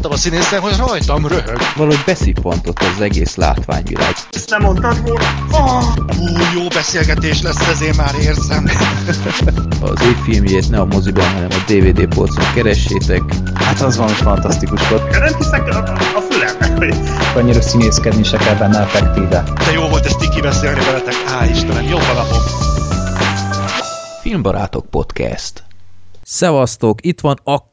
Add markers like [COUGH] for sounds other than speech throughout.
láttam a színészen, hogy rajtam röhög. Valahogy beszippantott az egész látványvilág. Ezt nem mondtad volna? Hú, jó beszélgetés lesz, ezért már érzem. [LAUGHS] Az év filmjét ne a moziban, hanem a DVD polcon keressétek. Hát az valami fantasztikus volt. Nem hiszek a, a fülemnek, hogy... Annyira színészkedni se kell benne effektíve. De jó volt ezt tiki beszélni veletek. Á, Istenem, jó a napom. Filmbarátok Podcast. Szevasztok, itt van a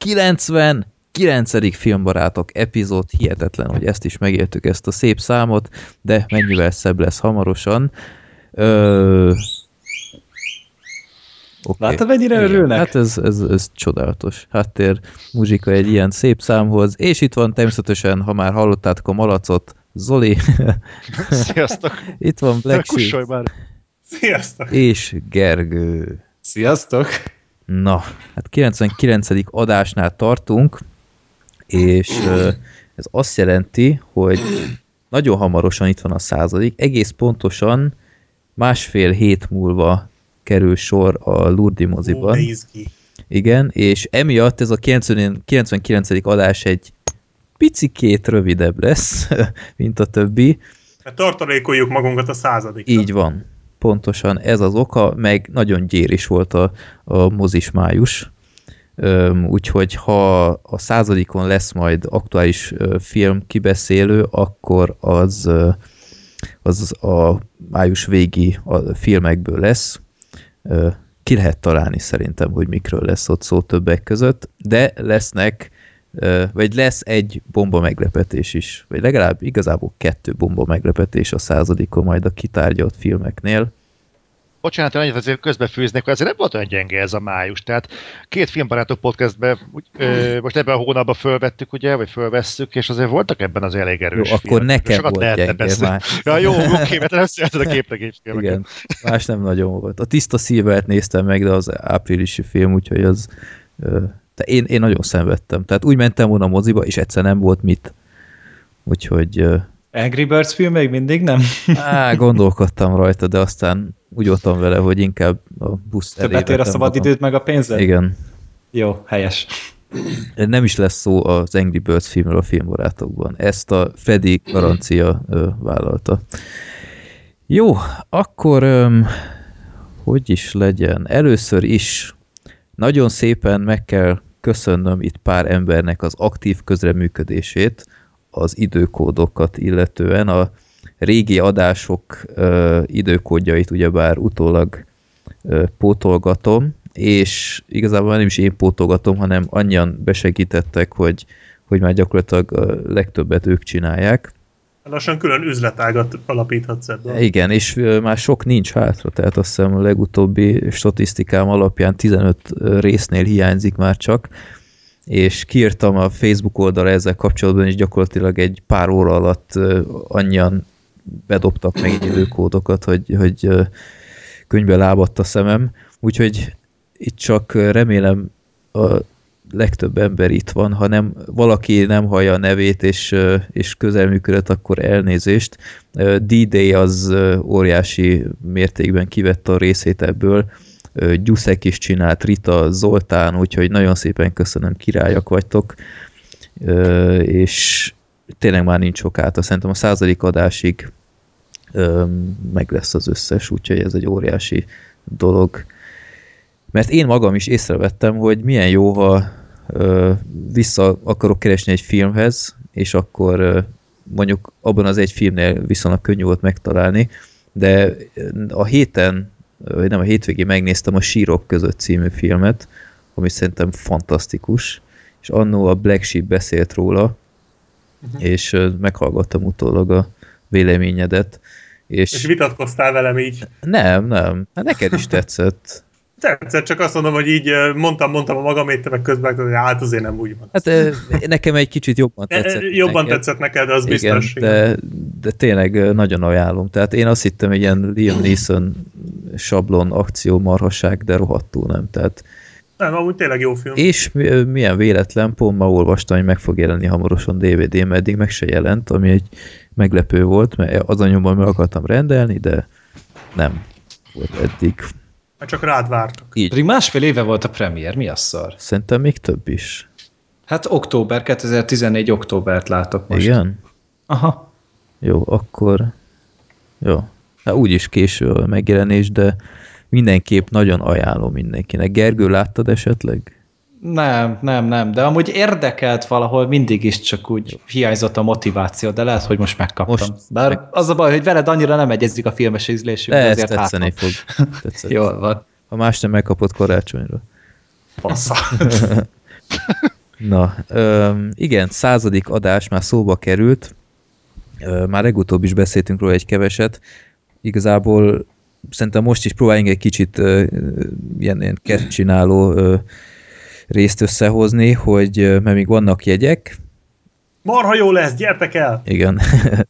99. Filmbarátok epizód. Hihetetlen, hogy ezt is megértük, ezt a szép számot, de mennyivel szebb lesz hamarosan. Ö... Okay. Látod, mennyire Igen. örülnek? Hát ez, ez, ez csodálatos háttér muzsika egy ilyen szép számhoz, és itt van természetesen, ha már hallottátok a malacot, Zoli. [LAUGHS] Sziasztok! itt van Black Sheep. Sziasztok! És Gergő. Sziasztok! Na, hát 99. adásnál tartunk, és ez azt jelenti, hogy nagyon hamarosan itt van a századik, egész pontosan másfél hét múlva kerül sor a Lurdi moziban. Ó, Igen, és emiatt ez a 90, 99. adás egy picikét rövidebb lesz, [LAUGHS] mint a többi. Mert tartalékoljuk magunkat a századik. Így van pontosan ez az oka, meg nagyon gyér is volt a, a mozis május, úgyhogy ha a századikon lesz majd aktuális film kibeszélő, akkor az, az a május végi a filmekből lesz. Ki lehet találni szerintem, hogy mikről lesz ott szó többek között, de lesznek vagy lesz egy bomba meglepetés is, vagy legalább igazából kettő bomba meglepetés a századikon majd a kitárgyalt filmeknél. Bocsánat, hogy azért közbefűznek, hogy azért nem volt olyan gyenge ez a május. Tehát két filmbarátok podcastbe ö, most ebben a hónapban fölvettük, ugye, vagy fölvesszük, és azért voltak ebben az elég erős Jó, akkor nekem volt gyenge már. Ja, jó, oké, mert nem szereted a képregényfilmeket. Igen, más nem nagyon volt. A tiszta szívelt néztem meg, de az áprilisi film, úgyhogy az de én, én nagyon szenvedtem. Tehát úgy mentem volna a moziba, és egyszer nem volt mit. Úgyhogy... Angry Birds film még mindig nem? Á, gondolkodtam rajta, de aztán úgy voltam vele, hogy inkább a busz Többet ér a szabad időt meg a pénzed? Igen. Jó, helyes. Nem is lesz szó az Angry Birds filmről a filmbarátokban. Ezt a Freddy garancia ö, vállalta. Jó, akkor öm, hogy is legyen? Először is nagyon szépen meg kell köszönnöm itt pár embernek az aktív közreműködését, az időkódokat illetően. A régi adások ö, időkódjait ugyebár utólag ö, pótolgatom, és igazából nem is én pótolgatom, hanem annyian besegítettek, hogy, hogy már gyakorlatilag a legtöbbet ők csinálják. Lassan külön üzletágat alapíthatsz ebből. Igen, és már sok nincs hátra, tehát azt hiszem a legutóbbi statisztikám alapján 15 résznél hiányzik már csak, és kiírtam a Facebook oldalra ezzel kapcsolatban, és gyakorlatilag egy pár óra alatt annyian bedobtak meg időkódokat, hogy, hogy könyvbe lábadt a szemem, úgyhogy itt csak remélem a legtöbb ember itt van, hanem valaki nem hallja a nevét és, és közelműködött, akkor elnézést. D-Day az óriási mértékben kivette a részét ebből, Gyuszek is csinált, Rita, Zoltán, úgyhogy nagyon szépen köszönöm, királyak vagytok, és tényleg már nincs sok át, szerintem a századik adásig meg lesz az összes, úgyhogy ez egy óriási dolog. Mert én magam is észrevettem, hogy milyen jó, ha vissza akarok keresni egy filmhez, és akkor mondjuk abban az egy filmnél viszonylag könnyű volt megtalálni, de a héten vagy nem a hétvégén megnéztem a Sírok között című filmet, ami szerintem fantasztikus, és annó a Black Sheep beszélt róla, uh-huh. és meghallgattam utólag a véleményedet. És, és vitatkoztál velem így? Nem, nem. Hát neked is tetszett. Tetszett, csak azt mondom, hogy így mondtam, mondtam a magamét, te meg közben, hogy hát azért nem úgy van. Hát nekem egy kicsit jobban tetszett. Jobban neked. tetszett neked, az igen, biztos. De, de tényleg nagyon ajánlom. Tehát én azt hittem, hogy ilyen Liam Neeson sablon akció marhaság, de rohadtul nem. Tehát nem, amúgy tényleg jó film. És milyen véletlen, pont ma olvastam, hogy meg fog jelenni hamarosan DVD, mert eddig meg se jelent, ami egy meglepő volt, mert az anyomban meg akartam rendelni, de nem volt eddig. Hát csak rád vártak. Így. Pedig másfél éve volt a premier, mi a szar? Szerintem még több is. Hát október, 2014 októbert látok most. Igen? Aha. Jó, akkor... Jó. Hát úgyis késő a megjelenés, de mindenképp nagyon ajánlom mindenkinek. Gergő, láttad esetleg? Nem, nem, nem, de amúgy érdekelt valahol mindig is, csak úgy hiányzott a motiváció, de lehet, hogy most megkaptam. Most Bár meg... az a baj, hogy veled annyira nem egyezik a filmes ízlésünk, de de azért tetszeni fog. Tetszeni. [LAUGHS] Jól van. Ha más nem megkapott karácsonyra. Passza. [LAUGHS] Na, öm, igen, századik adás már szóba került, Ö, már legutóbb is beszéltünk róla egy keveset, igazából szerintem most is próbáljunk egy kicsit ö, ilyen, ilyen csináló részt összehozni, hogy mert még vannak jegyek. Marha jó lesz, gyertek el! Igen. [LAUGHS]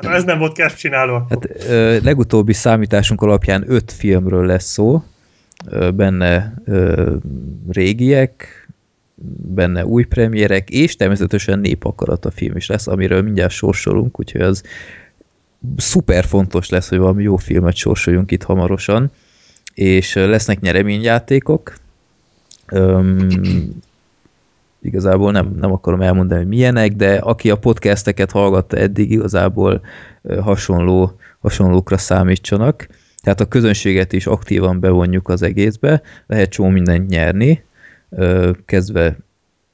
Hát, ez nem volt kezd csináló. Akkor. Hát legutóbbi számításunk alapján öt filmről lesz szó, benne régiek, benne új premierek, és természetesen népakarat a film is lesz, amiről mindjárt sorsolunk, úgyhogy az szuper fontos lesz, hogy valami jó filmet sorsoljunk itt hamarosan, és lesznek nyereményjátékok, Öm, igazából nem, nem akarom elmondani, hogy milyenek, de aki a podcasteket hallgatta eddig, igazából hasonló, hasonlókra számítsanak. Tehát a közönséget is aktívan bevonjuk az egészbe, lehet csomó mindent nyerni, kezdve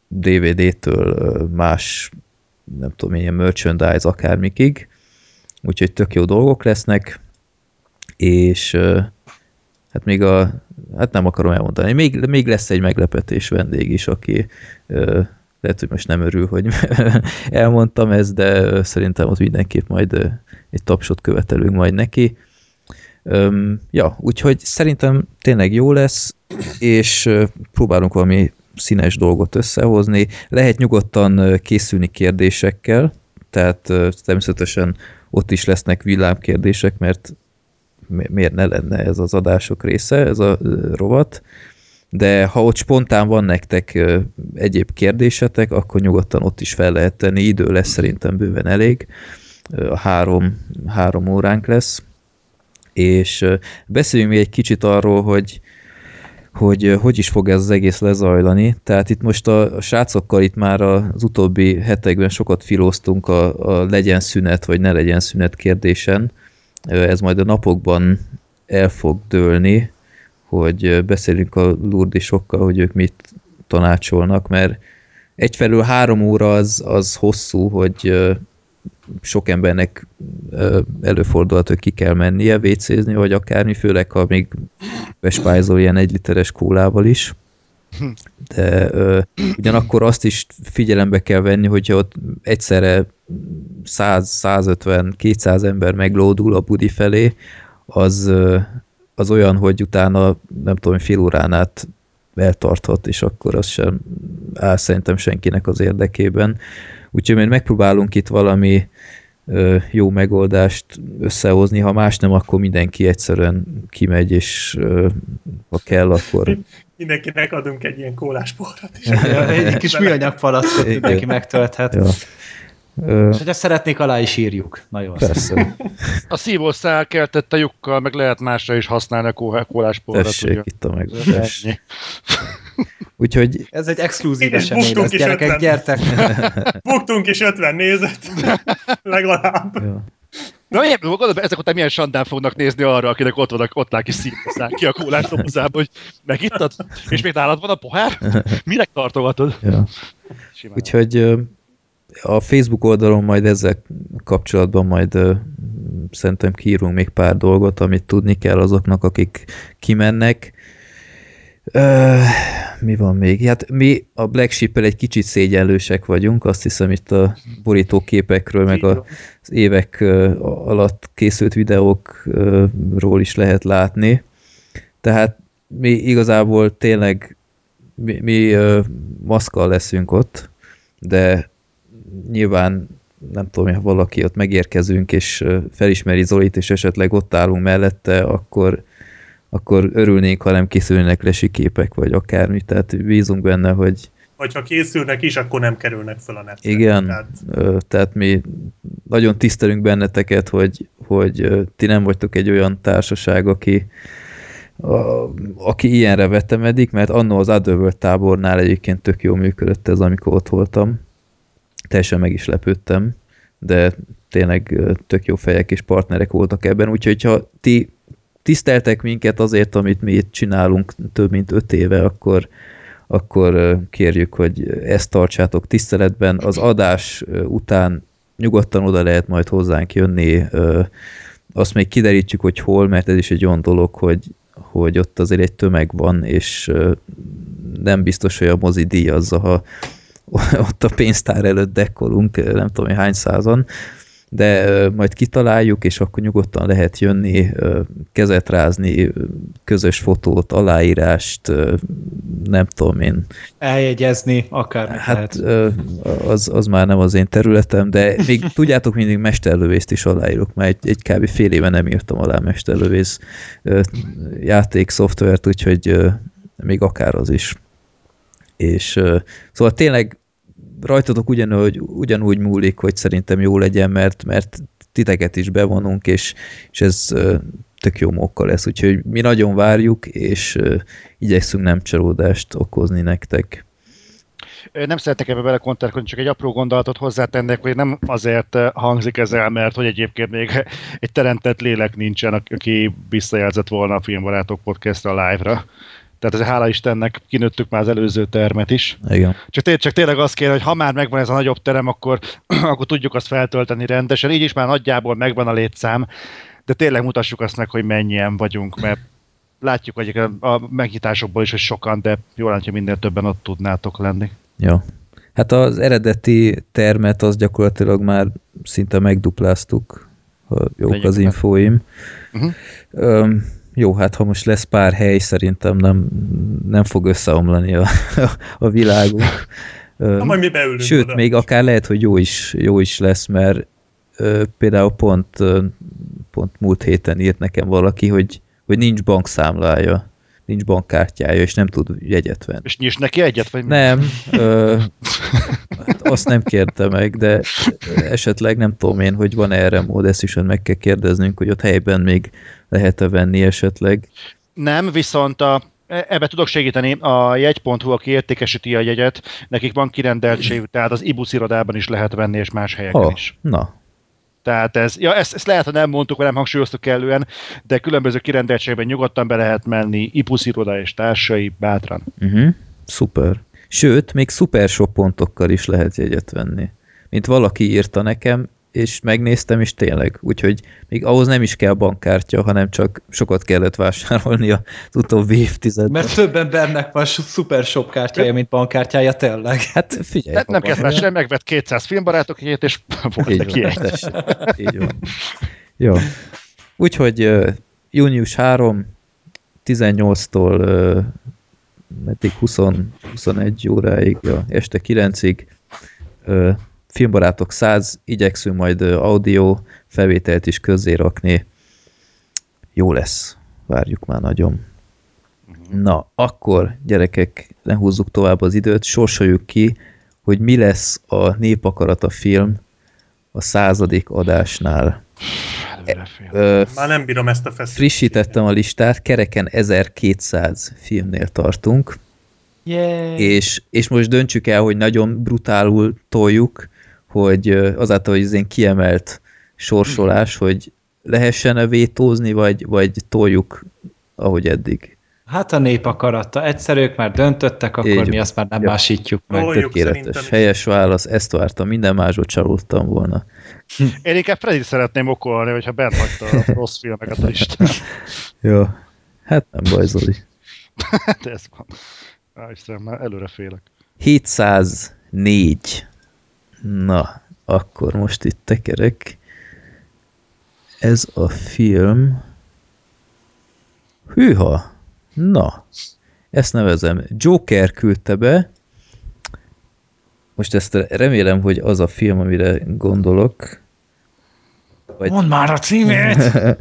DVD-től más, nem tudom, ilyen merchandise akármikig, úgyhogy tök jó dolgok lesznek, és hát még a, hát nem akarom elmondani, még, még lesz egy meglepetés vendég is, aki lehet, hogy most nem örül, hogy [LAUGHS] elmondtam ezt, de szerintem ott mindenképp majd egy tapsot követelünk majd neki. Ja, úgyhogy szerintem tényleg jó lesz, és próbálunk valami színes dolgot összehozni. Lehet nyugodtan készülni kérdésekkel, tehát természetesen ott is lesznek villámkérdések, mert miért ne lenne ez az adások része, ez a rovat, de ha ott spontán van nektek egyéb kérdésetek, akkor nyugodtan ott is fel lehet tenni, idő lesz szerintem bőven elég, a három, három óránk lesz, és beszéljünk még egy kicsit arról, hogy hogy hogy is fog ez az egész lezajlani. Tehát itt most a, a srácokkal itt már az utóbbi hetekben sokat filóztunk a, a legyen szünet, vagy ne legyen szünet kérdésen. Ez majd a napokban el fog dőlni, hogy beszélünk a lurdisokkal, hogy ők mit tanácsolnak, mert egyfelől három óra az, az hosszú, hogy sok embernek előfordulhat, hogy ki kell mennie vécézni, vagy akármi, főleg ha még bespájzol ilyen egy literes kólával is. De ö, ugyanakkor azt is figyelembe kell venni, hogyha ott egyszerre 100, 150, 200 ember meglódul a budi felé, az, az olyan, hogy utána nem tudom, fél órán át eltarthat, és akkor az sem áll szerintem senkinek az érdekében. Úgyhogy még megpróbálunk itt valami jó megoldást összehozni, ha más nem, akkor mindenki egyszerűen kimegy, és ha kell, akkor... Mindenkinek adunk egy ilyen kólásporrat is. [LAUGHS] egy kis műanyag palackot mindenki megtölthet. Ö... És hogyha szeretnék, alá is írjuk. Nagyon Persze. A szívószál keltette lyukkal, meg lehet másra is használni a kólásporrat. Tessék, ugye? itt a megoldás. Úgyhogy... Ez egy exkluzív esemény lesz, gyerekek, 50. gyertek! [LAUGHS] Buktunk is 50 nézet, [LAUGHS] legalább. Ja. Na én gondolom, ezek után milyen sandán fognak nézni arra, akinek ott vannak, ott kis szívószál ki a kólás dobozába, hogy megittad? És még nálad van a pohár? Minek tartogatod? Ja. Úgyhogy a Facebook oldalon majd ezzel kapcsolatban majd szerintem kiírunk még pár dolgot, amit tudni kell azoknak, akik kimennek. Uh, mi van még? Hát mi a Black sheep egy kicsit szégyenlősek vagyunk, azt hiszem itt a borítóképekről, meg az évek alatt készült videókról is lehet látni. Tehát mi igazából tényleg mi, mi maszkal leszünk ott, de nyilván nem tudom, ha valaki ott megérkezünk, és felismeri Zolit, és esetleg ott állunk mellette, akkor, akkor örülnénk, ha nem készülnek lesi képek, vagy akármi, tehát bízunk benne, hogy vagy ha készülnek is, akkor nem kerülnek fel a netre. Igen, tehát... tehát mi nagyon tisztelünk benneteket, hogy, hogy ti nem vagytok egy olyan társaság, aki, a, aki ilyenre vetemedik, mert annó az Otherworld tábornál egyébként tök jó működött ez, amikor ott voltam. Teljesen meg is lepődtem, de tényleg tök jó fejek és partnerek voltak ebben, úgyhogy ha ti tiszteltek minket azért, amit mi itt csinálunk több mint öt éve, akkor, akkor kérjük, hogy ezt tartsátok tiszteletben. Az adás után nyugodtan oda lehet majd hozzánk jönni, azt még kiderítjük, hogy hol, mert ez is egy olyan dolog, hogy, hogy ott azért egy tömeg van, és nem biztos, hogy a mozi díjazza, ha ott a pénztár előtt dekkolunk, nem tudom, hány százan, de majd kitaláljuk, és akkor nyugodtan lehet jönni, kezet rázni, közös fotót, aláírást, nem tudom én. Eljegyezni, akár Hát az, az már nem az én területem, de még [LAUGHS] tudjátok, mindig mesterlövészt is aláírok, mert egy, egy kb. fél éve nem írtam alá mesterlövész játék, szoftvert, úgyhogy még akár az is. És szóval tényleg rajtatok ugyanúgy, ugyanúgy múlik, hogy szerintem jó legyen, mert, mert titeket is bevonunk, és, és ez tök jó mókkal lesz, úgyhogy mi nagyon várjuk, és igyekszünk nem csalódást okozni nektek. Nem szeretek ebbe belekonterkodni, csak egy apró gondolatot hozzátennék, hogy nem azért hangzik ez el, mert hogy egyébként még [LAUGHS] egy teremtett lélek nincsen, aki visszajelzett volna a Filmbarátok podcastra live-ra. Tehát ez hála Istennek kinőttük már az előző termet is. Igen. Csak, té- csak tényleg azt kéne, hogy ha már megvan ez a nagyobb terem, akkor, [CLEARS THROAT] akkor tudjuk azt feltölteni rendesen. Így is már nagyjából megvan a létszám, de tényleg mutassuk azt meg, hogy mennyien vagyunk, mert látjuk hogy a megnyitásokból is, hogy sokan, de jó lenne, hogy minél többen ott tudnátok lenni. Ja. Hát az eredeti termet az gyakorlatilag már szinte megdupláztuk, ha jók Legyek az infóim. Uh-huh. Um, jó, hát ha most lesz pár hely, szerintem nem, nem fog összeomlani a, a világunk. Na, majd mi beülünk Sőt, oda. még akár lehet, hogy jó is, jó is lesz, mert ö, például pont, ö, pont múlt héten írt nekem valaki, hogy, hogy nincs bankszámlája, nincs bankkártyája, és nem tud jegyet venni. És nyis neki egyet? Vagy nem, ö, [LAUGHS] hát azt nem kérte meg, de esetleg nem tudom én, hogy van -e erre mód, ezt is meg kell kérdeznünk, hogy ott helyben még lehet-e venni esetleg. Nem, viszont a, ebbe tudok segíteni. A jegy.hu, aki értékesíti a jegyet, nekik van kirendeltség, tehát az IBUS irodában is lehet venni, és más helyeken oh, is. Na, tehát ez, ja, ezt, ezt lehet, ha nem mondtuk, vagy nem hangsúlyoztuk kellően, de különböző kirendeltségben nyugodtan be lehet menni, IPUS iroda és társai, bátran. Uh-huh. Szuper. Sőt, még szuper sok pontokkal is lehet jegyet venni. Mint valaki írta nekem, és megnéztem is tényleg, úgyhogy még ahhoz nem is kell bankkártya, hanem csak sokat kellett vásárolni az utóbbi évtizedben. Mert több embernek van szuper shop kártyája, mint bankkártyája, tényleg. Hát figyelj. Hát nem kellett vásárolni, megvett 200 filmbarátok ilyet, és [LAUGHS] volt így neki egy. Így van. Jó. Úgyhogy uh, június 3, 18-tól uh, meddig 20, 21 óráig, ja, este 9-ig uh, filmbarátok 100, igyekszünk majd audio felvételt is rakni. Jó lesz, várjuk már nagyon. Mhm. Na, akkor gyerekek, ne húzzuk tovább az időt, sorsoljuk ki, hogy mi lesz a Népakarat a film a századik adásnál. Ö, Már nem bírom ezt a feszültséget. Frissítettem a listát, kereken 1200 filmnél tartunk. Yeah. És, és most döntsük el, hogy nagyon brutálul toljuk, hogy azáltal, hogy ez ilyen kiemelt sorsolás, hogy lehessen-e vétózni, vagy, vagy toljuk, ahogy eddig. Hát a nép akarata. Egyszer ők már döntöttek, akkor Így, mi azt már nem ja. másítjuk meg. Tökéletes. Helyes válasz, ezt vártam. Minden másból csalódtam volna. [LAUGHS] Én inkább Freddy szeretném okolni, hogyha bent hagyta a rossz filmeket a listán. [LAUGHS] Jó. Hát nem baj, Zoli. [LAUGHS] hát ez van. Á, Istenem, már előre félek. 704. Na, akkor most itt tekerek. Ez a film... Hűha! Na, ezt nevezem. Joker küldte be. Most ezt remélem, hogy az a film, amire gondolok. Vagy... Mondd már a címét! [LAUGHS]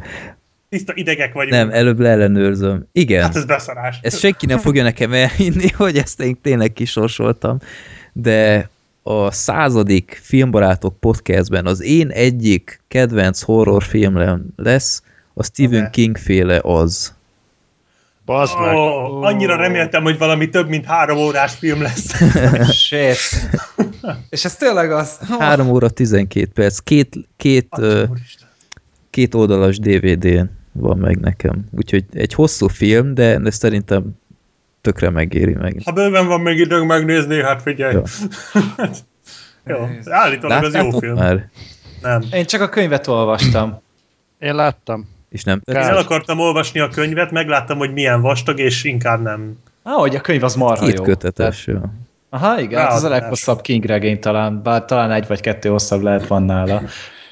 Tiszta idegek vagyunk. Nem, előbb leellenőrzöm. Igen. Hát ez beszarás. Ezt senki nem fogja nekem elhinni, hogy ezt én tényleg kisorsoltam. De a századik Filmbarátok podcastben az én egyik kedvenc horrorfilmem lesz, a Stephen King féle az. Bazd meg. Oh, annyira reméltem, hogy valami több mint három órás film lesz. [LAUGHS] Shit. És ez tényleg az? 3 óra 12 perc, két, két, két oldalas DVD-n van meg nekem. Úgyhogy egy hosszú film, de, de szerintem tökre megéri meg. Ha bőven van még időnk megnézni, hát figyelj. Jó. [LAUGHS] jó. Állítólag az jó film. már? Nem. Én csak a könyvet olvastam. Én láttam. És nem Kár. el akartam olvasni a könyvet, megláttam, hogy milyen vastag, és inkább nem. Ah, hogy a könyv az marha Két jó. kötetes. Jó. Aha, igen, hát az a Ráadás. leghosszabb King regény talán, bár talán egy vagy kettő hosszabb lehet van nála.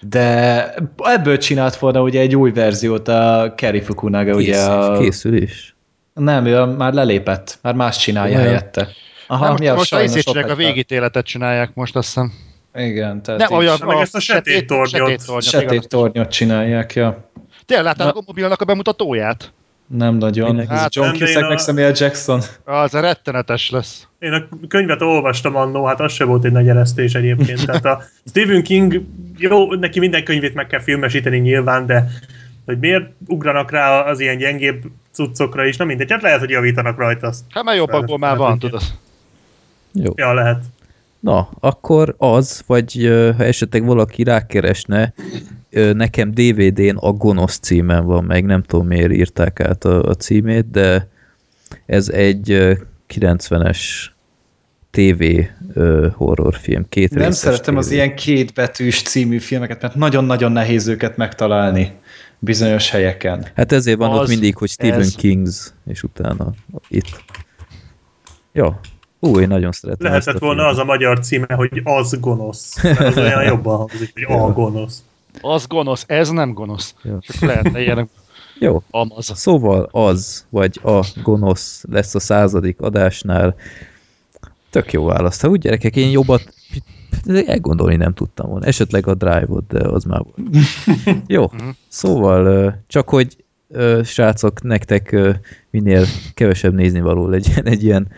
De ebből csinált volna ugye egy új verziót a Kerry Fukunaga, ugye Készül, a... készül is. Nem, ő már lelépett, már más csinálja Ja. helyette. Aha, Nem, most, ja, most a csinálják, a végítéletet csinálják most, azt hiszem. Igen, tehát Nem, olyan, meg ezt a sötét tornyot. sötét tornyot, igen. sötét tornyot csinálják, ja. Tényleg láttál Na. a mobilnak a bemutatóját? Nem nagyon. Minek? Ez Hát, John Cusack a- meg Samuel Jackson. Az a rettenetes lesz. Én a könyvet olvastam annó, hát az se volt egy nagy eresztés egyébként. Tehát a [LAUGHS] Stephen King, jó, neki minden könyvét meg kell filmesíteni nyilván, de hogy miért ugranak rá az ilyen gyengébb cuccokra is, na mindegy, hát lehet, hogy javítanak rajta azt. Hát már jobbakból már van, tudod. Jó. Ja, lehet. Na, akkor az, vagy ha esetleg valaki rákeresne, nekem DVD-n a Gonosz címen van meg, nem tudom miért írták át a, a címét, de ez egy ö, 90-es TV horrorfilm, két Nem szeretem az TV. ilyen kétbetűs című filmeket, mert nagyon-nagyon nehéz őket megtalálni bizonyos helyeken. Hát ezért van ott Az, mindig, hogy Stephen ez. Kings, és utána itt. Jó. Ú, én nagyon szeretem Lehetett volna az a magyar címe, hogy az gonosz. Mert az olyan [LAUGHS] jobban hangzik, hogy a gonosz. Az gonosz, ez nem gonosz. Jó. Csak lehetne ilyen [LAUGHS] Jó, amaz. Szóval az, vagy a gonosz lesz a századik adásnál. Tök jó választ. Ha úgy gyerekek, én jobbat elgondolni nem tudtam volna. Esetleg a drive-ot, de az már volt. [LAUGHS] Jó, szóval ö, csak hogy srácok, nektek minél kevesebb nézni való legyen egy ilyen,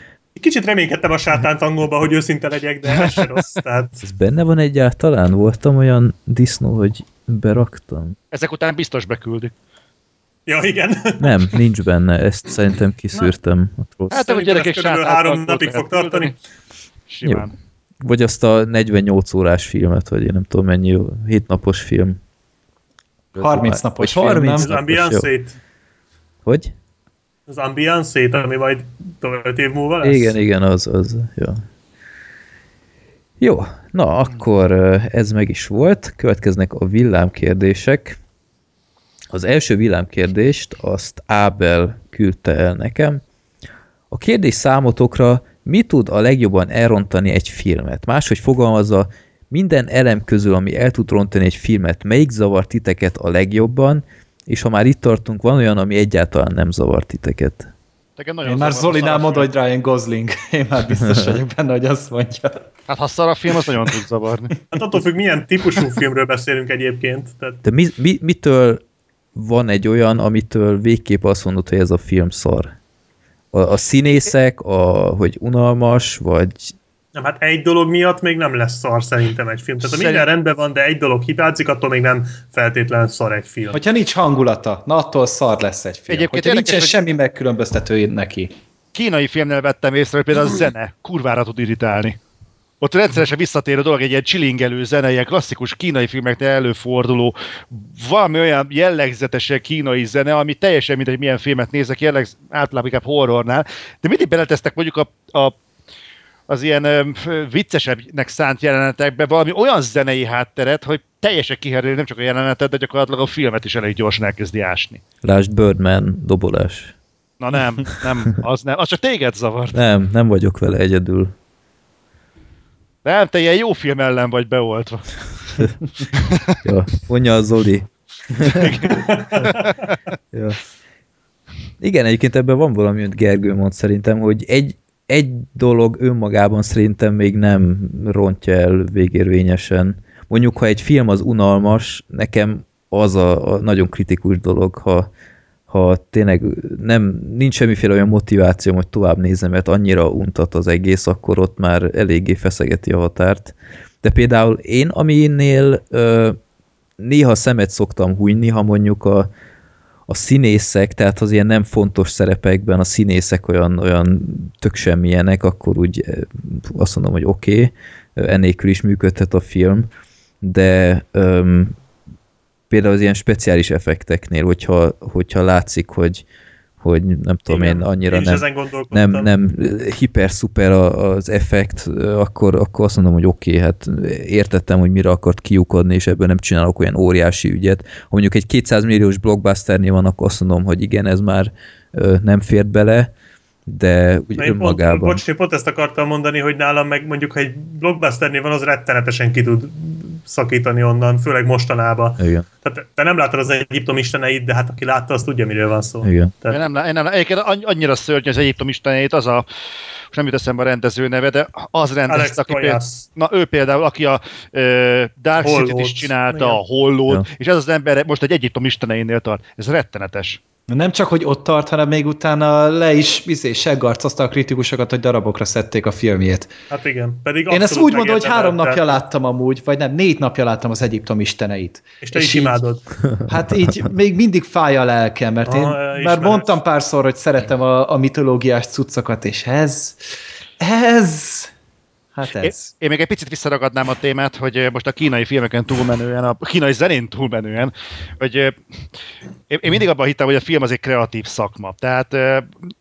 Kicsit reménykedtem a sátánt angolba, hogy őszinte legyek, de ez se rossz. Tehát [LAUGHS] ez benne van egyáltalán? Voltam olyan disznó, hogy beraktam? Ezek után biztos beküldik. Ja, igen. Nem, nincs benne, ezt szerintem kiszűrtem. A rossz. Hát, Szerintem gyerekek ez három napig fog tartani. Simán. Vagy azt a 48 órás filmet, vagy én nem tudom mennyi, 7 napos film. 30 napos Vagy film, 30 Az nem? jó. ambiance Hogy? az ambiance ami majd 5 év múlva lesz. Igen, igen, az, az, jó. Jó, na akkor ez meg is volt, következnek a villámkérdések. Az első villámkérdést azt Ábel küldte el nekem. A kérdés számotokra, mi tud a legjobban elrontani egy filmet? Máshogy fogalmazza, minden elem közül, ami el tud rontani egy filmet, melyik zavar titeket a legjobban, és ha már itt tartunk, van olyan, ami egyáltalán nem zavar titeket. Én már zavar Zolinál film. hogy Ryan Gosling. [LAUGHS] Én már biztos [LAUGHS] vagyok benne, hogy azt mondja. Hát ha szar a film, az nagyon tud zavarni. [LAUGHS] Hát attól függ, milyen típusú filmről beszélünk egyébként. Tehát De mi, mi, mitől van egy olyan, amitől végképp azt mondod, hogy ez a film szar? A, a színészek, a, hogy unalmas, vagy nem, hát egy dolog miatt még nem lesz szar szerintem egy film. Tehát ha minden Szerint- rendben van, de egy dolog hibázik, attól még nem feltétlen szar egy film. Hogyha nincs hangulata, na attól szar lesz egy film. Egyébként Hogyha nincsen hogy- semmi megkülönböztető neki. Kínai filmnél vettem észre, hogy például a zene kurvára tud irritálni. Ott rendszeresen visszatérő dolog, egy ilyen csilingelő zene, ilyen klasszikus kínai filmeknél előforduló, valami olyan jellegzetesen kínai zene, ami teljesen mindegy, milyen filmet nézek, jelleg, általában inkább horrornál, de mindig beletesztek mondjuk a, a az ilyen öm, viccesebbnek szánt jelenetekbe valami olyan zenei hátteret, hogy teljesen kiherül nem csak a jelenetet, de gyakorlatilag a filmet is elég gyorsan elkezdi ásni. lásd Birdman dobolás. Na nem, nem, az nem, az csak téged zavart. Nem, nem vagyok vele egyedül. Nem, te ilyen jó film ellen vagy beoltva. [LAUGHS] Ja, mondja a Zoli. ja. Igen, egyébként ebben van valami, amit Gergő mond szerintem, hogy egy, egy dolog önmagában szerintem még nem rontja el végérvényesen. Mondjuk, ha egy film az unalmas, nekem az a, a nagyon kritikus dolog, ha, ha tényleg nem, nincs semmiféle olyan motivációm, hogy tovább nézem, mert annyira untat az egész, akkor ott már eléggé feszegeti a határt. De például én, aminél ö, néha szemet szoktam hújni, ha mondjuk a, a színészek, tehát az ilyen nem fontos szerepekben a színészek olyan, olyan tök semmilyenek, akkor úgy azt mondom, hogy oké, okay, ennélkül is működhet a film, de például az ilyen speciális effekteknél, hogyha, hogyha látszik, hogy, hogy nem tudom Igen, én, annyira én nem, nem, nem hiper-szuper az effekt, akkor, akkor azt mondom, hogy oké, okay, hát értettem, hogy mire akart kiukodni, és ebből nem csinálok olyan óriási ügyet. Ha mondjuk egy 200 milliós blockbusternél van, akkor azt mondom, hogy igen, ez már nem fért bele, de úgy Na, önmagában... Pont, bocs, én pont ezt akartam mondani, hogy nálam meg mondjuk, ha egy blockbusternél van, az rettenetesen ki tud szakítani onnan, főleg mostanában. Igen. Tehát te nem látod az Egyiptom isteneit, de hát aki látta, az tudja, miről van szó. Igen. Tehát... Én nem, én nem, egyébként annyira szörnyű az Egyiptom isteneit, az a most nem jut eszembe a rendező neve, de az rendezte, aki például, na ő például, aki a uh, Dark City-t is csinálta, Igen. a Hollót, ja. és ez az ember most egy Egyiptom isteneinél tart. Ez rettenetes. Nem csak, hogy ott tart, hanem még utána le is izé, seggarcozta a kritikusokat, hogy darabokra szedték a filmjét. Hát igen. Pedig Én ezt úgy mondom, hogy három napja láttam amúgy, vagy nem, négy napja láttam az Egyiptom isteneit. És te és is így, imádod. Hát így még mindig fáj a lelkem, mert én ah, már mondtam párszor, hogy szeretem a, a mitológiás cuccokat, és ez, ez Hát ez. Én, én még egy picit visszaragadnám a témát, hogy most a kínai filmeken túlmenően, a kínai zenén túlmenően, hogy én, én mindig abban hittem, hogy a film az egy kreatív szakma. Tehát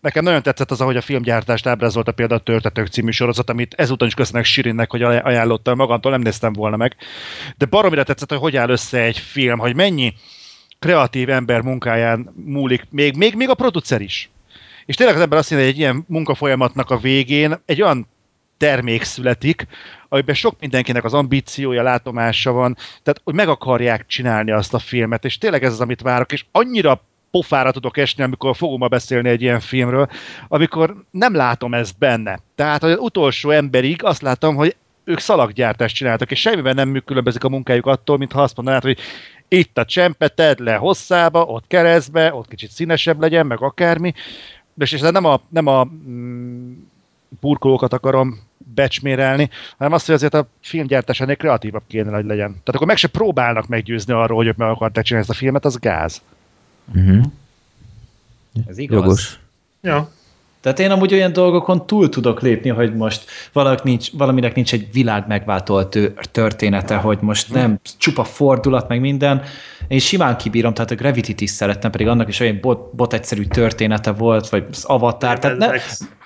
nekem nagyon tetszett az, ahogy a filmgyártást ábrázolta például a Törtetők című sorozat, amit ezúton is köszönök Sirinnek, hogy ajánlottam magamtól, nem néztem volna meg. De baromira tetszett, hogy hogy áll össze egy film, hogy mennyi kreatív ember munkáján múlik, még, még, még a producer is. És tényleg az ember azt mondja, hogy egy ilyen munkafolyamatnak a végén egy olyan termék születik, amiben sok mindenkinek az ambíciója, látomása van, tehát hogy meg akarják csinálni azt a filmet, és tényleg ez az, amit várok, és annyira pofára tudok esni, amikor fogom beszélni egy ilyen filmről, amikor nem látom ezt benne. Tehát az utolsó emberig azt látom, hogy ők szalaggyártást csináltak, és semmiben nem különbözik a munkájuk attól, mintha azt mondanád, hogy itt a csempe, tedd le hosszába, ott keresztbe, ott kicsit színesebb legyen, meg akármi. És ez nem a, nem a mm, burkolókat akarom becsmérelni, hanem azt, hogy azért a filmgyártás ennél kreatívabb kéne, hogy legyen. Tehát akkor meg se próbálnak meggyőzni arról, hogy ők meg akarták csinálni ezt a filmet, az gáz. Uh-huh. Ez igaz. Jogos. Ja. Tehát én amúgy olyan dolgokon túl tudok lépni, hogy most nincs, valaminek nincs egy világ megváltó története, hogy most nem csupa fordulat, meg minden. Én simán kibírom, tehát a Gravity-t is szerettem, pedig annak is olyan bot, bot egyszerű története volt, vagy az Avatar. Tehát ne,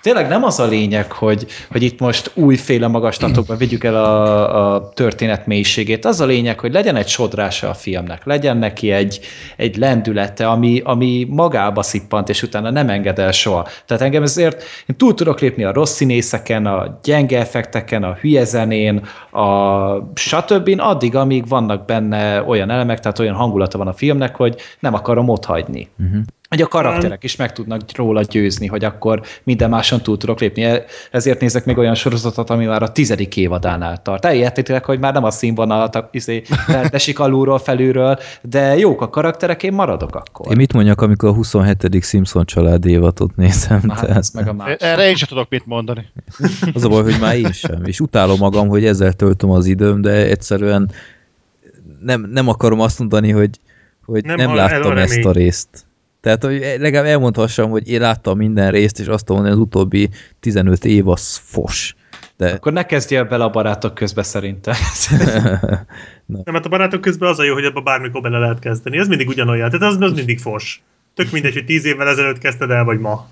tényleg nem az a lényeg, hogy, hogy itt most újféle magaslatokban vigyük el a, a történet mélységét. Az a lényeg, hogy legyen egy sodrása a filmnek, legyen neki egy, egy lendülete, ami, ami magába szippant, és utána nem enged el soha. Tehát engem ezért én túl tudok lépni a rossz színészeken, a gyenge effekteken, a hülye zenén, a stb. addig, amíg vannak benne olyan elemek, tehát olyan hangulata van a filmnek, hogy nem akarom ott hagyni. Uh-huh hogy a karakterek is meg tudnak róla győzni, hogy akkor minden máson túl tudok lépni. E- ezért nézek még olyan sorozatot, ami már a tizedik évadánál tart. Elértétek, hogy már nem a színvonalat izé, esik alulról, felülről, de jók a karakterek, én maradok akkor. Én mit mondjak, amikor a 27. Simpson család évadot nézem? Hát, tehát... ez meg a más. Erre én sem tudok mit mondani. Az a baj, hogy már én sem. És utálom magam, hogy ezzel töltöm az időm, de egyszerűen nem, nem akarom azt mondani, hogy, hogy nem, nem láttam ezt a részt. Tehát, hogy legalább elmondhassam, hogy én láttam minden részt, és azt mondom, hogy az utóbbi 15 év az fos. De... Akkor ne kezdjél bele a barátok közbe szerintem. [LAUGHS] Nem, mert a barátok közben az a jó, hogy ebbe bármikor bele lehet kezdeni. Ez mindig ugyanolyan. Tehát az, az mindig fos. Tök mindegy, hogy tíz évvel ezelőtt kezdted el, vagy ma.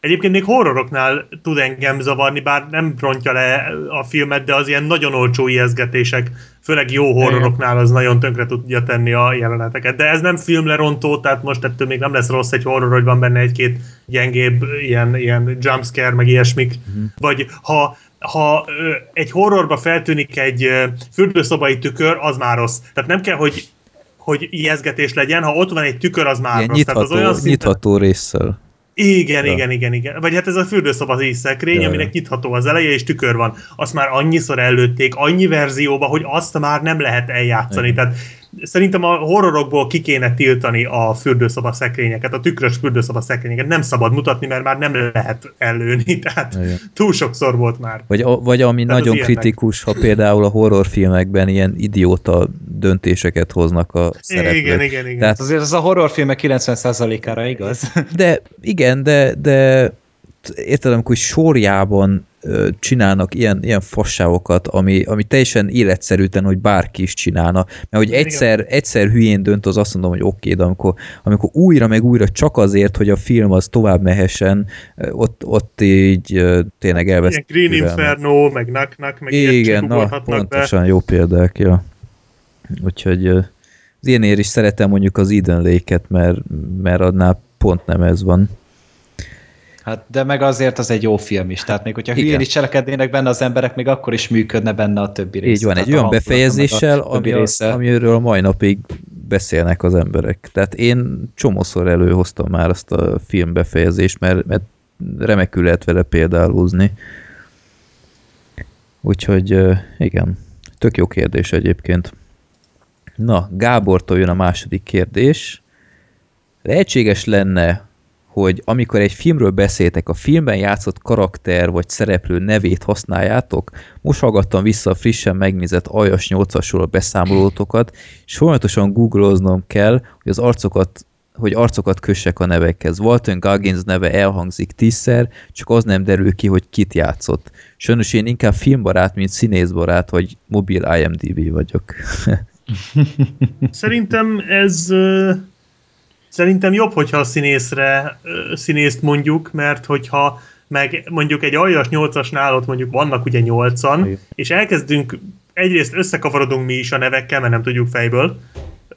Egyébként még horroroknál tud engem zavarni, bár nem rontja le a filmet, de az ilyen nagyon olcsó ijeszgetések, főleg jó horroroknál az nagyon tönkre tudja tenni a jeleneteket. De ez nem filmlerontó, tehát most ettől még nem lesz rossz egy horror, hogy van benne egy-két gyengébb ilyen, ilyen jumpscare, meg ilyesmik. Uh-huh. Vagy ha ha egy horrorba feltűnik egy fürdőszobai tükör, az már rossz. Tehát nem kell, hogy hogy ijeszgetés legyen, ha ott van egy tükör, az már Ilyen rossz. Nyitható, Tehát az olyan szinten... nyitható résszel. Igen, ja. igen, igen, igen. Vagy hát ez a fürdőszoba szekrény, ja, aminek nyitható az eleje, és tükör van. Azt már annyiszor előtték, annyi verzióba, hogy azt már nem lehet eljátszani. Igen. Tehát szerintem a horrorokból ki kéne tiltani a fürdőszoba szekrényeket, a tükrös fürdőszoba szekrényeket. Nem szabad mutatni, mert már nem lehet ellőni, tehát Igen. túl sokszor volt már. Vagy, vagy ami Tehát nagyon kritikus, ha például a horrorfilmekben ilyen idióta döntéseket hoznak a szereplők. Igen, igen, igen. Tehát Azért az a horrorfilmek 90%-ára igaz. De igen, de, de érted, amikor sorjában csinálnak ilyen, ilyen fasságokat, ami, ami teljesen életszerűtlen, hogy bárki is csinálna. Mert hogy egyszer, egyszer hülyén dönt, az azt mondom, hogy oké, de amikor, amikor újra meg újra csak azért, hogy a film az tovább mehessen, ott, ott így tényleg Ilyen elveszt. Green türelmet. Inferno, meg Knock Knock, meg Igen, na, ugorhatnak be. pontosan jó példák, ja. Úgyhogy az ilyenért is szeretem mondjuk az Eden Lake-et, mert, mert annál pont nem ez van. Hát, de meg azért az egy jó film is. Tehát még hogyha Igen. hülyén is cselekednének benne az emberek, még akkor is működne benne a többi rész. Így van, Tehát egy olyan befejezéssel, ami a, amiről a mai napig beszélnek az emberek. Tehát én csomószor előhoztam már azt a film befejezést, mert, mert remekül lehet vele példálózni. Úgyhogy igen, tök jó kérdés egyébként. Na, Gábortól jön a második kérdés. Lehetséges lenne, hogy amikor egy filmről beszéltek, a filmben játszott karakter vagy szereplő nevét használjátok, most hallgattam vissza a frissen megnézett Aljas 8-asról a beszámolótokat, és folyamatosan googloznom kell, hogy az arcokat hogy arcokat kössek a nevekhez. Walton Goggins neve elhangzik tízszer, csak az nem derül ki, hogy kit játszott. Sajnos én inkább filmbarát, mint színészbarát, vagy mobil IMDB vagyok. [LAUGHS] Szerintem ez szerintem jobb, hogyha a színészre színészt mondjuk, mert hogyha meg mondjuk egy aljas nyolcasnál ott mondjuk vannak ugye nyolcan, Igen. és elkezdünk egyrészt összekavarodunk mi is a nevekkel, mert nem tudjuk fejből,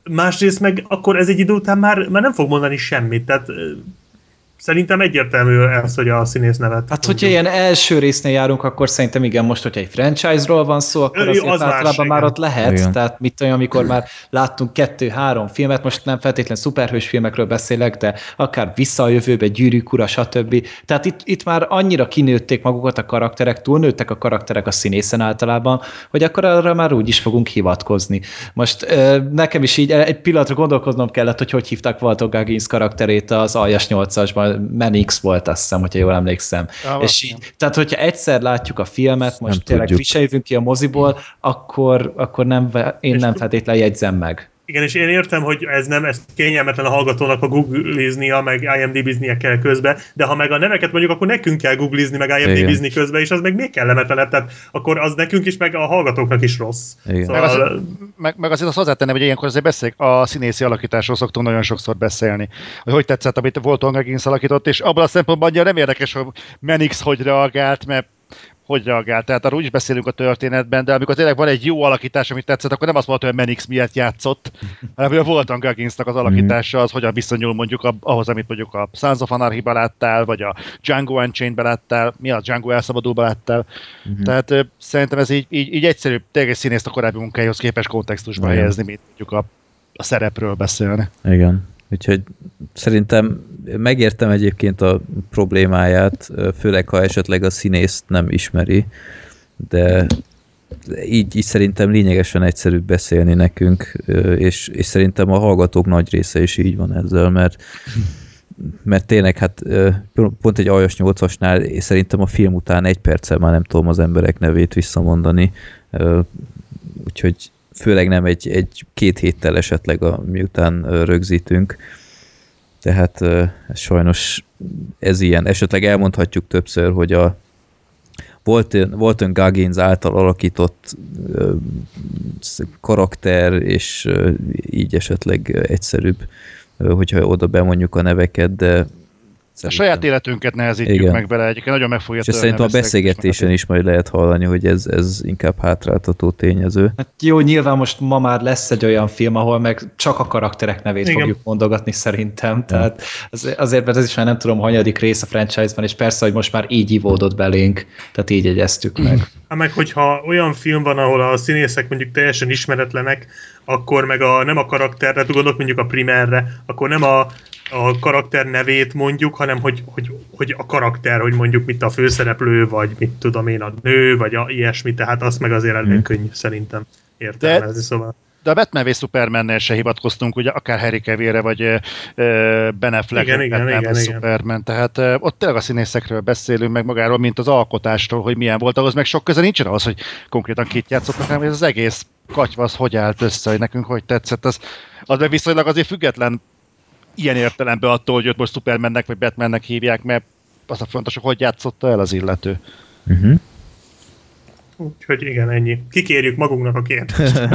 másrészt meg akkor ez egy idő után már, már nem fog mondani semmit, tehát szerintem egyértelmű ez, hogy a színész nevet. Hát, hogyha ilyen első résznél járunk, akkor szerintem igen, most, hogyha egy franchise-ról van szó, akkor azért az más, általában már ott lehet. Igen. Tehát mit olyan, amikor már láttunk kettő-három filmet, most nem feltétlen szuperhős filmekről beszélek, de akár vissza a jövőbe, gyűrűk ura, stb. Tehát itt, itt már annyira kinőtték magukat a karakterek, túlnőttek a karakterek a színészen általában, hogy akkor arra már úgy is fogunk hivatkozni. Most nekem is így egy pillanatra gondolkoznom kellett, hogy hogy hívták Walter Goggins karakterét az Aljas 8-asban, Menix volt azt hiszem, hogyha jól emlékszem. Ja, és így, tehát, hogyha egyszer látjuk a filmet, most Nem tényleg tudjuk. ki a moziból, akkor, akkor nem, én És nem feltétlenül jegyzem meg. Igen, és én értem, hogy ez nem, ez kényelmetlen a hallgatónak a googliznia, meg IMDb-znie kell közbe, de ha meg a neveket mondjuk, akkor nekünk kell googlizni, meg IMDb-zni közbe, és az meg még kellemetlenebb, tehát akkor az nekünk is, meg a hallgatóknak is rossz. Igen. Meg, Szóval, azért, meg, meg azért azt hozzátenném, hogy ilyenkor azért beszél, a színészi alakításról szoktunk nagyon sokszor beszélni. Hogy hogy tetszett, amit Volton Goggins alakított, és abban a szempontból annyira nem érdekes, hogy Menix hogy reagált, mert hogy reagált. Tehát arról úgy is beszélünk a történetben, de amikor tényleg van egy jó alakítás, amit tetszett, akkor nem azt mondta, hogy Menix miatt játszott, [LAUGHS] hanem hogy a Volton Gagginsnak az alakítása az hogyan viszonyul mondjuk ahhoz, amit mondjuk a Sons of Anarchy-ban láttál, vagy a Django Unchained-ben láttál, mi a Django elszabadulban láttál. Mhm. Tehát ö, szerintem ez így, így, így egyszerű, tényleg színészt a korábbi munkájához képes kontextusba Igen. helyezni, mint mondjuk a, a szerepről beszélni. Igen. Úgyhogy szerintem megértem egyébként a problémáját, főleg ha esetleg a színészt nem ismeri, de így, így szerintem lényegesen egyszerűbb beszélni nekünk, és, és szerintem a hallgatók nagy része is így van ezzel, mert mert tényleg hát pont egy aljas 8-asnál szerintem a film után egy perccel már nem tudom az emberek nevét visszamondani, úgyhogy főleg nem egy, egy két héttel esetleg, a, miután rögzítünk. Tehát ez sajnos ez ilyen. Esetleg elmondhatjuk többször, hogy a Walton, Walton Goggins által alakított karakter, és így esetleg egyszerűbb, hogyha oda bemondjuk a neveket, de A saját életünket nehezítjük Igen. meg bele, egyébként nagyon meg fogja és szerintem a beszélgetés beszélgetésen is majd lehet hallani, hogy ez, ez inkább hátráltató tényező. Hát jó, nyilván most ma már lesz egy olyan film, ahol meg csak a karakterek nevét Igen. fogjuk mondogatni szerintem, tehát az- azért, mert ez is már nem tudom, hanyadik rész a franchise-ban, és persze, hogy most már így ivódott belénk, tehát így jegyeztük meg. [CLEARS THROAT] Hát meg hogyha olyan film van, ahol a színészek mondjuk teljesen ismeretlenek, akkor meg a, nem a karakterre, gondolok mondjuk a primerre, akkor nem a, a karakter nevét mondjuk, hanem hogy, hogy, hogy a karakter, hogy mondjuk mit a főszereplő, vagy mit tudom én, a nő, vagy a, ilyesmi, tehát azt meg azért elég Hmm. könnyű szerintem értelmezni, szóval. de a Batman v Superman-nél se hivatkoztunk, ugye akár Harry Cavill-re, vagy ö, Ben Affleck, Igen, igen, Batman igen, v igen. Superman, tehát ott tényleg a színészekről beszélünk, meg magáról, mint az alkotástól, hogy milyen volt, ahhoz meg sok köze nincsen ahhoz, hogy konkrétan kit játszottak, hanem ez az egész katyva az hogy állt össze, hogy nekünk hogy tetszett, az, az meg viszonylag azért független ilyen értelemben attól, hogy őt most Supermannek vagy Batmannek hívják, mert az a fontos, hogy hogy játszotta el az illető. Uh-huh. Úgyhogy igen, ennyi. Kikérjük magunknak a kérdést. [LAUGHS]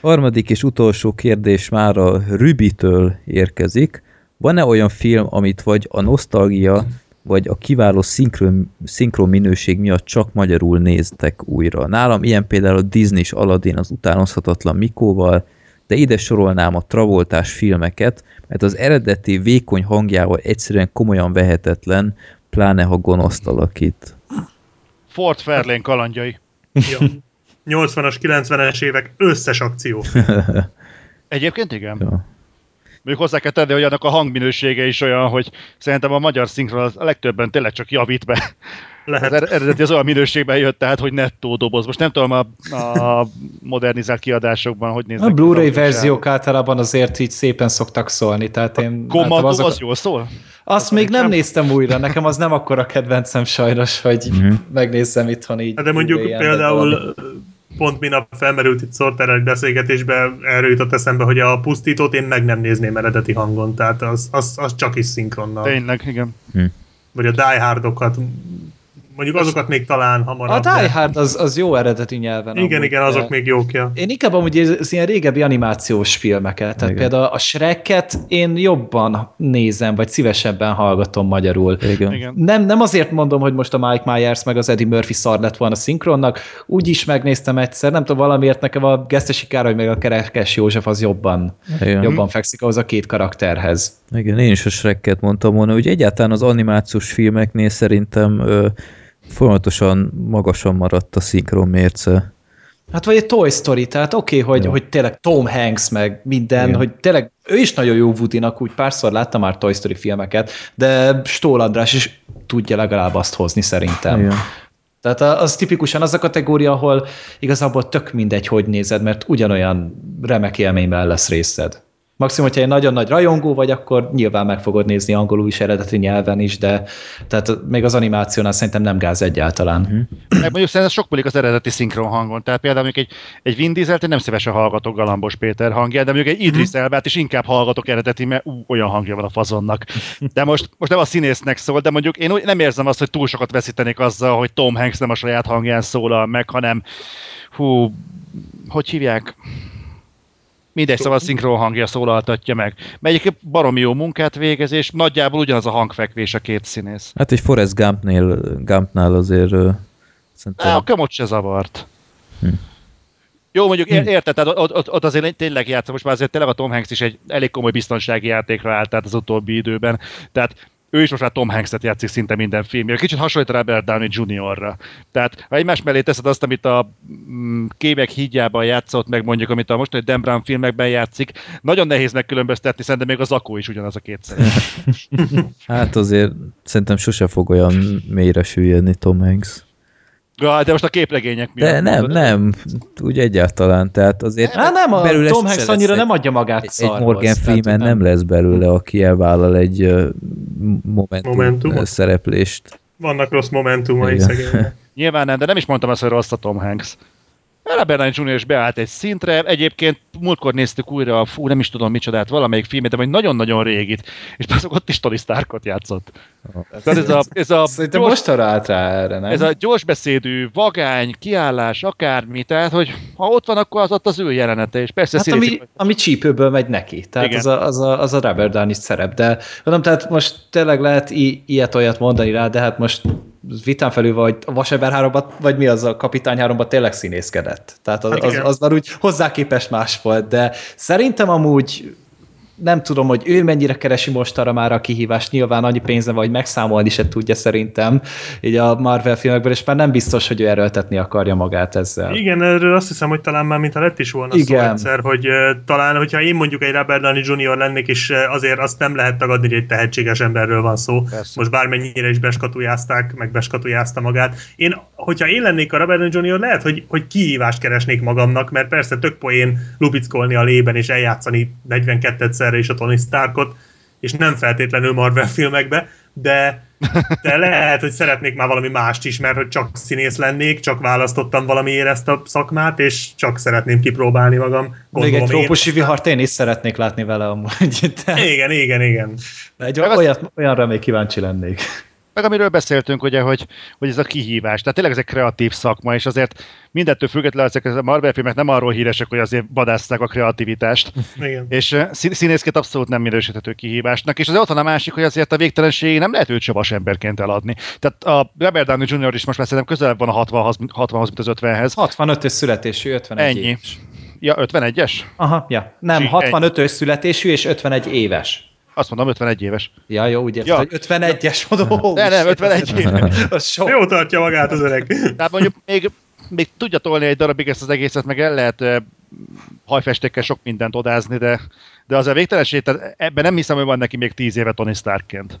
Harmadik és utolsó kérdés már a Rübitől érkezik. Van-e olyan film, amit vagy a nosztalgia, vagy a kiváló szinkron, szinkron minőség miatt csak magyarul néztek újra? Nálam ilyen például a Disney-s Aladdin az utánozhatatlan Mikóval, de ide sorolnám a Travoltás filmeket, mert az eredeti vékony hangjával egyszerűen komolyan vehetetlen, pláne ha gonoszt alakít. Fort Fairlane kalandjai. Jó. 80-as, 90-es évek összes akció. [LAUGHS] Egyébként igen. Ja. Még hozzá kell tenni, hogy annak a hangminősége is olyan, hogy szerintem a magyar szinkron az a legtöbben tényleg csak javít be. Az Lehet. er- eredeti az olyan minőségben jött, tehát hogy nettó doboz. Most nem tudom a, a modernizált kiadásokban, hogy néznek. A az Blu-ray verziók általában azért így szépen szoktak szólni, tehát én Kommandó láttam az, az jól szól? Azt még nem sem. néztem újra, nekem az nem akkora kedvencem sajnos, hogy Mhm. megnézzem itthon így. De mondjuk például pont minap felmerült itt Sorter egy beszélgetésbe, erről jutott eszembe, hogy a pusztítót én meg nem nézném eredeti hangon, tehát az, az, az csak is szinkronnal. Tényleg, igen. Vagy a Die Hardokat, mondjuk azokat még talán A hamarabb. Die de- Hard az, az jó eredeti nyelven. Igen, amúgy, igen, de- azok még jók, ja. Én inkább amúgy az, az ilyen régebbi animációs filmeket, tehát Igen. például a Shrek-et én jobban nézem, vagy szívesebben hallgatom magyarul. Igen. igen. Nem, nem azért mondom, hogy most a Mike Myers meg az Eddie Murphy szar lett volna szinkronnak, úgy is megnéztem egyszer, nem tudom, valamiért nekem a Gesztesi Károly meg a Kerekes József az jobban, Igen. jobban fekszik ahhoz a két karakterhez. Igen, én is a Shrek-et mondtam volna, hogy egyáltalán az animációs filmeknél szerintem ö, folyamatosan magasan maradt a szinkron mérce. Hát vagy egy Toy Story, tehát oké, okay, hogy, hogy tényleg Tom Hanks meg minden, Igen. hogy tényleg ő is nagyon jó Woody-nak, úgy párszor láttam már Toy Story filmeket, de Stól András is tudja legalább azt hozni szerintem. Igen. Tehát az tipikusan az a kategória, ahol igazából tök mindegy, hogy nézed, mert ugyanolyan remek élményben lesz részed. Maximum, hogyha egy nagyon nagy rajongó vagy, akkor nyilván meg fogod nézni angolul is, eredeti nyelven is, de tehát még az animációnál szerintem nem gáz egyáltalán. Mhm. Meg mondjuk szerintem sok múlik az eredeti szinkron hangon. Tehát például mondjuk egy, egy Vin Dieselt én nem szívesen hallgatok Galambos Péter hangját, de mondjuk egy Idris Elbát is inkább hallgatok eredeti, mert ú, olyan hangja van a fazonnak. De most, most nem a színésznek szól, de mondjuk én nem érzem azt, hogy túl sokat veszítenék azzal, hogy Tom Hanks nem a saját hangján szólal meg, hanem hú, hogy hívják? Mindegy, szóval a szinkron hangja szólaltatja meg. Mert egyébként baromi jó munkát végez, és nagyjából ugyanaz a hangfekvés a két színész. Hát egy Forrest Gumpnél, Gumpnál azért ö, szerintem... Á, a kömot se zavart. Hm. Jó, mondjuk ér- érted, tehát ott, ott, ott azért tényleg játszik, most már azért tényleg a Tom Hanks is egy elég komoly biztonsági játékra állt át az utóbbi időben. Tehát ő is most már Tom Hanks-et játszik szinte minden filmje. Kicsit hasonlít Robert Downey Jr.-ra. Tehát ha egymás mellé teszed azt, amit a mm, Kémek hídjában játszott, meg mondjuk, amit a mostani Dan Brown filmekben játszik, nagyon nehéz megkülönböztetni, szerintem még az Akó is ugyanaz a kétszer. [LAUGHS] Hát azért szerintem sose fog olyan mélyre süllyedni Tom Hanks. Ja, de most a képregények miatt. De nem, mondod. nem, úgy egyáltalán, tehát azért Hát nem, a belőle Tom Hanks annyira egy- nem adja magát egy, egy. Morgan Freeman hogy nem lesz belőle, aki elvállal egy ö, momentum Momentumot? szereplést. Vannak rossz momentumai Igen. szegénynek. [LAUGHS] Nyilván nem, de nem is mondtam azt, hogy rossz a Tom Hanks. Robert Downey Jr. is beállt egy szintre, egyébként múltkor néztük újra a, fú, nem is tudom micsodát, valamelyik filmet, de vagy nagyon-nagyon régit, és azok ott is Tony Starkot játszott. Tehát ez a, ez a, Szerintem gyors, most arra állt rá erre, nem? ez a gyorsbeszédű, vagány, kiállás, akármi, tehát, hogy ha ott van, akkor az ott az ő jelenete, és persze Hát színészik- ami, ami csípőből megy neki. Tehát Igen. az a, az, a, az a Robert Downey szerep. De mondom, tehát most tényleg lehet i- ilyet-olyat mondani rá, de hát most vitán felül vagy a Vasember 3 vagy mi az a Kapitány 3 tényleg színészkedett. Tehát az, Hát az, igen. az már úgy hozzá képest más volt, de szerintem amúgy nem tudom, hogy ő mennyire keresi most arra már a kihívást, nyilván annyi pénze vagy megszámolni se tudja szerintem így a Marvel filmekből, és már nem biztos, hogy ő erőltetni akarja magát ezzel. Igen, erről azt hiszem, hogy talán már mintha lett is volna Igen. szó egyszer, hogy uh, talán, hogyha én mondjuk egy Robert Downey Jr. lennék, és azért azt nem lehet tagadni, hogy egy tehetséges emberről van szó. Persze. Most bármennyire is beskatujázták, meg beskatujázta magát. Én, hogyha én lennék a Robert Downey Jr., lehet, hogy, hogy kihívást keresnék magamnak, mert persze tök poén lubickolni a lében és eljátszani 42-szer egyszerre is a Tony Starkot, és nem feltétlenül Marvel filmekbe, de, de [LAUGHS] lehet, hogy szeretnék már valami mást is, mert hogy csak színész lennék, csak választottam valamiért ezt a szakmát, és csak szeretném kipróbálni magam. Még egy trópusi vihart én is szeretnék látni vele amúgy. De... Igen, igen, igen. Egy olyat, olyanra még kíváncsi lennék. Meg amiről beszéltünk, ugye, hogy, hogy ez a kihívás. Tehát tényleg ez egy kreatív szakma, és azért mindettől függetlenül ezek a Marvel filmek nem arról híresek, hogy azért vadászták a kreativitást. [LAUGHS] Igen. És színészként abszolút nem minősíthető kihívásnak. És az ott van a másik, hogy azért a végtelenség nem lehet őt se emberként eladni. Tehát a Robert Downey Jr. is most már szerintem közelebb van a 60-hoz, 60 mint az 50-hez. 65-ös születésű, 51 Ennyi. Éves. Ja, 51-es? Aha, ja. Nem, 65-ös születésű és 51 éves. Azt mondom, 51 éves. Ja, jó, úgy érted, ja. hogy 51-es mondom. Ne, nem, 51 éves. Jó tartja magát az öreg. Tehát mondjuk még, még tudja tolni egy darabig ezt az egészet, meg el lehet uh, hajfestékkel sok mindent odázni, de, de az a végtelenség, tehát ebben nem hiszem, hogy van neki még 10 éve Tony Starkként.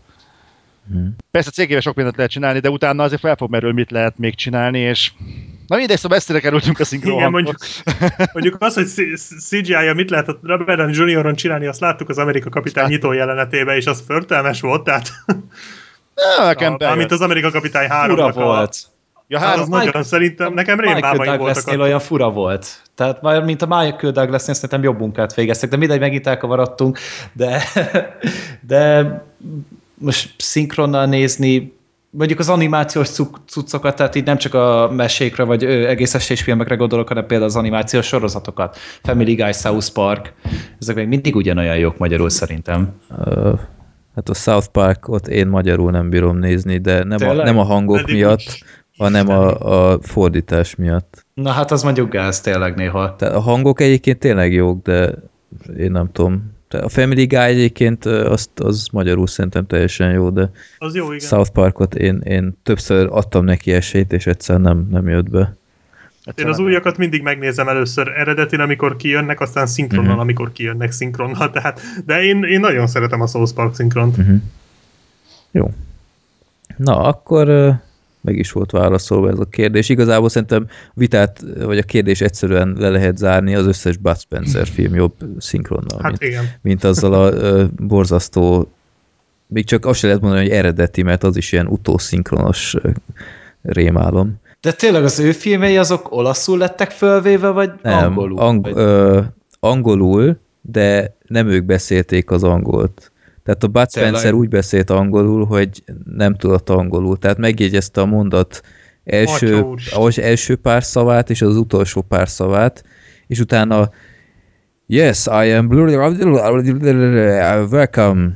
Hmm. Persze cégével sok mindent lehet csinálni, de utána azért fel fog merül, mit lehet még csinálni, és Na mindegy, szóval messzire kerültünk a szinkron Igen, mondjuk, [LAUGHS] mondjuk az, hogy CGI-ja mit lehet a Robert Downey Jr.-on csinálni, azt láttuk az Amerika kapitány nyitó jelenetében, és az förtelmes volt, tehát... [LAUGHS] Ja, nekem a, Mint az Amerika kapitány 3 Fura volt. Ja, hát az nagyon szerintem, nekem rémálmai voltak. olyan fura volt. Tehát már, mint a Michael Douglas-nél szerintem jobb munkát végeztek, de mindegy, megint elkavaradtunk, de, [LAUGHS] de most szinkronnal nézni mondjuk az animációs cuccokat, tehát így nem csak a mesékre vagy egész estés filmekre gondolok, hanem például az animációs sorozatokat. Family Guy, South Park, ezek még mindig ugyanolyan jók magyarul szerintem. Uh, hát a South Parkot én magyarul nem bírom nézni, de nem, a, nem a hangok Eddig miatt, hanem a, a fordítás miatt. Na hát az mondjuk gáz tényleg néha. Tehát a hangok egyébként tényleg jók, de én nem tudom, a Family Guy egyébként azt, az magyarul szerintem teljesen jó, de az jó, igen. South Parkot én, én többször adtam neki esélyt, és egyszer nem, nem jött be. Hát én az újakat mindig megnézem először eredetin, amikor kijönnek, aztán szinkronnal, uh-huh. amikor kijönnek szinkronnal. Tehát, de én, én nagyon szeretem a South Park szinkront. Uh-huh. Jó. Na, akkor meg is volt válaszolva ez a kérdés. Igazából szerintem vitát, vagy a kérdés egyszerűen le lehet zárni az összes Bud Spencer film jobb szinkronnal, hát mint, igen. mint azzal a ö, borzasztó, még csak azt se lehet mondani, hogy eredeti, mert az is ilyen utószinkronos rémálom. De tényleg az ő filmei azok olaszul lettek fölvéve, vagy nem, angolul? Ang vagy? Ö, angolul, de nem ők beszélték az angolt. Tehát a Bud Spencer úgy beszélt angolul, hogy nem tudott angolul. Tehát megjegyezte a mondat első, az első pár szavát és az utolsó pár szavát, és utána Yes, I am welcome.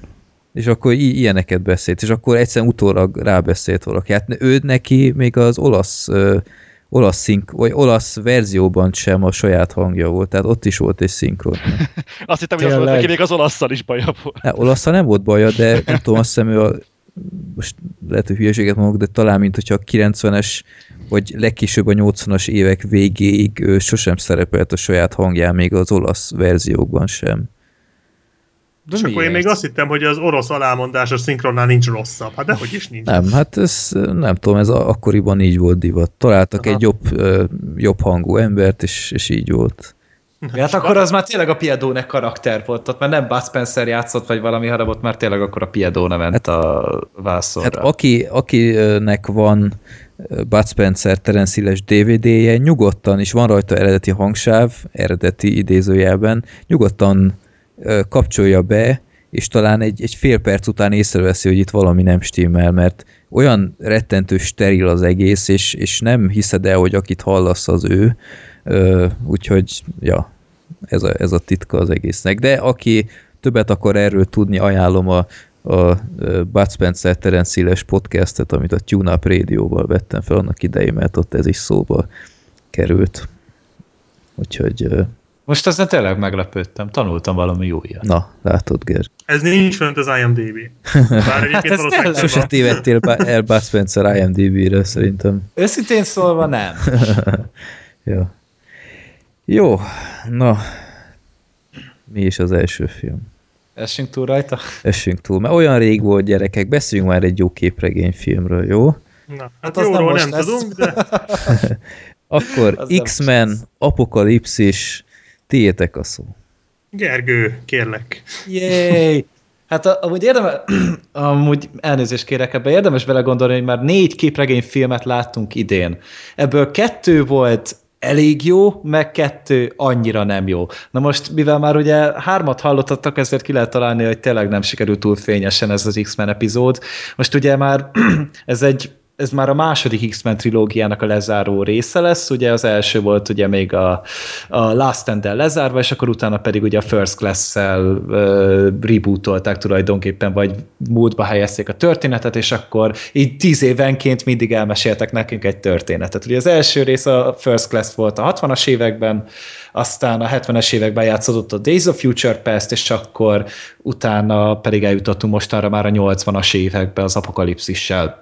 És akkor ilyeneket beszélt, és akkor egyszerűen utólag rábeszélt valaki. Hát ő neki még az olasz olasz, szink, vagy olasz verzióban sem a saját hangja volt, tehát ott is volt egy szinkron. [LAUGHS] azt hittem, hogy az volt neki még az olaszszal is baja volt. Ne, olaszszal nem volt baja, de nem tudom, azt hiszem, ő a, most lehet, hogy hülyeséget mondok, de talán, mint hogyha a 90-es, vagy legkésőbb a 80-as évek végéig ő sosem szerepelt a saját hangján, még az olasz verziókban sem. De és akkor én még azt hittem, hogy az orosz alámondás a szinkronnál nincs rosszabb. Hát dehogy is nincs. Nem, hát ez nem tudom, ez akkoriban így volt divat. Találtak Aha. egy jobb, jobb hangú embert, és, és így volt. Ja, hát akkor az már tényleg a Piedone karakter volt, ott már nem Bud Spencer játszott, vagy valami, hanem ott már tényleg akkor a Piedone ment hát, a vászorra. Hát aki, akinek van Bud Spencer Terence DVD-je, nyugodtan, és van rajta eredeti hangsáv, eredeti idézőjelben, nyugodtan kapcsolja be, és talán egy, egy fél perc után észreveszi, hogy itt valami nem stimmel, mert olyan rettentő steril az egész, és, és nem hiszed el, hogy akit hallasz az ő, úgyhogy ja, ez a, ez a titka az egésznek. De aki többet akar erről tudni, ajánlom a, a Bud Spencer Terence podcastet, amit a Tune Up Radio-val vettem fel annak idején, mert ott ez is szóba került. Úgyhogy Most ezen tényleg meglepődtem, tanultam valami újat. Na, látod, Ger. Ez nincs fönt az IMDb. Bár [LAUGHS] Hát ez tényleg- Sose tévedtél el Bud Spencer IMDb-re szerintem. Őszintén szólva nem. [LAUGHS] Jó. Jó, na. Mi is az első film? Essünk túl rajta. Essünk túl, mert olyan rég volt gyerekek, beszéljünk már egy jó képregényfilmről, jó? Na, hát, Hát nem jóról nem lesz. tudunk, de [LAUGHS] Akkor nem X-Men, Apokalipszis, tiétek a szó. Gergő, kérlek. Yay! Hát a- amúgy érdemes, [CLEARS THROAT] amúgy elnézést kérek ebbe, érdemes vele gondolni, hogy már négy képregényfilmet láttunk idén. Ebből kettő volt elég jó, meg kettő annyira nem jó. Na most, mivel már ugye hármat hallottatok, ezért ki lehet találni, hogy tényleg nem sikerült túl fényesen ez az X-Men epizód. Most ugye már [CLEARS THROAT] ez egy ez már a második X-Men trilógiának a lezáró része lesz, ugye az első volt ugye még a, a Last stand lezárva, és akkor utána pedig ugye a First Class-szel uh, rebootolták tulajdonképpen, vagy múltba helyezték a történetet, és akkor így tíz évenként mindig elmeséltek nekünk egy történetet. Ugye az első rész a First Class volt a 60-as években, aztán a 70-es években játszódott a Days of Future Past, és akkor utána pedig eljutottunk mostanra már a 80-as évekbe az apokalipszissel.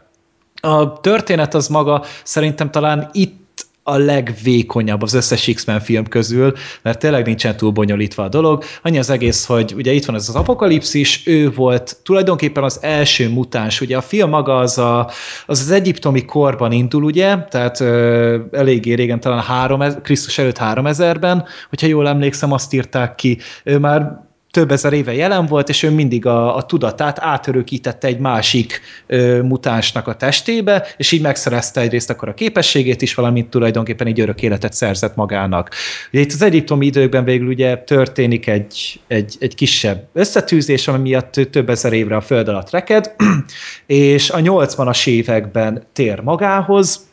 A történet az maga szerintem talán itt a legvékonyabb az összes X-Men film közül, mert tényleg nincsen túl bonyolítva a dolog. Annyi az egész, hogy ugye itt van ez az apokalipszis, ő volt tulajdonképpen az első mutáns. Ugye a film maga az a, az, az egyiptomi korban indul, ugye, tehát ö, eléggé régen, talán 3, Krisztus előtt 3000-ben, hogyha jól emlékszem, azt írták ki. Ő már több ezer éve jelen volt, és ő mindig a, a tudatát átörökítette egy másik ö, mutánsnak a testébe, és így megszerezte egyrészt akkor a képességét is, valamint tulajdonképpen így örök életet szerzett magának. Ugye itt az egyiptomi időkben végül ugye történik egy, egy, egy kisebb összetűzés, ami miatt több ezer évre a föld alatt reked, [CLEARS THROAT] és a 80-as években tér magához,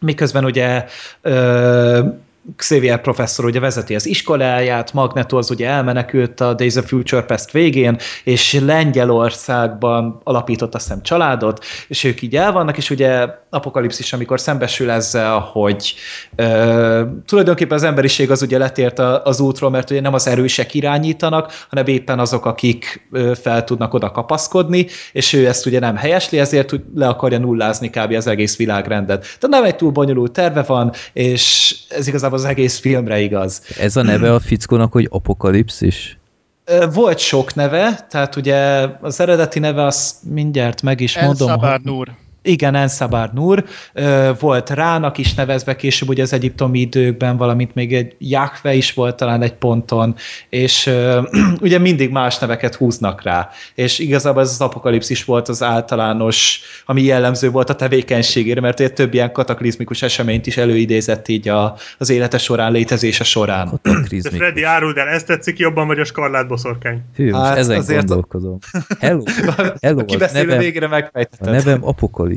miközben ugye ö, Xavier professzor ugye vezeti az iskoláját, Magneto az ugye elmenekült a Days of Future Past végén, és Lengyelországban alapított azt hiszem családot, és ők így el vannak, és ugye apokalipszis, amikor szembesül ezzel, hogy ö, tulajdonképpen az emberiség az ugye letért a, az útról, mert ugye nem az erősek irányítanak, hanem éppen azok, akik ö, fel tudnak oda kapaszkodni, és ő ezt ugye nem helyesli, ezért le akarja nullázni kb. az egész világrendet. Tehát nem egy túl bonyolult terve van, és ez igazából az egész filmre igaz. Ez a neve a fickónak, hogy Apokalipszis? Volt sok neve, tehát ugye az eredeti neve, azt mindjárt meg is En mondom. hogy- Szabár Nur. Igen, Ensabar Nur. Volt Rának is nevezve később ugye az egyiptomi időkben, valamint még egy Jahve is volt talán egy ponton, és [CLEARS THROAT] ugye mindig más neveket húznak rá. És igazából ez az apokalipszis volt az általános, ami jellemző volt a tevékenységére, mert egy több ilyen kataklizmikus eseményt is előidézett így a, az élete során, létezése során. De. Freddy, áruld el, ezt tetszik jobban, vagy a skarlát boszorkány? Hű, Hát ezen azért- gondolkozom. Hello, [LAUGHS] hello, Ki a beszél, nevem, végre a megfejtetted. nevem Apokalipszis.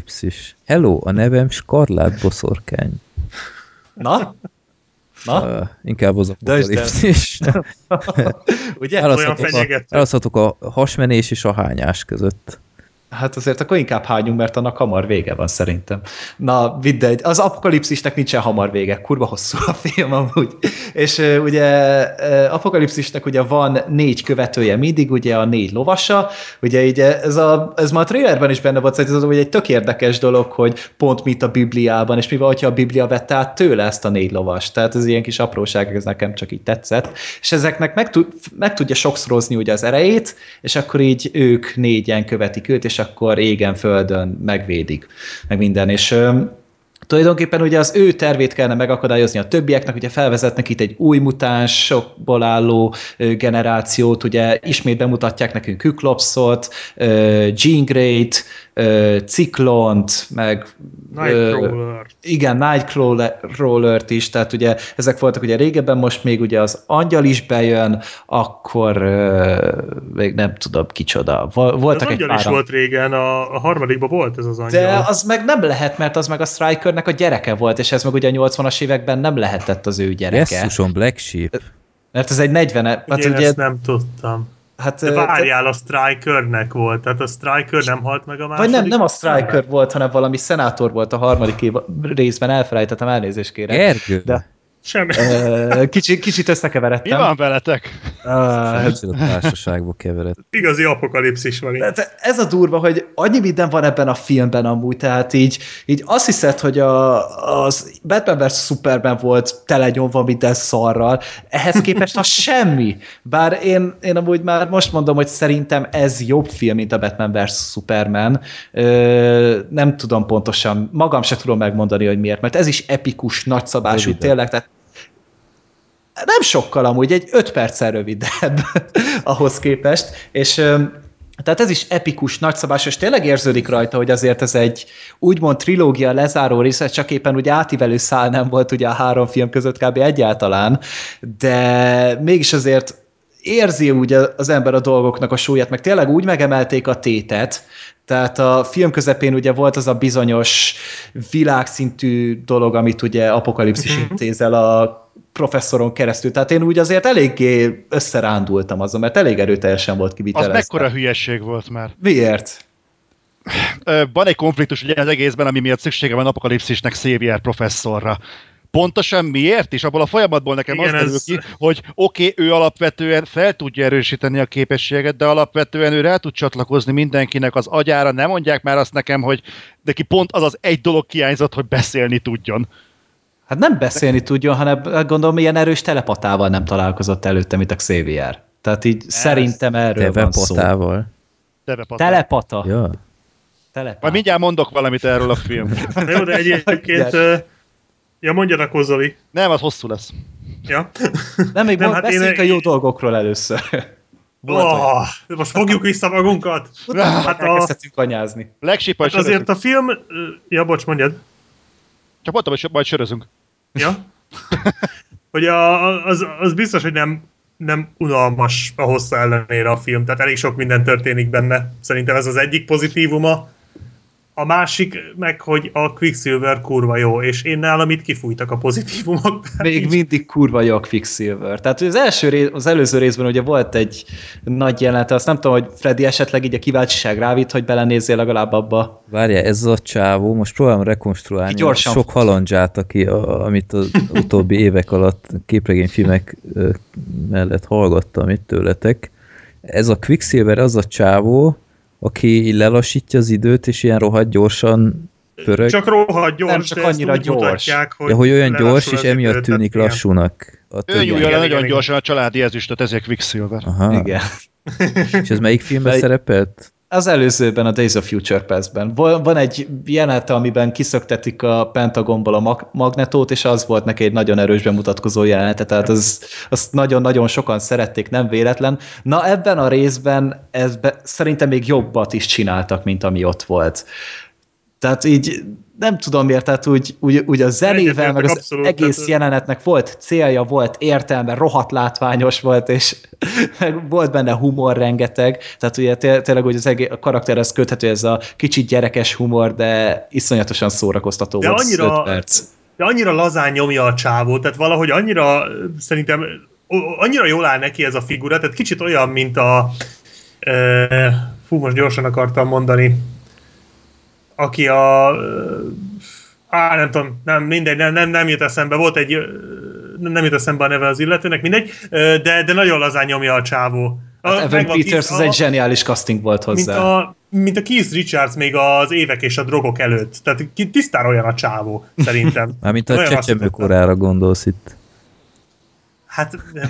Hello, a nevem Skarlát boszorkány. Na? Na? Uh, inkább az apokalipszis. [LAUGHS] Ugye? Választhatok a, fenyegető. választhatok a hasmenés és a hányás között. Hát azért akkor inkább hágyunk, mert annak hamar vége van szerintem. Na, vidd egy. Az apokalipszisnek nincsen hamar vége, kurva hosszú a film amúgy. És ugye apokalipszisnek ugye van négy követője mindig, ugye a négy lovasa, ugye így ez, a, ez már a trailerben is benne volt, szerintem ez ugye egy tök érdekes dolog, hogy pont mit a Bibliában, és mivel, hogyha a Biblia vette át tőle ezt a négy lovas. Tehát ez ilyen kis apróság, ez nekem csak így tetszett. És ezeknek meg, tud, meg tudja sokszorozni ugye az erejét, és akkor így ők négyen követik őt, és akkor égen, földön megvédik, meg minden. És tulajdonképpen ugye az ő tervét kellene megakadályozni a többieknek, ugye felvezetnek itt egy új mutánsokból álló generációt, ugye ismét bemutatják nekünk Kyklopszot, Jean Grey-t, Ciklont, meg Nightcrawler. igen, Nightcrawler-t is, tehát ugye ezek voltak ugye régebben, most még ugye az angyal is bejön, akkor még nem tudom kicsoda. Vol- Az Voltak egy angyal is páran. volt régen, a, a harmadikban volt ez az angyal. De az meg nem lehet, mert az meg a Strikernek a gyereke volt, és ez meg ugye a 80-as években nem lehetett az ő gyereke. Jesszuson, Black Sheep. Mert ez egy 40 hát Ugye, én ugye, ezt nem tudtam. hát, De várjál, a Strikernek volt, tehát a Striker nem halt meg a második vagy nem, nem a? Striker volt, hanem valami szenátor volt a harmadik év, részben, elfelejtettem, elnézést kérek. Gergő, De- Semmi. Kicsi, kicsit Mi összekeveredtem. van veletek? Egyszer a társaságba keveredt. Igazi apokalipszis van itt. Tehát ez a durva, hogy annyi minden van ebben a filmben amúgy, tehát így, így azt hiszed, hogy a, az Batman vs. Superman volt telenyomva minden szarral, ehhez képest a [LAUGHS] semmi. Bár én, én amúgy már most mondom, hogy szerintem ez jobb film, mint a Batman vs. Superman. Ö, nem tudom pontosan, magam se tudom megmondani, hogy miért, mert ez is epikus, nagyszabású, tényleg, tehát nem sokkal amúgy, egy öt perccel rövidebb [LAUGHS] ahhoz képest, és tehát ez is epikus, nagyszabás, és tényleg érződik rajta, hogy azért ez egy úgymond trilógia lezáró része, csak éppen ugye átívelő szál nem volt ugye a három film között kb. egyáltalán, de mégis azért érzi úgy az ember a dolgoknak a súlyát, meg tényleg úgy megemelték a tétet, tehát a film közepén ugye volt az a bizonyos világszintű dolog, amit ugye Apokalipszis Mhm. intézel a professzoron keresztül. Tehát én úgy azért eléggé összerándultam azon, mert elég erőteljesen volt Az kivitelezve. mekkora hülyeség volt már. Miért? Van egy konfliktus ugye az egészben, ami miatt szüksége van apokalipszisnek Xavier professzorra. Pontosan miért? És abból a folyamatból nekem Igen, az derül ez- ki, hogy oké, okay, ő alapvetően fel tudja erősíteni a képességet, de alapvetően ő rá tud csatlakozni mindenkinek az agyára. Nem mondják már azt nekem, hogy neki pont az az egy dolog hiányzott, hogy beszélni tudjon. Hát nem beszélni tudjon, hanem hát gondolom ilyen erős telepatával nem találkozott előtte, mint a Xavier. Tehát így Ez szerintem erről van szó. Tevepotával. Telepata. Ja. Telepata. Majd mindjárt mondok valamit erről a film. Na [LAUGHS] Jó, de egyébként... Ja, mondjad akkor, Zoli. Nem, az hosszú lesz. Ja. Nem, még Nem, hát beszéljünk én- a jó dolgokról először. Volt, hogy Oh, most fogjuk vissza magunkat. Hát, a, elkezdhetünk anyázni. Legsip, hát azért a film... Ja, bocs, mondjad. Csak mondtam, hogy majd sörözünk. Ja. [LAUGHS] Hogy a, az, az biztos, hogy nem, nem unalmas a hossza ellenére a film, tehát elég sok minden történik benne. Szerintem ez az egyik pozitívuma. A másik meg, hogy a Quicksilver kurva jó, és én nálam itt kifújtak a pozitívumok. Még mindig kurva jó a Quicksilver. Tehát az, első rész, az előző részben ugye volt egy nagy jelenet, azt nem tudom, hogy Freddy esetleg így a kíváncsiság rávít, hogy belenézzél legalább abba. Várja, ez a csávó, most próbálom rekonstruálni Gyorsan a sok halandzsát, aki, a, amit az utóbbi évek alatt képregényfilmek mellett hallgattam itt tőletek. Ez a Quicksilver az a csávó, aki lelassítja az időt, és ilyen rohadt gyorsan pörög. Csak rohadt gyors, Nem, csak de annyira gyors. mutatják, hogy, ja, hogy olyan gyors, és emiatt idő, tűnik tehát lassúnak. A Ő nyúlja le igen, nagyon igen. gyorsan a családi ezüstöt, ezért Quicksilver. Aha. Igen. És ez melyik filmben szerepelt? Az előzőben, a Days of Future Past-ben. Van egy jelenete, amiben kiszöktetik a Pentagonból a mag- magnetót, és az volt neki egy nagyon erős bemutatkozó jelenete, tehát az, azt nagyon-nagyon sokan szerették, nem véletlen. Na ebben a részben ezbe, szerintem még jobbat is csináltak, mint ami ott volt. Tehát így nem tudom miért, tehát úgy, úgy, úgy a zenével, meg az abszolút, egész tehát- jelenetnek volt célja, volt értelme, rohadt látványos volt, és [LAUGHS] meg volt benne humor rengeteg, tehát ugye té- tényleg hogy az egész, a karakterhez köthető ez a kicsit gyerekes humor, de iszonyatosan szórakoztató De volt, annyira- 5 perc. de annyira lazán nyomja a csávót, tehát valahogy annyira szerintem annyira jól áll neki ez a figura, tehát kicsit olyan, mint a e, fú, most gyorsan akartam mondani, aki a á, nem tudom, nem, mindegy, nem, nem, nem jut eszembe, volt egy nem jut eszembe a neve az illetőnek, mindegy, de, de nagyon lazán nyomja a csávó. Hát A- Evan Peters az a- egy zseniális casting volt mint hozzá. a, mint a Keith Richards még az évek és a drogok előtt. Tehát tisztára olyan a csávó, szerintem. [LAUGHS] Mármint a Olyan azt csecsemőkorára gondolsz itt. Hát nem,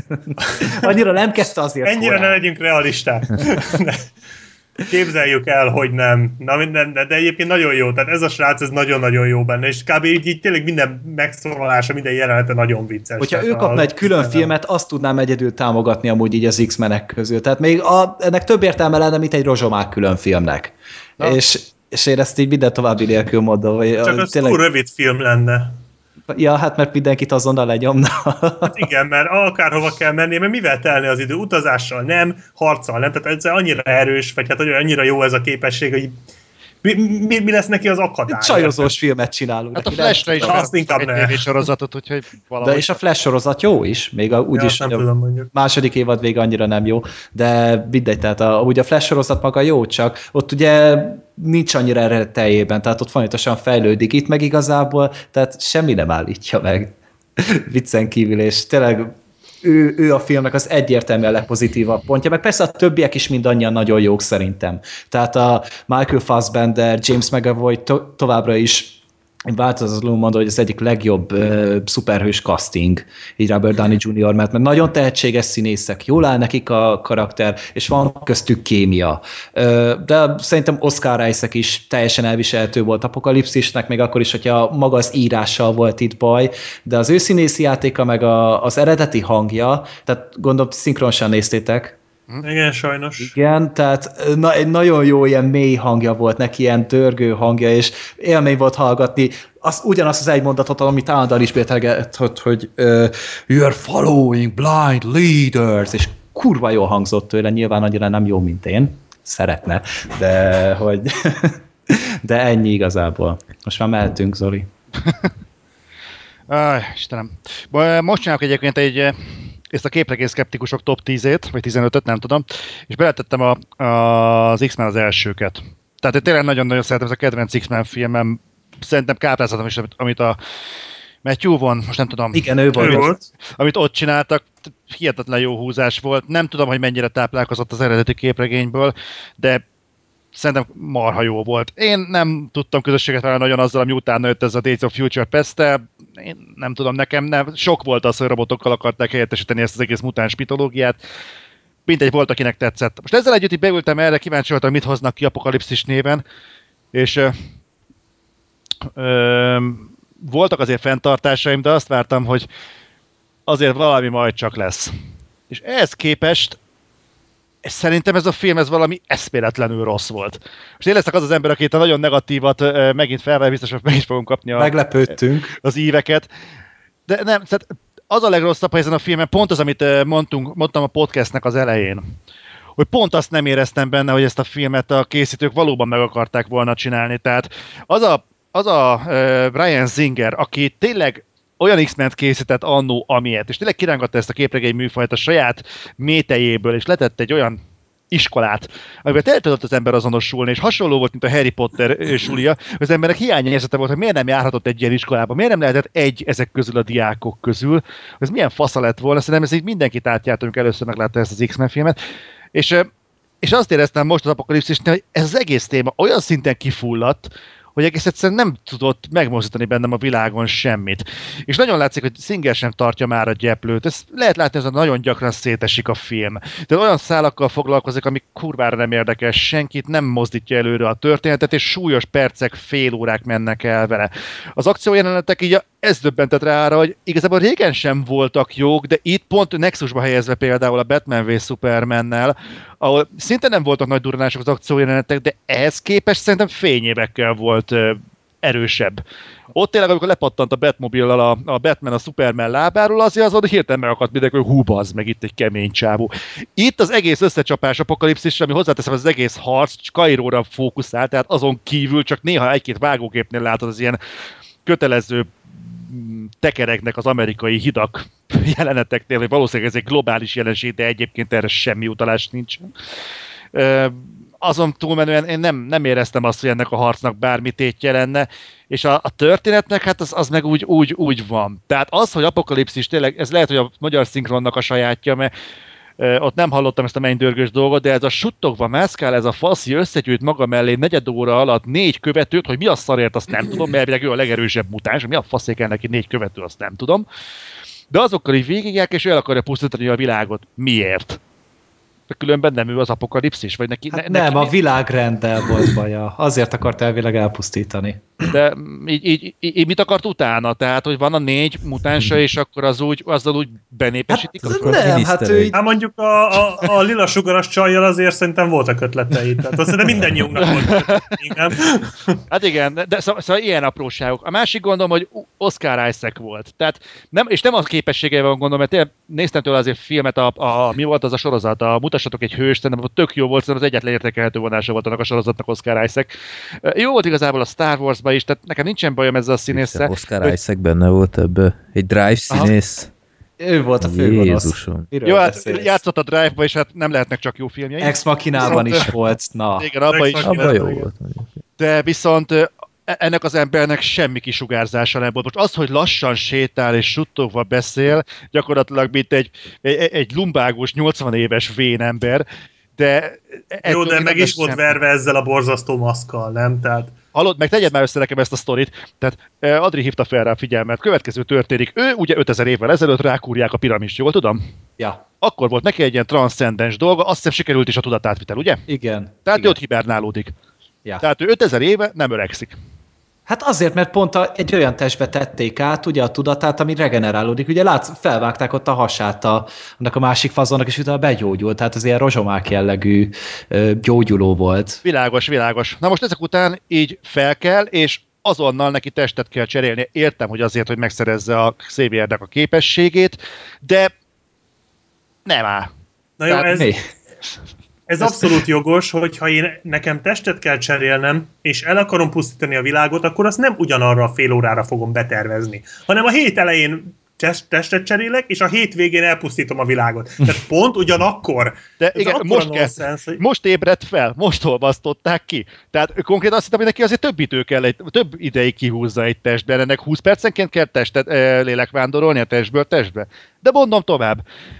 [LAUGHS] Annyira nem kezdte azért ennyire ne korán. legyünk realisták. [LAUGHS] Képzeljük el, hogy nem. Na, minden, de, egyébként nagyon jó. Tehát ez a srác, ez nagyon-nagyon jó benne. És kb. így, így tényleg minden megszólalása, minden jelenete nagyon vicces. Hogyha ő kapna egy külön filmet, azt tudnám egyedül támogatni amúgy így az X-menek közül. Tehát még a, ennek több értelme lenne, mint egy rozsomák külön filmnek. És, és én ezt így minden további nélkül mondom, hogy Csak a, az túl rövid film lenne. Ja, hát mert mindenkit azonnal lenyomna. Hát igen, mert akárhova kell menni, mert mivel telni az idő? Utazással nem, harccal nem. Tehát ez annyira erős, vagy hát annyira jó ez a képesség, hogy mi, mi, mi lesz neki az akadály? Csajozós filmet csinálunk. Hát a Flash-re is. Azt inkább egy ne. tévésorozatot, úgyhogy valahogy... De és a Flash sorozat jó is, még a, Ja, úgyis nem hogy a tudom mondjuk. második évad még annyira nem jó, de mindegy, tehát a, ugye a Flash sorozat maga jó, csak ott ugye nincs annyira erre teljében, tehát ott folyamatosan fejlődik, itt meg igazából, tehát semmi nem állítja meg. [LAUGHS] Viccen kívül, és tényleg ő, ő a filmnek az egyértelműen legpozitívabb pontja, meg persze a többiek is mindannyian nagyon jók szerintem. Tehát a Michael Fassbender, James McAvoy to- továbbra is változatlanul mondom, hogy az egyik legjobb uh, szuperhős casting, így Robert Downey Jr., mert, mert nagyon tehetséges színészek, jól áll nekik a karakter, és van köztük kémia. Uh, de szerintem Oscar Isaac is teljesen elviselhető volt apokalipszisnek, még akkor is, hogyha maga az írással volt itt baj, de az ő színészi játéka, meg a, az eredeti hangja, tehát gondolom, szinkronosan néztétek, igen, sajnos. Igen, tehát na, egy nagyon jó ilyen mély hangja volt neki, ilyen dörgő hangja, és élmény volt hallgatni az, ugyanazt az egy mondatot, amit állandóan ismételget, hogy, hogy uh, you're following blind leaders, és kurva jól hangzott tőle, nyilván annyira nem jó, mint én, szeretne, de hogy [LAUGHS] de ennyi igazából. Most már mehetünk, Zoli. Aj, Istenem. Most csinálok egyébként egy ezt a képregény szkeptikusok top 10-ét, vagy 15-öt, nem tudom, és beletettem a, a, az X-Men az elsőket. Tehát én tényleg nagyon-nagyon szeretem, ez a kedvenc X-Men filmem, szerintem kápráztatom is, amit a Matthew von, most nem tudom. Igen, ő volt. Ő volt. Amit ott csináltak, hihetetlen jó húzás volt. Nem tudom, hogy mennyire táplálkozott az eredeti képregényből, de szerintem marha jó volt. Én nem tudtam közösséget vállalni nagyon azzal, ami utána jött ez a Days of Future pest Én nem tudom, nekem nem, sok volt az, hogy robotokkal akarták helyettesíteni ezt az egész mutáns mitológiát. Mindegy, volt, akinek tetszett. Most ezzel együtt így beültem erre, kíváncsi voltam, mit hoznak ki Apokalipszis néven, és ö, ö, voltak azért fenntartásaim, de azt vártam, hogy azért valami majd csak lesz. És ehhez képest és szerintem ez a film ez valami eszméletlenül rossz volt. Most én leszek az az ember, aki itt a nagyon negatívat megint felvel, biztos, hogy meg is fogom kapni a, Meglepődtünk. az íveket. De nem, tehát az a legrosszabb, ezen a filmen pont az, amit mondtunk, mondtam a podcastnek az elején, hogy pont azt nem éreztem benne, hogy ezt a filmet a készítők valóban meg akarták volna csinálni. Tehát az a, az a Brian Singer, aki tényleg olyan X-Men készített annó, amilyet, és tényleg kirángatta ezt a képregény műfajt a saját métejéből, és letett egy olyan iskolát, amiben el tudott az ember azonosulni, és hasonló volt, mint a Harry Potter sulia, az emberek hiányérzete volt, hogy miért nem járhatott egy ilyen iskolába, miért nem lehetett egy ezek közül a diákok közül, ez milyen fasza lett volna, szerintem ez így mindenkit átjárt, amikor először meglátta ezt az X-Men filmet, és, és azt éreztem most az apokalipszisnél, hogy ez az egész téma olyan szinten kifulladt, hogy egész egyszerűen nem tudott megmozdítani bennem a világon semmit. És nagyon látszik, hogy Singer sem tartja már a gyeplőt. Ez lehet látni, hogy nagyon gyakran szétesik a film. De olyan szálakkal foglalkozik, amik kurvára nem érdekes senkit, nem mozdítja előre a történetet, és súlyos percek, fél órák mennek el vele. Az akciójelenetek így ez döbbentett rá arra, hogy igazából régen sem voltak jók, de itt pont Nexusba helyezve például a Batman v Supermannel, ahol szinte nem voltak nagy durranások az akciójelenetek, de ehhez képest szerintem fényévekkel volt erősebb. Ott tényleg, amikor lepattant a Batmobile a, a Batman a Superman lábáról, azért az hirtelen megakadt mindenki, hogy hú, az meg itt egy kemény csávó. Itt az egész összecsapás apokalipszis, ami hozzáteszem, az egész harc Kairóra fókuszál, tehát azon kívül csak néha egy-két vágógépnél látod az ilyen kötelező tekereknek az amerikai hidak [LAUGHS] jeleneteknél, hogy valószínűleg ez egy globális jelenség, de egyébként erre semmi utalás nincs. Azon túlmenően én nem, nem éreztem azt, hogy ennek a harcnak bármi tétje lenne, és a, a történetnek hát az, az meg úgy, úgy, úgy van. Tehát az, hogy apokalipszis tényleg, ez lehet, hogy a magyar szinkronnak a sajátja, mert ott nem hallottam ezt a mennydörgős dolgot, de ez a suttogva mászkál, ez a faszi összegyűjt maga mellé negyed óra alatt négy követőt, hogy mi a szarért, azt nem tudom, mert ő a legerősebb mutáns, mi a faszék kell neki négy követő, azt nem tudom. De azokkal így végigják, és el akarja pusztítani a világot. Miért? De különben nem ő az apokalipszis, vagy neki... Hát ne, nem, neki... a világrendel volt baja. Azért akart elvileg elpusztítani. De így, így, így, mit akart utána? Tehát, hogy van a négy mutánsa, és akkor az úgy, azzal úgy benépesítik? Hát, nem, hát ő így... Hát mondjuk a, a, a lila sugaras csajjal azért szerintem voltak ötletei. Tehát azt szerintem mindennyiunknak volt nem? [LAUGHS] Hát igen, de szóval, szóval ilyen apróságok. A másik gondom, hogy Oscar Isaac volt. Tehát nem, és nem a képességeivel van gondolom, mert én néztem tőle azért filmet, a, a, mi volt az a sorozat, a Mutassatok egy hőst, szerintem tök jó volt, szerintem az egyetlen értékelhető vonása volt annak a sorozatnak Oscar Isaac. Jó volt igazából a Star Wars is, tehát nekem nincsen bajom ezzel a színésszel. Oscar hogy... Isaac benne volt ebbe. Egy drive színész. Aha. Ő volt a főgonosz. Jó, hát játszott a Drive-ba, és hát nem lehetnek csak jó filmjei. Ex Machinában is volt, na. Igen, abban is. Abban jó volt. De viszont ennek az embernek semmi kisugárzása nem volt. Most az, hogy lassan sétál és suttogva beszél, gyakorlatilag mint egy, egy, egy lumbágos 80 éves vénember, de... Jó, de meg is volt verve ezzel a borzasztó maszkkal, nem? Tehát Hallod, meg tegyed már össze nekem ezt a sztorit. Tehát eh, Adri hívta fel rá a figyelmet. Következő történik. Ő ugye 5000 évvel ezelőtt rákúrják a piramist, jól tudom? Ja, Akkor volt neki egy ilyen transzcendens dolga, azt hiszem sikerült is a tudatátvitel, ugye? igen. Tehát igen. ő ott hibernálódik. Ja. Tehát ő 5000 éve nem öregszik. Hát azért, mert pont a, egy olyan testbe tették át, ugye a tudatát, ami regenerálódik. Ugye látsz, felvágták ott a hasát a, annak a másik fazonnak, és utána begyógyult. Tehát az ilyen rozsomák jellegű ö, gyógyuló volt. Világos, világos. Na most ezek után így fel kell, és azonnal neki testet kell cserélni. Értem, hogy azért, hogy megszerezze a Xaviernek a képességét, de nem áll. Na jó, Tehát ez, Mi? Ez abszolút jogos, hogyha én nekem testet kell cserélnem, és el akarom pusztítani a világot, akkor azt nem ugyanarra a fél órára fogom betervezni, hanem a hét elején test- testet cserélek, és a hét végén elpusztítom a világot. Tehát pont ugyanakkor. De igen, most, kell, nonsens, hogy- most ébredt fel, most olvasztották ki. Tehát konkrétan azt hittem, hogy neki azért több idő kell, egy, több ideig kihúzza egy testben, ennek 20 percenként kell testet, e, lélekvándorolni a testből testbe. De mondom tovább,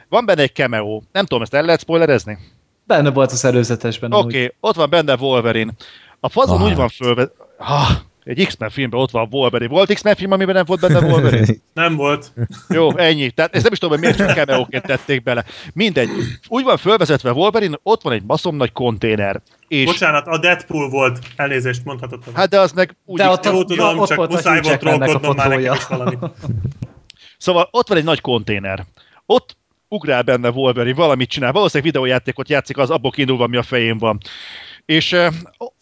van benne egy cameo, nem tudom, ezt el lehet spoilerezni? Benne volt az előzetesben. Oké, amúgy. okay, ott van benne Wolverine. A fazon Ah. úgy van fölve... Ah, egy X-Men filmben ott van Wolverine. Volt X-Men film, amiben nem volt benne Wolverine? [LAUGHS] Nem volt. Jó, ennyi. Tehát ezt nem is tudom, hogy miért csak tették bele. Mindegy. Úgy van fölvezetve Wolverine, ott van egy baszom nagy konténer. És, Bocsánat, a Deadpool volt. Elnézést mondhatod. hát de az meg úgy De is- ott, ott, tudom, ott csak volt a muszáj volt trollkodnom már nekem is valamit. Szóval ott van egy nagy konténer. Ott ugrál benne Wolverine, valamit csinál. Valószínűleg videójátékot játszik, az abból kiindulva, ami a fején van. És, eh,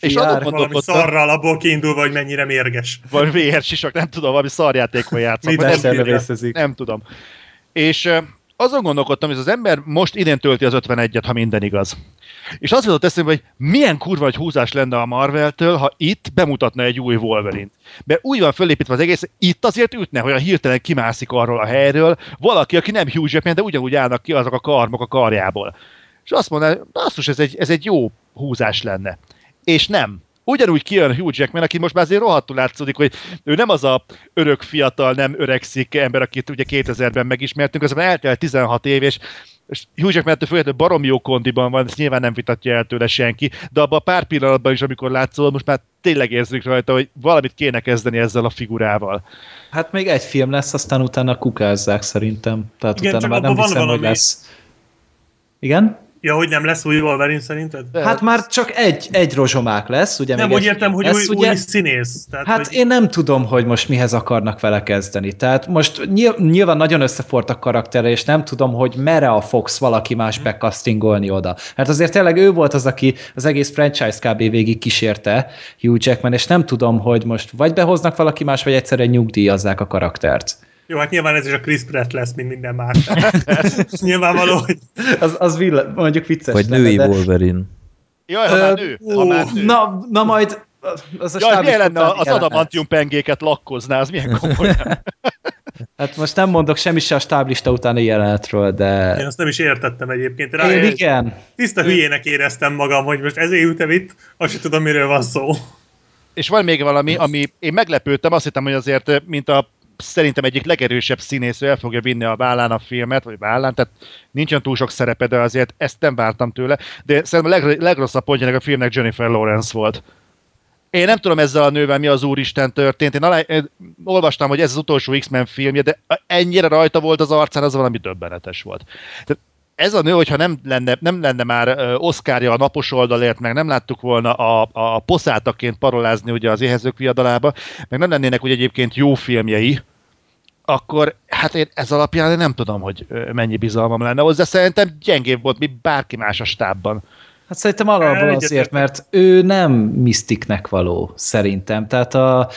és azon Valami szarral abból kiindulva, hogy mennyire mérges. vagy VR sisak, nem tudom, valami. Mit vagy nem, vészezik. nem tudom. És azon gondolkodtam, hogy az ember most idén tölti az 51-et, ha minden igaz. És az jutott eszembe, hogy milyen kurva egy húzás lenne a Marvel-től, ha itt bemutatna egy új Wolverine-t. Mert úgy van fölépítve az egész, itt azért ütne, hogy a hirtelen kimászik arról a helyről valaki, aki nem Hugh Jackman, de ugyanúgy állnak ki azok a karmok a karjából. És azt mondaná, basszus, ez egy, ez egy jó húzás lenne. És nem. Ugyanúgy kijön Hugh Jackman, aki most már azért rohadtul látszódik, hogy ő nem az a örök fiatal, nem öregszik ember, akit ugye 2000-ben megismertünk, azonban eltelt 16 év, és és Hugh Jackman ettől függetlenül baromi jó kondiban van, ezt nyilván nem vitatja el tőle senki, de abban a pár pillanatban is, amikor látszol, most már tényleg érzik rajta, hogy valamit kéne kezdeni ezzel a figurával. Hát még egy film lesz, aztán utána kukázzák szerintem. Tehát Igen, utána már nem hiszem, hogy valami- lesz. Igen? Ja, hogy nem lesz új Wolverine szerinted? De Hát már csak egy, egy rozsomák lesz, ugye nem, még úgy értem, hogy lesz, új, ugye? új színész. Tehát, Hát hogy... én nem tudom, hogy most mihez akarnak vele kezdeni. Tehát most nyilv- nyilván nagyon összefort a karaktere, és nem tudom, hogy mere a Fox valaki más becastingolni oda. Hát azért tényleg ő volt az, aki az egész franchise kb. végig kísérte, Hugh Jackman, és nem tudom, hogy most vagy behoznak valaki más, vagy egyszerűen nyugdíjazzák a karaktert. Jó, hát nyilván ez is a Chris Pratt lesz, mint minden más. [LAUGHS] Nyilvánvaló, hogy Az, az vill- mondjuk vicces. Vagy női de- Wolverine. Jaj, ha már nő, ha már nő. Na, na majd az a Jaj, milyen lenne az adamantium pengéket lakkozná, az milyen komolyan. [LAUGHS] Hát most nem mondok semmi se a stáblista utáni jelenetről, de... én azt nem is értettem egyébként. Rá, Én igen. Tiszta hülyének éreztem magam, hogy most ezért ültem itt, azt sem tudom, miről van szó. És van még valami, ami én meglepődtem, azt hittem, hogy azért, mint a szerintem egyik legerősebb színész, ő el fogja vinni a vállán a filmet, vagy vállán, tehát nincsen túl sok szerepe, de azért ezt nem vártam tőle. De szerintem a leg, legrosszabb pontja a filmnek Jennifer Lawrence volt. Én nem tudom ezzel a nővel mi az úristen történt. Én alá, én olvastam, hogy ez az utolsó X-Men filmje, de ennyire rajta volt az arcán, az valami döbbenetes volt. Tehát ez a nő, hogyha nem lenne, nem lenne már Oszkárja a napos oldalért, meg nem láttuk volna a, a poszátaként parolázni ugye az éhezők viadalába, meg nem lennének ugye egyébként jó filmjei, akkor hát én ez alapján én nem tudom, hogy mennyi bizalmam lenne hozzá. Szerintem gyengébb volt, mint bárki más a stábban. Hát szerintem alapból azért, mert ő nem misztiknek való, szerintem. Tehát a,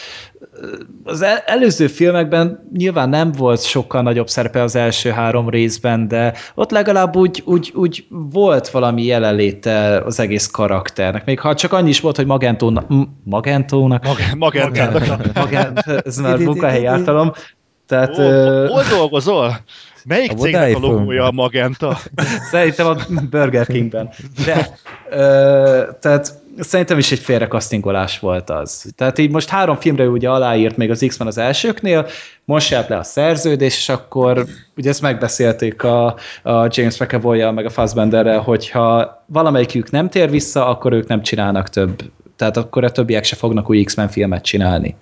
az el- előző filmekben nyilván nem volt sokkal nagyobb szerepe az első három részben, de ott legalább úgy, úgy, úgy volt valami jelenléte az egész karakternek. Még ha csak annyi is volt, hogy Magentónak, Magentónak, Mag- Magentának. Magent, ez már munkahelyi ártalom, tehát Ó, ö, hol dolgozol? Melyik A cégnek a logója a Magenta? Szerintem a Burger Kingben. De, ö, tehát szerintem is egy félrekasztingolás volt az. Tehát így most három filmre ugye aláírt még az X-Men az elsőknél, most járt le a szerződés, és akkor ugye ezt megbeszélték a, a James mcavoy meg a Fassbenderrel, hogyha valamelyikük nem tér vissza, akkor ők nem csinálnak több. Tehát akkor a többiek se fognak új X-Men filmet csinálni.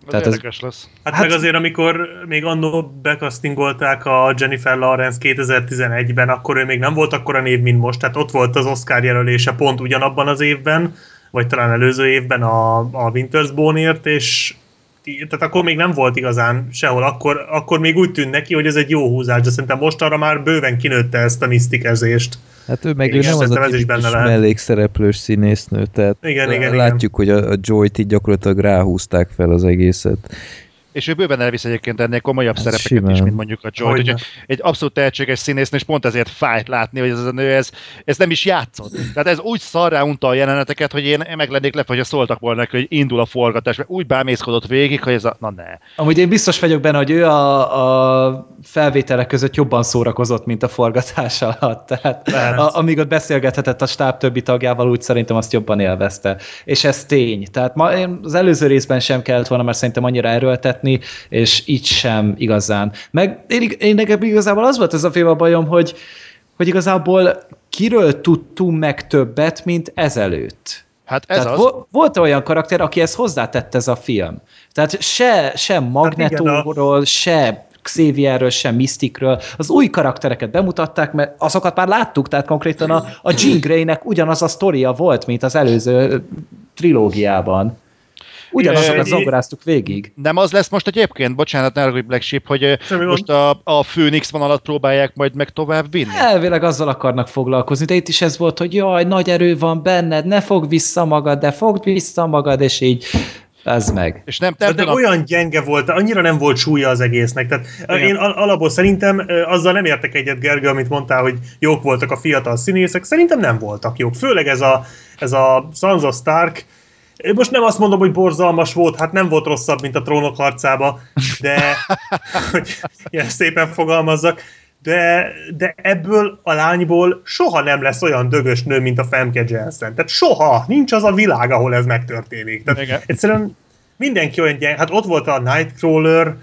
Ez Tehát ez- érdekes lesz. Hát, hát meg azért, amikor még annó bekasztingolták a Jennifer Lawrence 2011-ben, akkor ő még nem volt akkora név, mint most, tehát ott volt az Oscar jelölése pont ugyanabban az évben, vagy talán előző évben a, a Winter's Bone-ért, és tehát akkor még nem volt igazán sehol, akkor, akkor még úgy tűnt neki, hogy ez egy jó húzás, de szerintem most arra már bőven kinőtte ezt a misztikezést. Hát ő meg Igen, ő nem az a tipikus mellékszereplős színésznő, tehát Igen, igen, látjuk, hogy a, a Joy-t így gyakorlatilag ráhúzták fel az egészet. És ő bőven elvisz egyébként ennél komolyabb Hát szerepeket simán. is, mint mondjuk a Joy. Úgyhogy egy abszolút tehetséges színésznő, és pont ezért fájt látni, hogy ez a nő, ez, ez nem is játszott. Tehát ez úgy szarrá unta a jeleneteket, hogy én meg lennék lepve, hogyha szóltak volna neki, hogy indul a forgatás, mert úgy bámészkodott végig, hogy ez a... Na ne. Amúgy én biztos vagyok benne, hogy ő a, a felvételek között jobban szórakozott, mint a forgatás alatt. Tehát Lehet. a, amíg ott beszélgethetett a stáb többi tagjával, úgy szerintem azt jobban élvezte. És ez tény. Tehát ma, én az előző részben sem kellett volna, mert szerintem annyira erőltetni, és itt sem igazán. Meg én, én nekem igazából az volt ez a film a bajom, hogy, hogy igazából kiről tudtunk meg többet, mint ezelőtt. Hát ez Tehát az. vo- volt olyan karakter, aki ezt hozzátett ez a film. Tehát se, se Magnetóról, se Xavierről, sem Mysticről. Az új karaktereket bemutatták, mert azokat már láttuk, tehát konkrétan a, a Jean Grey-nek ugyanaz a sztoria volt, mint az előző trilógiában. Ugyanazokat zongoráztuk végig. Nem az lesz most egyébként, bocsánat, ne haragudj, Black Sheep, hogy Semmi most a, a Phoenix vonalat próbálják majd meg tovább vinni. Elvileg azzal akarnak foglalkozni, de itt is ez volt, hogy jaj, nagy erő van benned, ne fogd vissza magad, de fogd vissza magad, és így ez meg. És nem, De, nem de tudom, olyan gyenge volt, annyira nem volt súlya az egésznek. Tehát Igen. én al- alapból szerintem azzal nem értek egyet, Gergő, amit mondtál, hogy jók voltak a fiatal színészek. Szerintem nem voltak jók. Főleg ez a, ez a Sansa Stark. Most nem azt mondom, hogy borzalmas volt, hát nem volt rosszabb, mint a trónok harcába, de [LAUGHS] hogy ilyen szépen fogalmazzak, de, de ebből a lányból soha nem lesz olyan dögös nő, mint a Femke Jensen. Tehát soha! Nincs az a világ, ahol ez megtörténik. Tehát Igen. egyszerűen mindenki olyan gyeng, hát ott volt a Nightcrawler,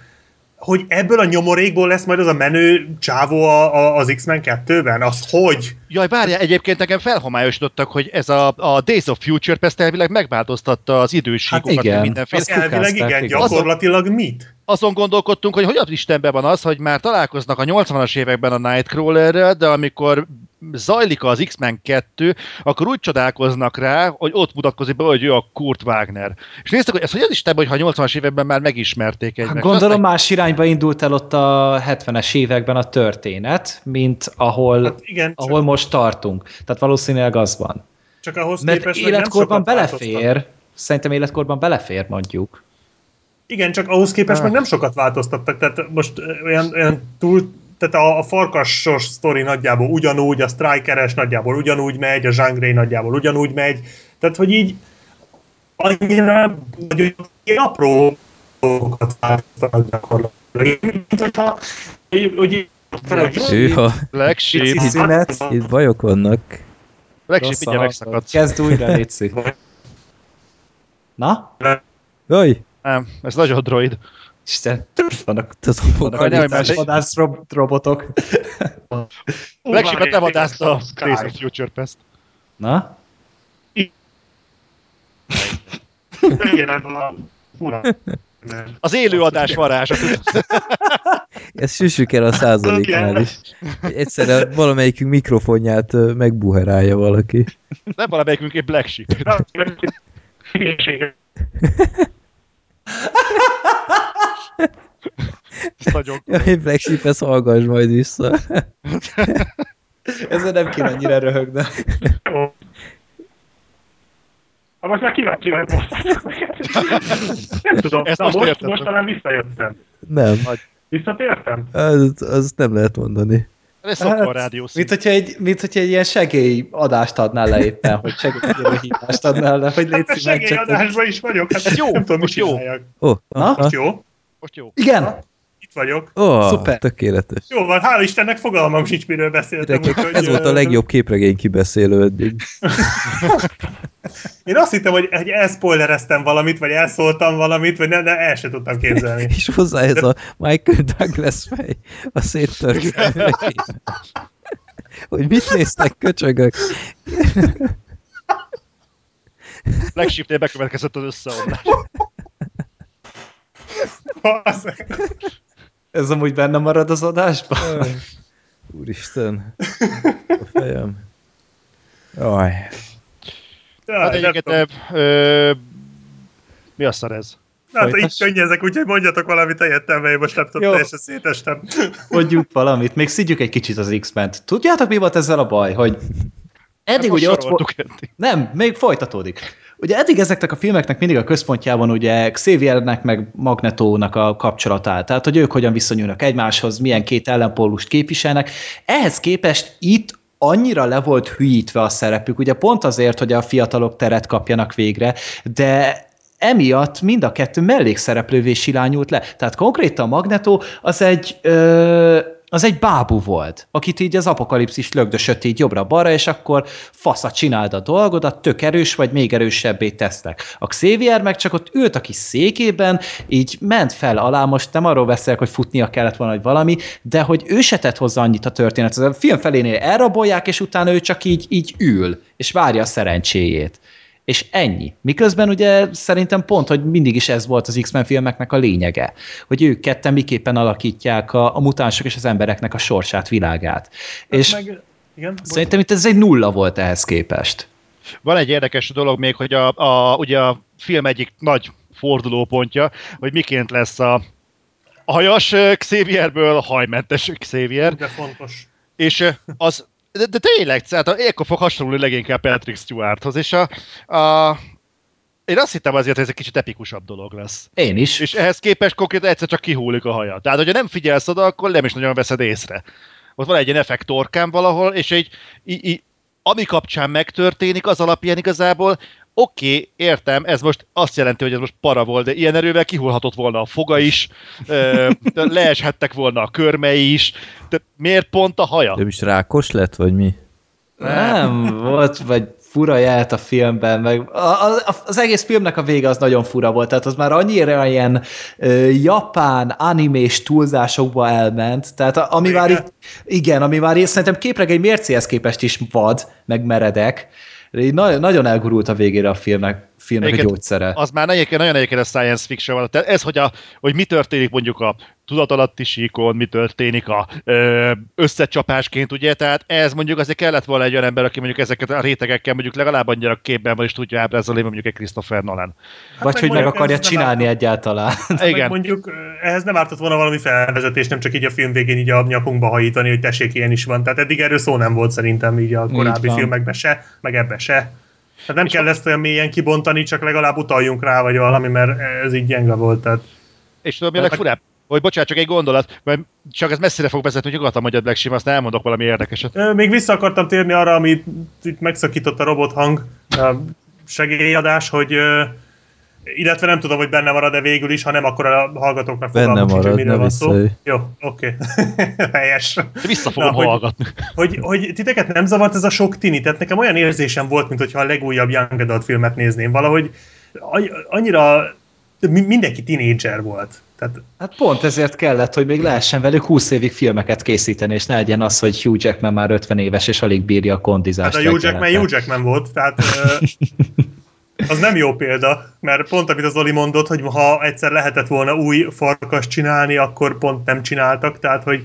hogy ebből a nyomorékból lesz majd az a menő csávó a, a, az X-Men 2-ben? Az hogy? Jaj, várjál, egyébként nekem felhomályosítottak, hogy ez a, a Days of Future Pest elvileg megváltoztatta az idősíkokat, Hát igen. mindenféle. Elvileg igen, igen. gyakorlatilag mit? Azon gondolkodtunk, hogy hogy az Istenben van az, hogy már találkoznak a 80-as években a Nightcrawlerrel, de amikor zajlik az X-Men 2, akkor úgy csodálkoznak rá, hogy ott mutatkozik be, hogy ő a Kurt Wagner. És néztek, hogy ez hogy az Istenben, hogy ha a 80-as években már megismerték egymást. Hát gondolom Aztán- más irányba indult el ott a 70-es években a történet, mint ahol, Hát igen, csak, ahol most tartunk. Tehát valószínűleg az van. csak ahhoz Mert képest, életkorban sokat belefér, változtattak. szerintem életkorban belefér mondjuk. Igen, csak ahhoz képest Ah. meg nem sokat változtattak, tehát most olyan, olyan túl, tehát a, a farkasos sztori nagyjából ugyanúgy, a strikeres nagyjából ugyanúgy megy, a Jean nagyjából ugyanúgy megy, tehát hogy így annyira nagyon apró dolgokat változtatnak gyakorlatilag. Mint hogyha, hogy, Hűha, szünet. itt bajok vannak. A mindjárt megszakadsz. Kezd újra, Léci. Na? Jaj, Nem, ez nagyon droid. Isten, vannak, tudom, vannak Jaj, nem, mert- vadász rob- robotok. Black Sheep-et levadászta a Days of Future Pest. Na? Az élőadás varázsa. ezt süssük el a százaléknál is. Egyszerűen valamelyikünk mikrofonját megbuherálja valaki. Nem valamelyikünk egy Black Sheep. Ez nagyon Jaj, Black Sheep, ezt hallgass majd vissza. [LAUGHS] Ezzel nem kéne annyira röhögni. Ha most már kíváncsi vagy most. Nem tudom, Ezt na most most, talán visszajöttem. Nem, Visszatértem? az, az nem lehet mondani. Ez szokva rádió mint, hogyha egy, mint hogyha egy ilyen segélyadást adnál le éppen, hogy segélykérő hívást adnál le, hogy légy szíves, csak... Segélyadásban is vagyok, hát Ez jó, nem tudom, most jó. Ó, oh, Na? Most jó? Most jó. Igen, Itt itt vagyok. Ó, oh, Szuper. tökéletes. Jó van, hál' Istennek fogalmam sincs, miről beszéltem. Gyerekek, úgyhogy, ez volt a legjobb képregény kibeszélő eddig. [LAUGHS] Én azt hittem, hogy, hogy elspoilereztem valamit, vagy elszóltam valamit, vagy nem, de el sem tudtam képzelni. [LAUGHS] És hozzá ez a Michael Douglas fej a széttört. Hogy mit néztek, köcsögök? [LAUGHS] Legshipnél bekövetkezett az összeomlás. Ez amúgy benne marad az adásban? Úristen. A fejem. Jaj. Jaj, Hát egyébként, mi a szar ez? Na, hát így könnyezek, úgyhogy mondjatok valamit helyettem, mert én most nem tudom, Jó. teljesen szétestem. Mondjuk valamit, még szidjuk egy kicsit az X-ment. Tudjátok, mi volt ezzel a baj? Hogy eddig ugye ott volt... Nem, még folytatódik. Ugye eddig ezeknek a filmeknek mindig a központjában ugye Xaviernek meg Magnetónak a kapcsolat áll. Tehát, hogy ők hogyan viszonyulnak egymáshoz, milyen két ellenpólust képviselnek. Ehhez képest itt annyira le volt hülyítve a szerepük, ugye pont azért, hogy a fiatalok teret kapjanak végre, de emiatt mind a kettő mellékszereplővé silányult le. Tehát konkrétan Magneto az egy ö, az egy bábú volt, akit így az apokalipszis lögdösött így jobbra-balra, és akkor fasza csináld a dolgodat, tök erős vagy, még erősebbé tesznek. A Xavier meg csak ott ült a kis székében, így ment fel alá, most nem arról beszélek, hogy futnia kellett volna, hogy valami, de hogy ő se tett hozzá annyit a történet. A film felénél elrabolják, és utána ő csak így, így ül, és várja a szerencséjét. És ennyi. Miközben ugye szerintem pont, hogy mindig is ez volt az X-Men filmeknek a lényege, hogy ők ketten miképpen alakítják a, a mutánsok és az embereknek a sorsát, világát. és Hát Meg, igen, szerintem itt ez egy nulla volt ehhez képest. Van egy érdekes dolog még, hogy a, a, ugye a film egyik nagy fordulópontja, hogy miként lesz a, hajas Xavierből hajmentes Xavier, de fontos. és az de, de tényleg, tehát akkor fog hasonlulni leginkább Patrick Stewarthoz, és a, a én azt hittem azért, hogy ez egy kicsit epikusabb dolog lesz. Én is. És ehhez képest konkrétan egyszer csak kihúlik a haja. Tehát, hogyha nem figyelsz oda, akkor nem is nagyon veszed észre. Ott van egy ilyen effekt torkán valahol, és egy, í, í, ami kapcsán megtörténik, az alapján igazából oké, okay, értem, ez most azt jelenti, hogy ez most para volt, de ilyen erővel kihullhatott volna a foga is, leeshettek volna a körmei is, de miért pont a haja? Nem is rákos lett, vagy mi? Nem, volt, vagy fura jelent a filmben, meg a- a- az egész filmnek a vége az nagyon fura volt, tehát az már annyira ilyen ö, japán animés túlzásokba elment, tehát a, ami már itt, igen, ami már itt szerintem képregény mércéhez képest is vad, meg meredek, így na, nagyon elgurult a végére a filmnek, filmnek a Egyébként gyógyszere. Az már egyébként nagyon egyébként a science fiction van. Tehát ez, hogy, a, hogy mi történik mondjuk a tudatalatti síkon, mi történik a ö, összecsapásként, ugye? Tehát ez mondjuk azért kellett volna egy olyan ember, aki mondjuk ezeket a rétegekkel mondjuk legalább annyira képben van, és tudja ábrázolni, mondjuk egy Christopher Nolan. Vagy meg hogy meg akarja csinálni árt- egyáltalán. Meg Igen. mondjuk ehhez nem ártott volna valami felvezetés, nem csak így a film végén így a nyakunkba hajítani, hogy tessék, ilyen is van. Tehát eddig erről szó nem volt szerintem így a korábbi van. filmekben se, meg ebbe se. Tehát nem kell ezt olyan mélyen kibontani, csak legalább utaljunk rá, vagy valami, mert ez így gyenge volt. Tehát És tudom, mi a legfurább? Hogy bocsánat, csak egy gondolat, mert csak ez messzire fog vezetni, hogy nyugodtan mondjad Black Sim, aztán elmondok valami érdekeset. Még vissza akartam térni arra, amit itt megszakított a robothang a segélyadás, hogy illetve nem tudom, hogy benne marad de végül is, ha nem, akkor a hallgatóknak Benne sincs, hogy marad, miről ne van szó. Jó, oké. [LAUGHS] Helyes. De vissza fogom Na, hogy- hallgatni. Hogy, hogy titeket nem zavart ez a sok tini? Tehát nekem olyan érzésem volt, mintha a legújabb Young Adult filmet nézném. Valahogy annyira mi- mindenki tinédzser volt. Tehát Hát pont ezért kellett, hogy még lehessen velük 20 évig filmeket készíteni, és ne legyen az, hogy Hugh Jackman már 50 éves, és alig bírja a kondizást. Hát a Hugh Jackman. Hugh Jackman volt, tehát az nem jó példa, mert pont amit az Oli mondott, hogy ha egyszer lehetett volna új farkas csinálni, akkor pont nem csináltak, tehát hogy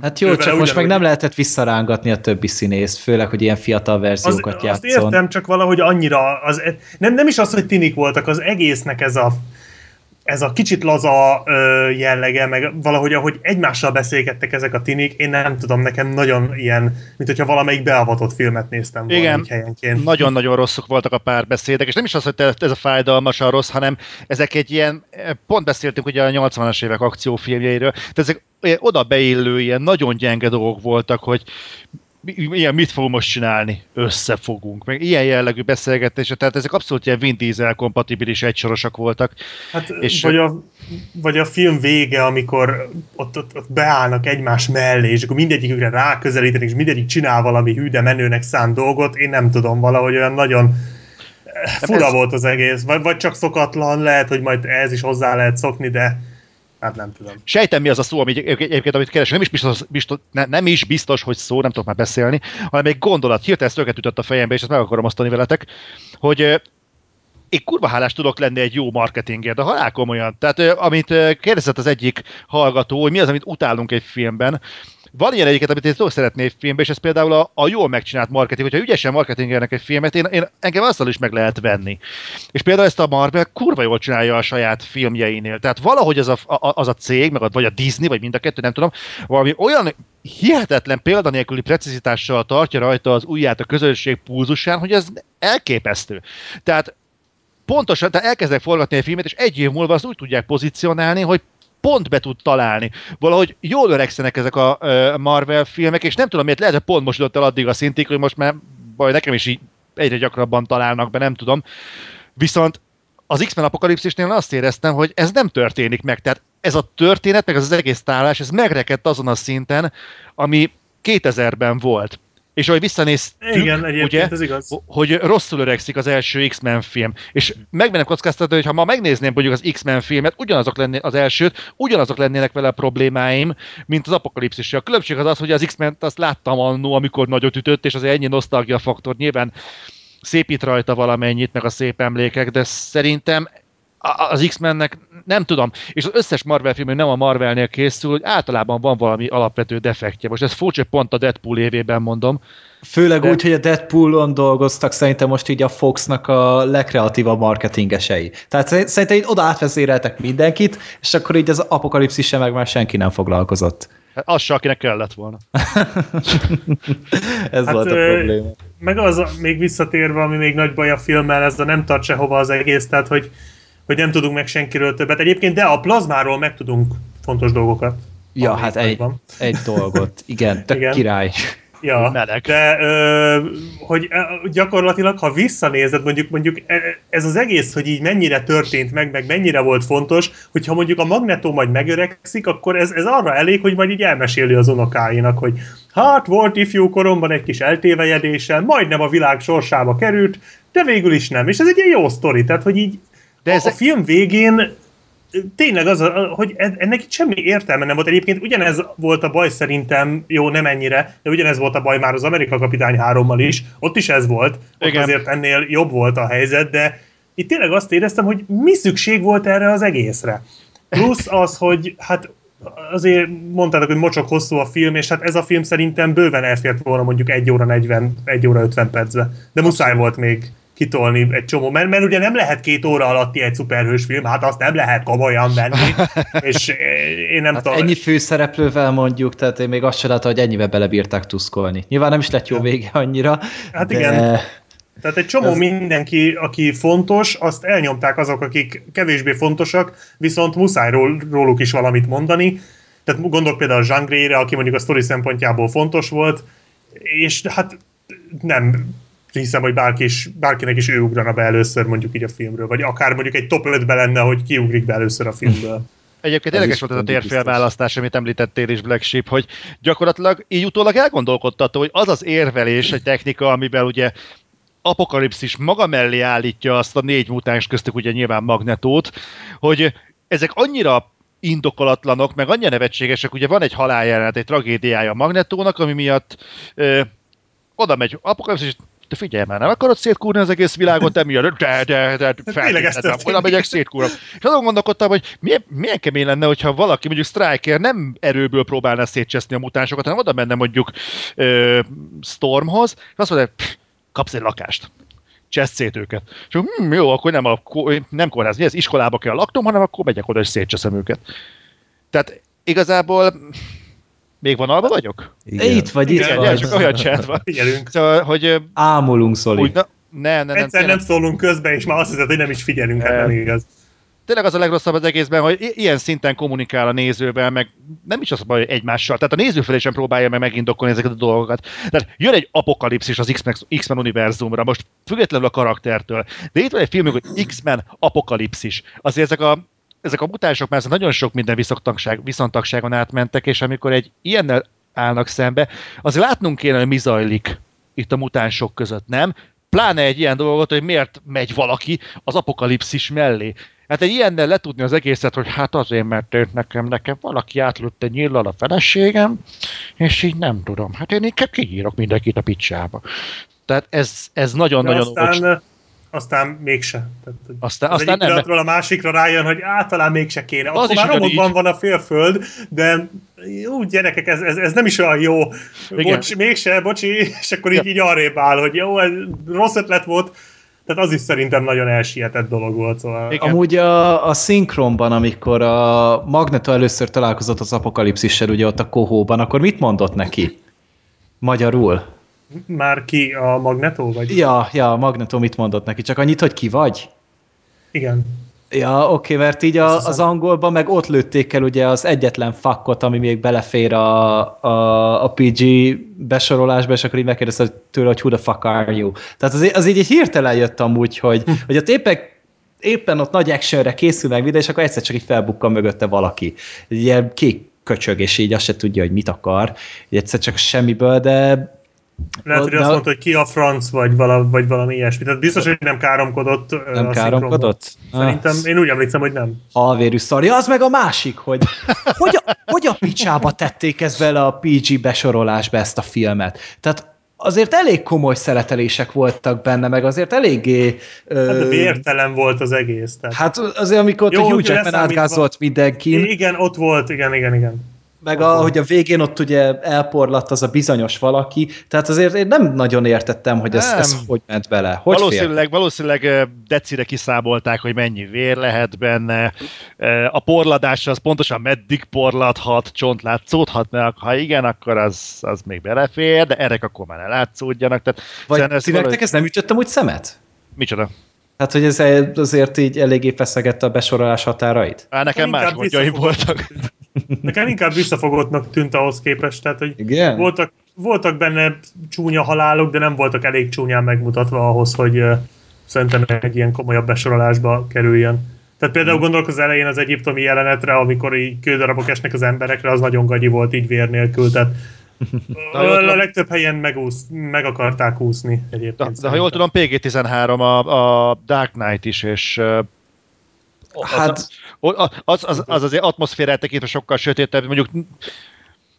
Hát jó, Ő csak most meg nem lehetett visszarángatni a többi színészt, főleg, hogy ilyen fiatal az, verziókat azt játszon. értem, csak valahogy annyira, az, nem, nem is az, hogy tinik voltak, az egésznek ez a ez a kicsit laza ö, jellege, meg valahogy ahogy egymással beszélgettek ezek a tinik, én nem tudom, nekem nagyon ilyen, mint hogyha valamelyik beavatott filmet néztem volna Igen. helyenként. Nagyon-nagyon rosszok voltak a párbeszédek, és nem is az, hogy ez a fájdalmasan rossz, hanem ezek egy ilyen, pont beszéltünk ugye a 80-as évek akciófilmjeiről, tehát ezek oda beillő, ilyen nagyon gyenge dolgok voltak, hogy ilyen mit fogunk most csinálni? Összefogunk. Meg ilyen jellegű beszélgetése, tehát ezek abszolút ilyen Vin Diesel kompatibilis egysorosak voltak. Hát, és vagy, a, vagy a film vége, amikor ott, ott, ott beállnak egymás mellé, és akkor mindegyikükre ráközelítenek, és mindegyik csinál valami hű, de menőnek szánt dolgot, én nem tudom, valahogy olyan nagyon fura ez... volt az egész, vagy, vagy csak szokatlan, lehet, hogy majd ez is hozzá lehet szokni, de Hát nem tudom. Sejtem, mi az a szó, ami egyébként, amit keresek. Nem is biztos, biztos, ne, nem is biztos, hogy szó, nem tudok már beszélni, hanem egy gondolat. Hirtelen ezt ütött a fejembe, és ezt meg akarom osztani veletek, hogy én kurva hálás tudok lenni egy jó marketingért, de halál komolyan. Tehát, amit kérdezett az egyik hallgató, hogy mi az, amit utálunk egy filmben, van ilyen egyiket, amit én tudok szeretni egy filmben, és ez például a, a jól megcsinált marketing. Hogyha ügyesen marketingelnek egy filmet, én, én, engem azzal is meg lehet venni. És például ezt a Marvel kurva jól csinálja a saját filmjeinél. Tehát valahogy az a, a, az a cég, meg a, vagy a Disney, vagy mind a kettő, nem tudom, valami olyan hihetetlen példanélküli precizitással tartja rajta az ujját a közönség pulzusán, hogy ez elképesztő. Tehát pontosan, tehát elkezdek forgatni egy filmet, és egy év múlva azt úgy tudják pozícionálni, hogy pont be tud találni. Valahogy jól öregszenek ezek a Marvel filmek, és nem tudom miért, lehet, hogy pont most jutott el addig a szintig, hogy most már baj, nekem is így egyre gyakrabban találnak be, nem tudom. Viszont az X-Men apokalipszisnél azt éreztem, hogy ez nem történik meg. Tehát ez a történet, meg az, az egész tálás, ez megrekedt azon a szinten, ami 2000-ben volt és ahogy visszanéztük, Igen, ugye, ez igaz. hogy rosszul öregszik az első X-Men film. És megmenem kockáztatni, hogy ha ma megnézném mondjuk az X-Men filmet, ugyanazok lennének az elsőt, ugyanazok lennének vele a problémáim, mint az apokalipszis. A különbség az az, hogy az X-Men-t azt láttam annó, amikor nagyot ütött, és az ennyi nosztalgia faktor nyilván szépít rajta valamennyit, meg a szép emlékek, de szerintem az X-Mennek nem tudom, és az összes Marvel film, nem a Marvelnél készül, hogy általában van valami alapvető defektje. Most ez furcsa, pont a Deadpool évében mondom. Főleg de... úgy, hogy a Deadpoolon dolgoztak szerintem most így a Foxnak a legkreatívabb marketingesei. Tehát szerintem így oda átvezéreltek mindenkit, és akkor így az apokalipszis meg már senki nem foglalkozott. Hát az se, akinek kellett volna. [LAUGHS] ez hát, volt a probléma. Meg az, még visszatérve, ami még nagy baj a filmmel, ez a nem tart sehova az egész, tehát hogy hogy nem tudunk meg senkiről többet. Egyébként, de a plazmáról meg tudunk fontos dolgokat. Ja, hát egy, egy dolgot. Igen, tök Igen. király. Ja, Meleg. de ö, hogy gyakorlatilag, ha visszanézed, mondjuk, mondjuk e, ez az egész, hogy így mennyire történt meg, meg mennyire volt fontos, hogyha mondjuk a Magneto majd megöregszik, akkor ez, ez arra elég, hogy majd így elmeséli az unokáinak, hogy hát volt ifjú koromban egy kis eltévejedéssel, majdnem a világ sorsába került, de végül is nem. És ez egy ilyen jó sztori, tehát hogy így de ez a, a film végén tényleg az, hogy ennek itt semmi értelme nem volt. Egyébként ugyanez volt a baj szerintem, jó, nem ennyire, de ugyanez volt a baj már az Amerika Kapitány 3-mal is, ott is ez volt, ott Igen. azért ennél jobb volt a helyzet, de itt tényleg azt éreztem, hogy mi szükség volt erre az egészre. Plusz az, hogy hát azért mondtátok, hogy mocsok hosszú a film, és hát ez a film szerintem bőven elfért volna mondjuk 1 óra 40, 1 óra 50 percbe. De muszáj volt még kitolni egy csomó, mert, mert ugye nem lehet két óra alatti egy szuperhős film, hát azt nem lehet komolyan venni, [LAUGHS] és én nem hát tudom. Ennyi főszereplővel mondjuk, tehát én még azt sem látom, hogy ennyivel belebírták tuszkolni. Nyilván nem is lett jó vége annyira. Hát de... igen. Tehát egy csomó Ez... mindenki, aki fontos, azt elnyomták azok, akik kevésbé fontosak, viszont muszáj róluk is valamit mondani. Tehát gondolok például a Jean aki mondjuk a sztori szempontjából fontos volt, és hát nem hiszem, hogy bárki is, bárkinek is ő ugrana be először mondjuk így a filmről, vagy akár mondjuk egy top 5-be lenne, hogy ki ugrik be először a filmből. Egyébként érdekes volt ez a térfélválasztás, amit említettél is, Black Sheep, hogy gyakorlatilag így utólag elgondolkodtató, hogy az az érvelés, egy technika, amiben ugye apokalipszis maga mellé állítja azt a négy mutáns köztük ugye nyilván magnetót, hogy ezek annyira indokolatlanok, meg annyira nevetségesek, ugye van egy haláljelenet, egy tragédiája a magnetónak, ami miatt ö, oda megy apokalipszis, de figyelj már, nem akarod szétkúrni az egész világot, emiatt, de, de, de, feltétlenül, oda megyek szétkúrom. És azon gondolkodtam, hogy milyen, milyen kemény lenne, hogyha valaki, mondjuk Striker nem erőből próbálna szétcseszni a mutánsokat, hanem oda menne mondjuk ö, Stormhoz, és azt mondja, kapsz egy lakást csesz szét őket. És hm, jó, akkor nem, a, nem kórház, ez iskolába kell laknom, hanem akkor megyek oda és szétcseszem őket. Tehát igazából még van alba vagyok? Igen. Itt vagy, itt Igen, vagy. Csak olyan van. Figyelünk. Szóval, hogy... Ámulunk, Szoli. Úgy, na, ne, ne, nem, Egyszer nem, nem szólunk közben, és már azt hiszed, hogy nem is figyelünk, hát nem igaz. tényleg az a legrosszabb az egészben, hogy ilyen szinten kommunikál a nézővel, meg nem is az a baj, hogy egymással. Tehát a néző felé sem próbálja meg megindokolni ezeket a dolgokat. Tehát jön egy apokalipszis az X-Men, X-Men univerzumra, most függetlenül a karaktertől. De itt van egy filmünk, hogy X-Men apokalipszis. Azért ezek a ezek a mutánsok már nagyon sok minden viszontagság, viszontagságon átmentek, és amikor egy ilyennel állnak szembe, azért látnunk kéne, hogy mi zajlik itt a mutánsok között, nem? Pláne egy ilyen dolgot, hogy miért megy valaki az apokalipszis mellé. Hát egy ilyennel letudni az egészet, hogy hát azért, mert őt nekem, nekem valaki átlőtt egy nyillal a feleségem, és így nem tudom. Hát én inkább kinyírok mindenkit a picsába. Tehát ez, nagyon-nagyon aztán, aztán mégse. Tehát, Aztán- az aztán egyik nem. pillanatról a másikra rájön, hogy általán mégse kéne. Az Akkor is már romokban van a félföld, de jó, gyerekek, ez, ez, ez nem is olyan jó. Igen. Bocs, mégse, bocsi, és akkor így, Ja. így arrébb áll, hogy jó, ez rossz ötlet volt. Tehát az is szerintem nagyon elsietett dolog volt. Szóval Igen. Amúgy a, a szinkronban, amikor a Magneto először találkozott az apokalipszissel, ugye ott a kohóban, akkor mit mondott neki? Magyarul? Már ki a Magneto, vagy? Ja, ja, a Magneto mit mondott neki? Csak annyit, hogy ki vagy? Igen. Ja, oké, mert így a, az angolban meg ott lőtték el ugye az egyetlen fakkot, ami még belefér a, a, a PG besorolásba, és akkor így megkérdezte tőle, hogy who the fuck are you? Tehát az, az így egy hirtelen jött amúgy, hogy, hogy ott éppen, éppen ott nagy actionre készül meg videó, és akkor egyszer csak így felbukkan mögötte valaki. Egy ilyen kék köcsög, és így azt se tudja, hogy mit akar. Így egyszer csak semmiből, de Lehet, hogy De- azt mondta, hogy ki a franc, vagy, vala, vagy valami ilyesmi. Tehát biztos, hogy nem káromkodott. ö, nem a káromkodott? Szerintem, én úgy emlékszem, hogy nem. halvérű szarja, az meg a másik, hogy [LAUGHS] hogy a, hogy a picsába tették ezt bele a PG besorolásba ezt a filmet. Tehát azért elég komoly szeletelések voltak benne, meg azért eléggé... Ö, Hát de vértelen volt az egész. Tehát. hát azért, amikor Jó, a Hugh Jackman átgázolt mindenkin, Igen, ott volt, igen, igen, igen. Meg a, hogy a végén ott ugye elporlatt az a bizonyos valaki, tehát azért én nem nagyon értettem, hogy ez, Nem. ez hogy ment bele. Hogy valószínűleg, valószínűleg decire kiszámolták, hogy mennyi vér lehet benne. A porladás az pontosan meddig porladhat, csont látszódhat, mert ha igen, akkor az, az még belefér, de erek akkor már ne látszódjanak. Tehát Vagy ti nektek valahogy- ez nem ütöttem úgy szemet? Micsoda? Hát, hogy ez azért így eléggé feszegette a besorolás határait? Á, nekem más gondjaim voltak. [LAUGHS] Nekem inkább visszafogottnak tűnt ahhoz képest, tehát hogy Igen? voltak, voltak benne csúnya halálok, de nem voltak elég csúnyán megmutatva ahhoz, hogy uh, szerintem egy ilyen komolyabb besorolásba kerüljön. Tehát például gondolok az elején az egyiptomi jelenetre, amikor így kődarabok esnek az emberekre, az nagyon gagyi volt így vér nélkül, tehát [LAUGHS] a tudom- legtöbb helyen megúsz, meg akarták úszni De, egyébként. de ha jól tudom, PG-13 a, a Dark Knight is, és Hát az, az, az, az azért atmoszférát tekintve sokkal sötétebb, mondjuk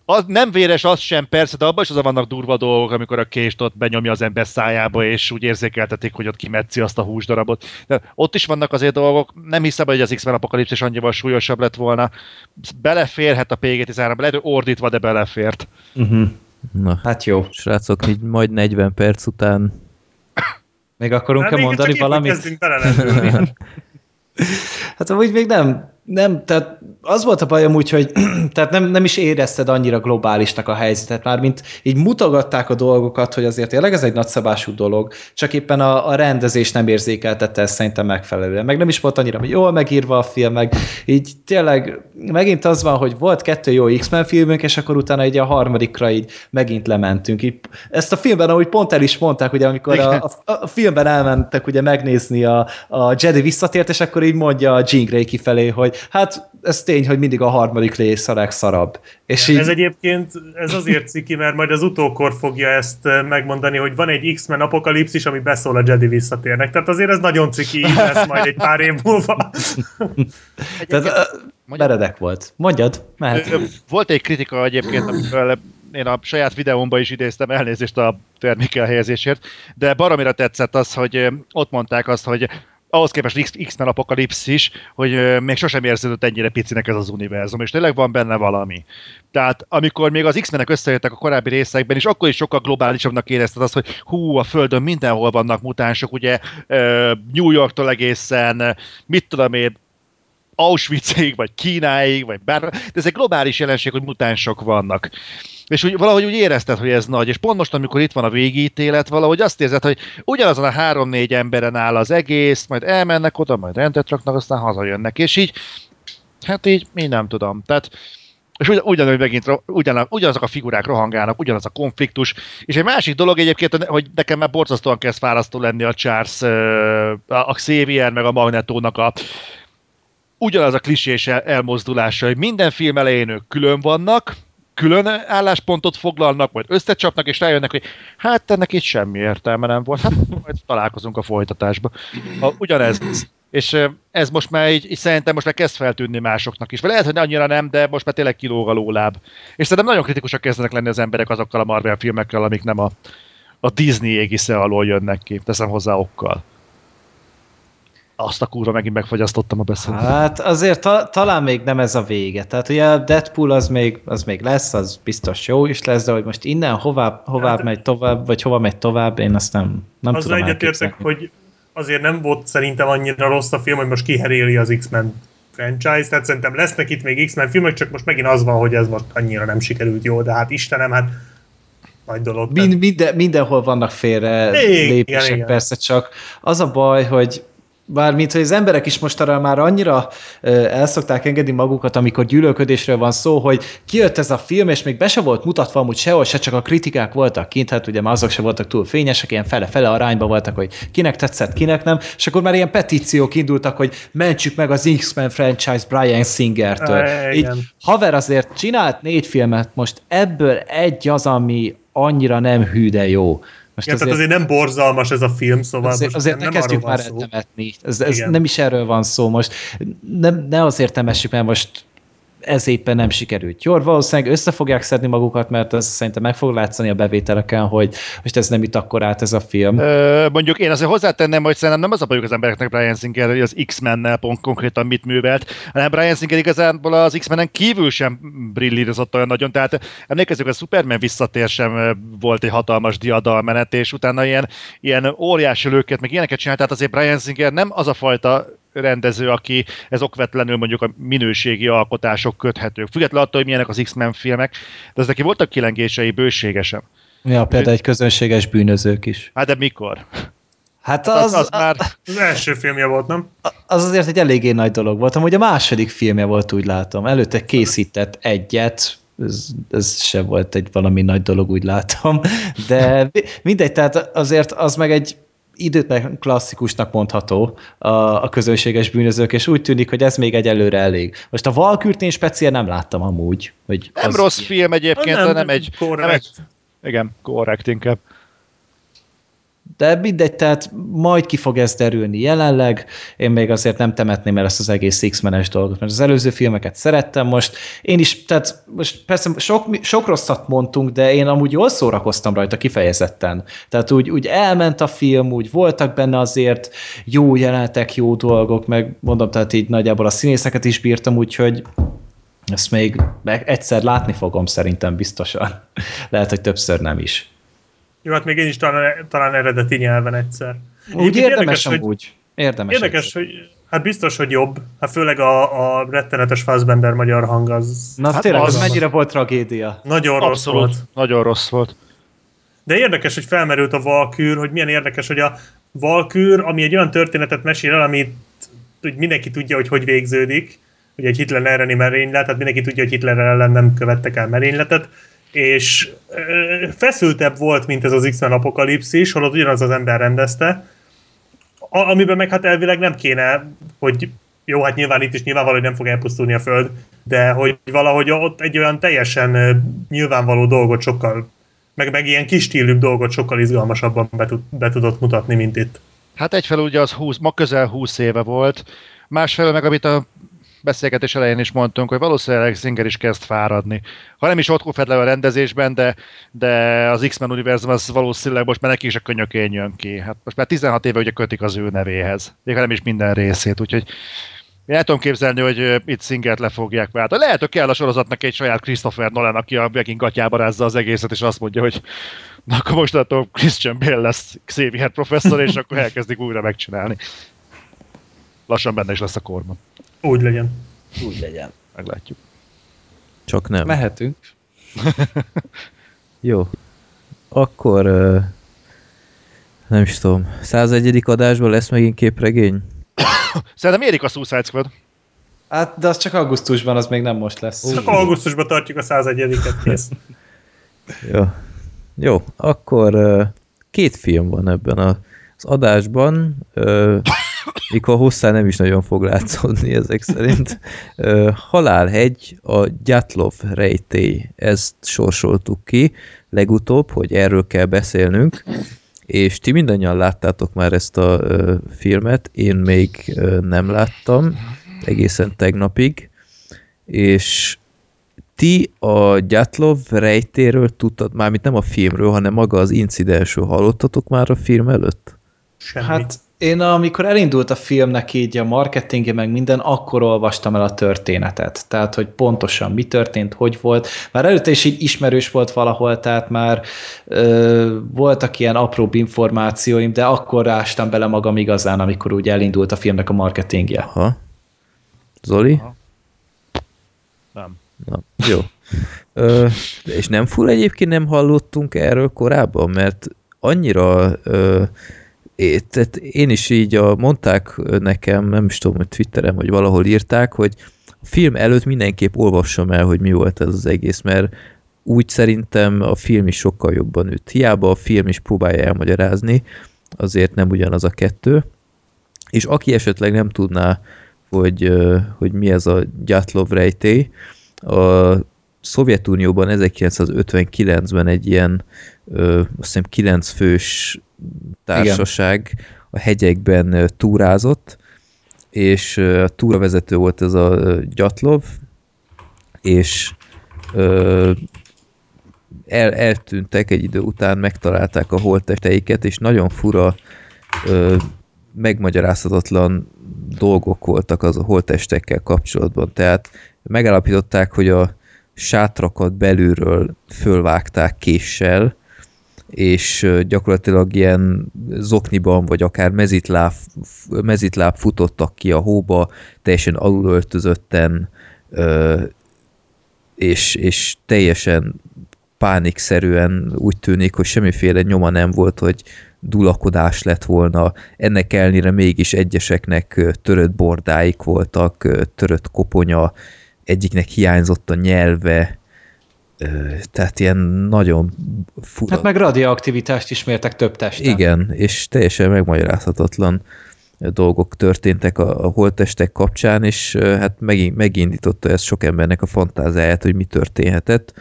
az nem véres az sem persze, de abban is az vannak durva dolgok, amikor a kést ott benyomja az ember szájába, és úgy érzékeltetik, hogy ott kimetszi azt a húsdarabot. De ott is vannak azért dolgok, nem hiszem, hogy az X-Men apokalipszis annyival súlyosabb lett volna. Beleférhet a PG-13-ba, lehet, hogy ordítva, de belefért. uh-huh. Na, hát jó. srácok, így majd 40 perc után Még akarunk-e még mondani valamit? Belelendülni. [LAUGHS] Hát amúgy még nem, nem, tehát az volt a baj amúgy, hogy [CLEARS THROAT] tehát nem, nem is érezted annyira globálisnak a helyzetet, már mint így mutogatták a dolgokat, hogy azért tényleg ez egy nagyszabású dolog, csak éppen a, a rendezés nem érzékeltette ezt szerintem megfelelően. Meg nem is volt annyira hogy jól megírva a film, meg így tényleg megint az van, hogy volt kettő jó X-Men filmünk, és akkor utána így a harmadikra így megint lementünk. Így, ezt a filmben amúgy pont el is mondták, ugye amikor a, a, a filmben elmentek ugye megnézni a, a Jedi visszatért, és akkor így mondja a Jean Grey kifelé, hogy hát ez tény, hogy mindig a harmadik rész a legszarabb. És így, Ez egyébként ez azért ciki, mert majd az utókor fogja ezt eh, megmondani, hogy van egy X-Men apokalipszis, ami beszól a Jedi visszatérnek. Tehát azért ez nagyon ciki így lesz majd egy pár év múlva. tehát, ö, meredek volt. Mondjad, mehet. Volt egy kritika egyébként, amivel én a saját videómban is idéztem elnézést a termékelhelyezésért, de baromira tetszett az, hogy ott mondták azt, hogy ahhoz képest X-Men apokalipszis, hogy még sosem érződött ennyire picinek ez az univerzum, és tényleg van benne valami. Tehát amikor még az X-menek összejöttek a korábbi részekben, és akkor is sokkal globálisabbnak érezted azt, hogy hú, a Földön mindenhol vannak mutánsok, ugye New Yorktól egészen, mit tudom én, Auschwitzig, vagy Kínáig, vagy bár, de ez egy globális jelenség, hogy mutánsok vannak. És úgy, valahogy úgy érezted, hogy ez nagy. És pont most, amikor itt van a végítélet, valahogy azt érzed, hogy ugyanazon a három-négy emberen áll az egész, majd elmennek oda, majd rendet raknak, aztán hazajönnek. És így, hát így, én nem tudom. Tehát és ugyan, ugyanúgy megint ugyan, ugyanazok a figurák rohangálnak, ugyanaz a konfliktus. És egy másik dolog egyébként, hogy nekem már borzasztóan kezd fárasztó lenni a Charles, a Xavier, meg a Magnetónak a ugyanaz a klisés elmozdulása, hogy minden film elején ők külön vannak, külön álláspontot foglalnak, majd összecsapnak, és rájönnek, hogy hát ennek itt semmi értelme nem volt, hát majd találkozunk a folytatásba. A, ugyanez és ez most már így, így szerintem most már kezd feltűnni másoknak is. Vagy lehet, hogy annyira nem, de most már tényleg kilóg a lóláb. És szerintem nagyon kritikusak kezdenek lenni az emberek azokkal a Marvel filmekkel, amik nem a, a Disney égisze alól jönnek ki. Teszem hozzá okkal. Azt a kurva megint megfagyasztottam a beszédet. Hát azért ta, talán még nem ez a vége. Tehát ugye a Deadpool az még, az még lesz, az biztos jó is lesz, de hogy most innen hová, hová hát, megy tovább, vagy hova megy tovább, én azt nem, nem az tudom egyetértek, hogy azért nem volt szerintem annyira rossz a film, hogy most kiheréli az X-Men franchise, tehát szerintem lesznek itt még X-Men filmek, csak most megint az van, hogy ez most annyira nem sikerült jól, de hát Istenem, hát nagy dolog. Mind, minden, mindenhol vannak félre igen, lépések, igen. persze, csak az a baj, hogy Bármint, hogy az emberek is most arra már annyira el szokták engedni magukat, amikor gyűlölködésről van szó, hogy kijött ez a film, és még be se volt mutatva amúgy sehol, se csak a kritikák voltak kint, hát ugye már azok se voltak túl fényesek, ilyen fele-fele arányban voltak, hogy kinek tetszett, kinek nem, és akkor már ilyen petíciók indultak, hogy mentsük meg az X-Men franchise Brian Singertől. E, Így, haver azért csinált négy filmet, most ebből egy az, ami annyira nem hű, de jó. Most Igen, azért, tehát azért nem borzalmas ez a film, szóval azért, most azért nem, ne kezdjük már temetni. Ez, ez nem is erről van szó most. Nem, ne azért temessük, mert most ez éppen nem sikerült jól. Valószínűleg össze fogják szedni magukat, mert ez szerintem meg fog látszani a bevételeken, hogy most ez nem itt akkor át ez a film. Ö, mondjuk én azért hozzátennem, hogy szerintem nem az a bajuk az embereknek Brian Singer, hogy az X-mennel pont konkrétan mit művelt, hanem Brian Singer igazából az X-menen kívül sem brillírozott olyan nagyon, tehát emlékezzük, a Superman visszatér sem volt egy hatalmas diadalmenet, és utána ilyen, ilyen óriási lőket, meg ilyeneket csinált, tehát azért Brian Singer nem az a fajta rendező, aki ez okvetlenül mondjuk a minőségi alkotások köthetők. Függetlenül attól, hogy milyenek az X-Men filmek, de az neki voltak kilengései bőségesen. Ja, például egy közönséges bűnözők is. Hát de mikor? Hát az, az, az már... Az első filmje volt, nem? Az azért egy eléggé nagy dolog volt. Amúgy a második filmje volt, úgy látom. Előtte készített egyet, ez, ez se volt egy valami nagy dolog, úgy látom. De mindegy, tehát azért az meg egy időtlen klasszikusnak mondható a, a közönséges bűnözők, és úgy tűnik, hogy ez még egyelőre elég. Most a Valkürt én speciál nem láttam amúgy. Hogy nem rossz ilyen. film egyébként, nem, nem, egy, nem egy... Igen, korrekt inkább de mindegy, tehát majd ki fog ez derülni jelenleg, én még azért nem temetném el ezt az egész X-menes dolgot, mert az előző filmeket szerettem most, én is, tehát most persze sok, sok rosszat mondtunk, de én amúgy jól szórakoztam rajta kifejezetten. Tehát úgy, úgy elment a film, úgy voltak benne azért jó jelenetek, jó dolgok, meg mondom, tehát így nagyjából a színészeket is bírtam, úgyhogy ezt még egyszer látni fogom szerintem biztosan. [LAUGHS] Lehet, hogy többször nem is. Jó, hát még én is talán, talán eredeti nyelven egyszer. Úgy érdemes, érdekes, amúgy. Érdemes. Érdekes, egyszer. hogy hát biztos, hogy jobb. Hát főleg a, a rettenetes Fassbender magyar hang az... Na hát tényleg, az mennyire volt tragédia? Nagyon Abszolút, rossz volt. Nagyon rossz volt. De érdekes, hogy felmerült a Valkűr, hogy milyen érdekes, hogy a Valkűr, ami egy olyan történetet mesél el, amit hogy mindenki tudja, hogy hogy végződik, hogy egy Hitler elleni merénylet, tehát mindenki tudja, hogy Hitler ellen nem követtek el merényletet, és feszültebb volt, mint ez az X-Men apokalipszis, holott ugyanaz az ember rendezte, amiben meg hát elvileg nem kéne, hogy jó, hát nyilván itt is nyilvánvaló, hogy nem fog elpusztulni a Föld, de hogy valahogy ott egy olyan teljesen nyilvánvaló dolgot sokkal, meg, meg ilyen kis stílűbb dolgot sokkal izgalmasabban be, tud, be tudott mutatni, mint itt. Hát egyfelől ugye az 20, ma közel 20 éve volt, másfelől meg amit a beszélgetés elején is mondtunk, hogy valószínűleg Singer is kezd fáradni. Ha nem is ott fed le a rendezésben, de, de az X-Men univerzum az valószínűleg most már neki is a könyökén jön ki. Hát most már 16 éve ugye kötik az ő nevéhez. Még nem is minden részét, úgyhogy én el tudom képzelni, hogy itt Singert le fogják váltani. Lehet, hogy kell a sorozatnak egy saját Christopher Nolan, aki a megint gatyába rázza az egészet, és azt mondja, hogy na akkor mostantól Christian Bale lesz Xavier professzor, és akkor elkezdik újra megcsinálni. Lassan benne is lesz a korban. Úgy legyen. Úgy legyen. Meglátjuk. Csak nem. Mehetünk. [LAUGHS] Jó. Akkor ö, nem is tudom, 101. adásban lesz megint képregény? [COUGHS] Szerintem érik a Suicide Squad. Hát, de az csak augusztusban, az még nem most lesz. Csak augusztusban tartjuk a 101-et, kész. [LAUGHS] Jó. Jó, akkor ö, két film van ebben a, az adásban, ö, mikor hosszá nem is nagyon fog látszódni ezek szerint. Halálhegy, a Gyatlov rejtély, ezt sorsoltuk ki legutóbb, hogy erről kell beszélnünk, és ti mindannyian láttátok már ezt a filmet, én még nem láttam, egészen tegnapig, és ti a Gyatlov rejtéről tudtad, mármint nem a filmről, hanem maga az incidensről hallottatok már a film előtt? Semmi. Hát én amikor elindult a filmnek így a marketingje meg minden, akkor olvastam el a történetet. Tehát, hogy pontosan mi történt, hogy volt. Már előtte is így ismerős volt valahol, tehát már ö, voltak ilyen apróbb információim, de akkor ástam bele magam igazán, amikor úgy elindult a filmnek a marketingje. Aha. Zoli? Aha. Nem. Na, jó. Ö, és nem full egyébként nem hallottunk erről korábban, mert annyira ö, é, tehát én is így a, mondták nekem, nem is tudom, hogy Twitteren, vagy valahol írták, hogy a film előtt mindenképp olvassam el, hogy mi volt ez az egész, mert úgy szerintem a film is sokkal jobban üt. Hiába a film is próbálja elmagyarázni, azért nem ugyanaz a kettő. És aki esetleg nem tudná, hogy, hogy mi ez a Gyatlov rejtély, a Szovjetunióban 1959-ben egy ilyen ö, azt hiszem 9 fős társaság Igen. a hegyekben túrázott, és a túravezető volt ez a Gyatlov, és ö, el, eltűntek egy idő után, megtalálták a holttesteiket, és nagyon fura ö, megmagyarázhatatlan dolgok voltak az a holttestekkel kapcsolatban. Tehát megállapították, hogy a sátrakat belülről fölvágták késsel, és gyakorlatilag ilyen zokniban, vagy akár mezitláb, mezitláb futottak ki a hóba, teljesen alulöltözötten, és, és teljesen pánikszerűen úgy tűnik, hogy semmiféle nyoma nem volt, hogy dulakodás lett volna. Ennek ellenére mégis egyeseknek törött bordáik voltak, törött koponya, egyiknek hiányzott a nyelve, tehát ilyen nagyon fura. Hát meg radioaktivitást ismértek több testen. Igen, és teljesen megmagyarázhatatlan dolgok történtek a, a holttestek kapcsán, és hát megint, megindította ez sok embernek a fantáziáját, hogy mi történhetett.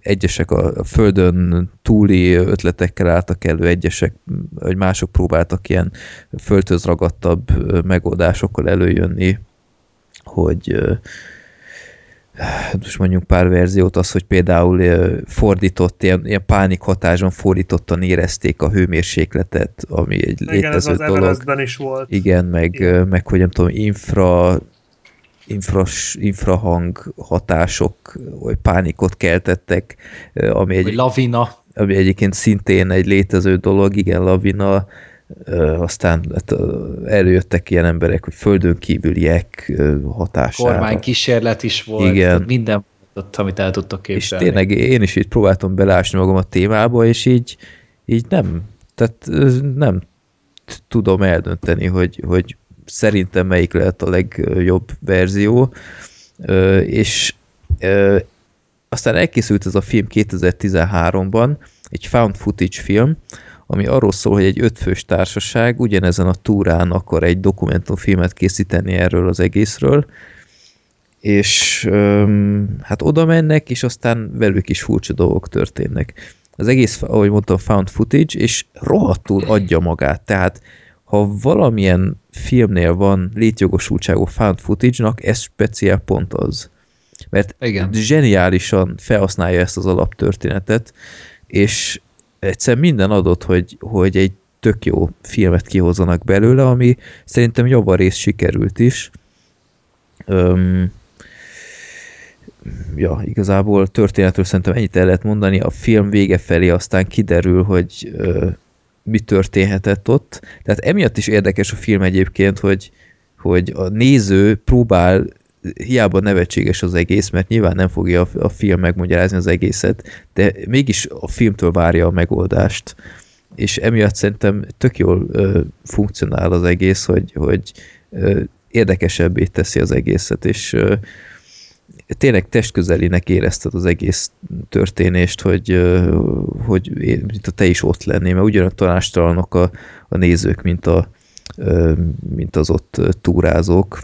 Egyesek a földön túli ötletekkel álltak elő, egyesek, vagy mások próbáltak ilyen földhöz ragadtabb megoldásokkal előjönni, hogy most mondjuk pár verziót, az, hogy például fordított, ilyen, ilyen pánik hatáson fordítottan érezték a hőmérsékletet, ami egy Igen, létező ez az dolog. Is volt. Igen, meg, Igen. meg hogy nem tudom, infra, infras, infrahang hatások, vagy pánikot keltettek, ami Vagy egy, lavina. ami egyébként szintén egy létező dolog, igen, lavina, aztán hát, előjöttek ilyen emberek, hogy földön kívüliek hatására. Kormánykísérlet is volt. Igen. Minden ott, amit el tudtok És képzelni. tényleg én is így próbáltam belásni magam a témába, és így, így nem, tehát nem tudom eldönteni, hogy, hogy szerintem melyik lehet a legjobb verzió, és aztán elkészült ez a film 2013-ban, egy found footage film, ami arról szól, hogy egy ötfős társaság ugyanezen a túrán akar egy dokumentumfilmet készíteni erről az egészről, és öm, hát oda mennek, és aztán velük is furcsa dolgok történnek. Az egész, ahogy mondtam, found footage, és rohadtul adja magát. Tehát, ha valamilyen filmnél van létjogosultságú found footage-nak, ez speciál pont az. Mert Igen. zseniálisan felhasználja ezt az alaptörténetet, és egyszer minden adott, hogy, hogy egy tök jó filmet kihozzanak belőle, ami szerintem javarész sikerült is. Öm, ja, igazából történetről szerintem ennyit el lehet mondani. A film vége felé aztán kiderül, hogy ö, mi történhetett ott. Tehát emiatt is érdekes a film egyébként, hogy, hogy a néző próbál hiába nevetséges az egész, mert nyilván nem fogja a, film megmagyarázni az egészet, de mégis a filmtől várja a megoldást. És emiatt szerintem tök jól ö, funkcionál az egész, hogy, hogy ö, érdekesebbé teszi az egészet, és ö, tényleg testközelinek érezted az egész történést, hogy, hogy mint a te is ott lennél, mert ugyanak tanástalanok a, a nézők, mint, a, mint az ott túrázók,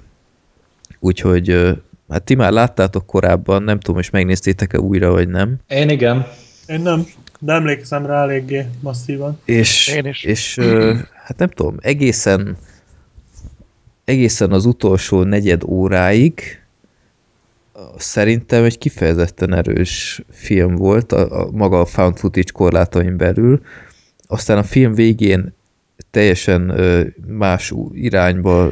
úgyhogy hát ti már láttátok korábban, nem tudom, és megnéztétek-e újra, vagy nem. Én igen. Én nem, de emlékszem rá eléggé masszívan. És, Én is. és hát nem tudom, egészen egészen az utolsó negyed óráig szerintem egy kifejezetten erős film volt, a, a maga a found footage korlátain belül. Aztán a film végén teljesen más irányba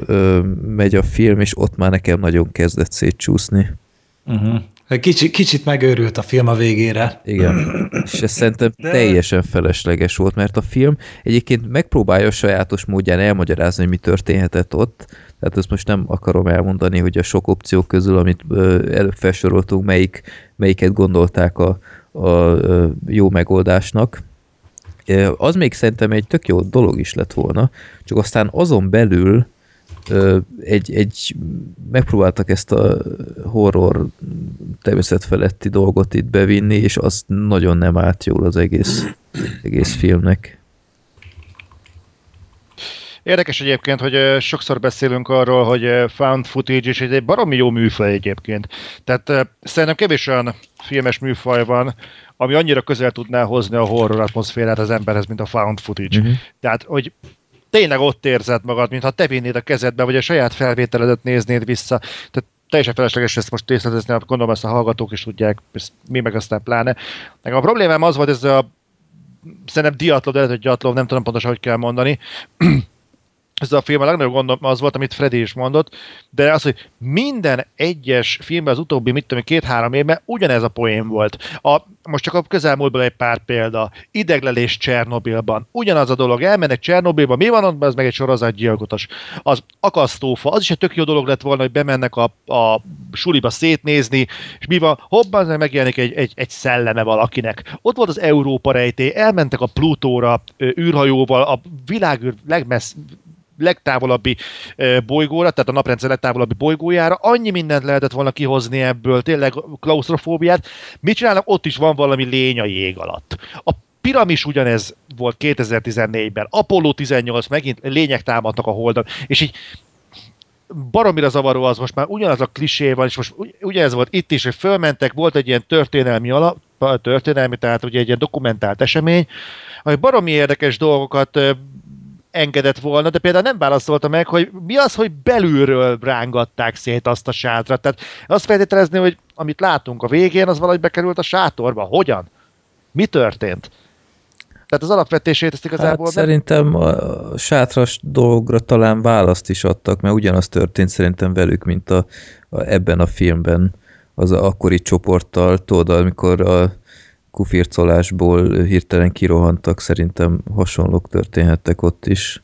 megy a film, és ott már nekem nagyon kezdett szétcsúszni. Uh-huh. Kicsi, kicsit megőrült a film a végére. Igen, [CLEARS THROAT] és ez szerintem teljesen felesleges volt, mert a film egyébként megpróbálja a sajátos módján elmagyarázni, hogy mi történhetett ott, tehát ezt most nem akarom elmondani, hogy a sok opció közül, amit előbb felsoroltunk, melyik, melyiket gondolták a, a jó megoldásnak. Az még szerintem egy tök jó dolog is lett volna, csak aztán azon belül egy, egy megpróbáltak ezt a horror természetfeletti dolgot itt bevinni, és az nagyon nem állt jól az egész, egész filmnek. Érdekes egyébként, hogy sokszor beszélünk arról, hogy found footage, és egy baromi jó műfaj egyébként. Tehát szerintem kevés olyan filmes műfaj van, ami annyira közel tudná hozni a horror atmoszférát az emberhez, mint a found footage. Mhm. Tehát, hogy tényleg ott érzed magad, mintha te vinnéd a kezedbe, vagy a saját felvételedet néznéd vissza. Tehát teljesen felesleges ezt most részletezni, gondolom ezt a hallgatók is tudják, mi meg aztán pláne. Nekem a problémám az volt, ez a szerintem diatlov, de lehet, hogy gyatlov, nem tudom pontosan, hogy kell mondani, [CLEARS THROAT] ez a film a legnagyobb gondom az volt, amit Freddy is mondott, de az, hogy minden egyes filmben az utóbbi, mit tudom, két-három évben ugyanez a poén volt. A, most csak a közelmúltból egy pár példa. Ideglelés Csernobilban. Ugyanaz a dolog, elmennek Csernobilba, mi van ott, ez meg egy sorozatgyilkos. Az akasztófa, az is egy tök jó dolog lett volna, hogy bemennek a, a suliba szétnézni, és mi van, hobban az megjelenik egy, egy, egy szelleme valakinek. Ott volt az Európa rejtély, elmentek a Plutóra űrhajóval, a világ legmessz, legtávolabbi bolygóra, tehát a naprendszer legtávolabbi bolygójára, annyi mindent lehetett volna kihozni ebből, tényleg klaustrofóbiát. Mit csinálnak? Ott is van valami lény a jég alatt. A piramis ugyanez volt 2014-ben, Apollo 18 megint lények támadtak a holdon, és így baromira zavaró az most már ugyanaz a klisé van, és most ugy- ugyanez volt itt is, hogy fölmentek, volt egy ilyen történelmi alap, történelmi, tehát ugye egy ilyen dokumentált esemény, ami baromi érdekes dolgokat engedett volna, de például nem válaszolta meg, hogy mi az, hogy belülről rángatták szét azt a sátrat. Tehát azt feltételezni, hogy amit látunk a végén, az valahogy bekerült a sátorba. Hogyan? Mi történt? Tehát az alapvetését ezt igazából Hát szerintem a sátras dolgra talán választ is adtak, mert ugyanaz történt szerintem velük, mint a, a, ebben a filmben az akkori csoporttal, tudod, amikor a kufircolásból hirtelen kirohantak, szerintem hasonlók történhettek ott is.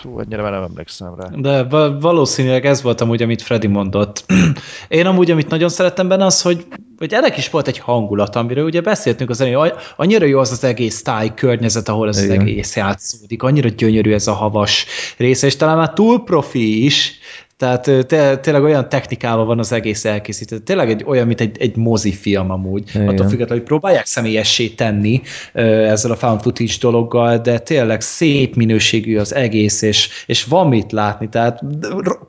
Fú, ennyire már nem emlékszem rá. De va- valószínűleg ez volt amúgy, amit Freddy mondott. [CLEARS THROAT] Én amúgy, amit nagyon szerettem benne az, hogy, hogy ennek is volt egy hangulat, amiről ugye beszéltünk az elején, annyira jó az az egész táj környezet, ahol ez Igen. az egész játszódik, annyira gyönyörű ez a havas része, és talán már túl profi is, tehát te, tényleg olyan technikával van az egész elkészített. Tényleg egy, olyan, mint egy, egy mozifilm amúgy. Igen. Attól függetlenül, hogy próbálják személyessé tenni ezzel a found footage dologgal, de tényleg szép minőségű az egész, és, és van mit látni. Tehát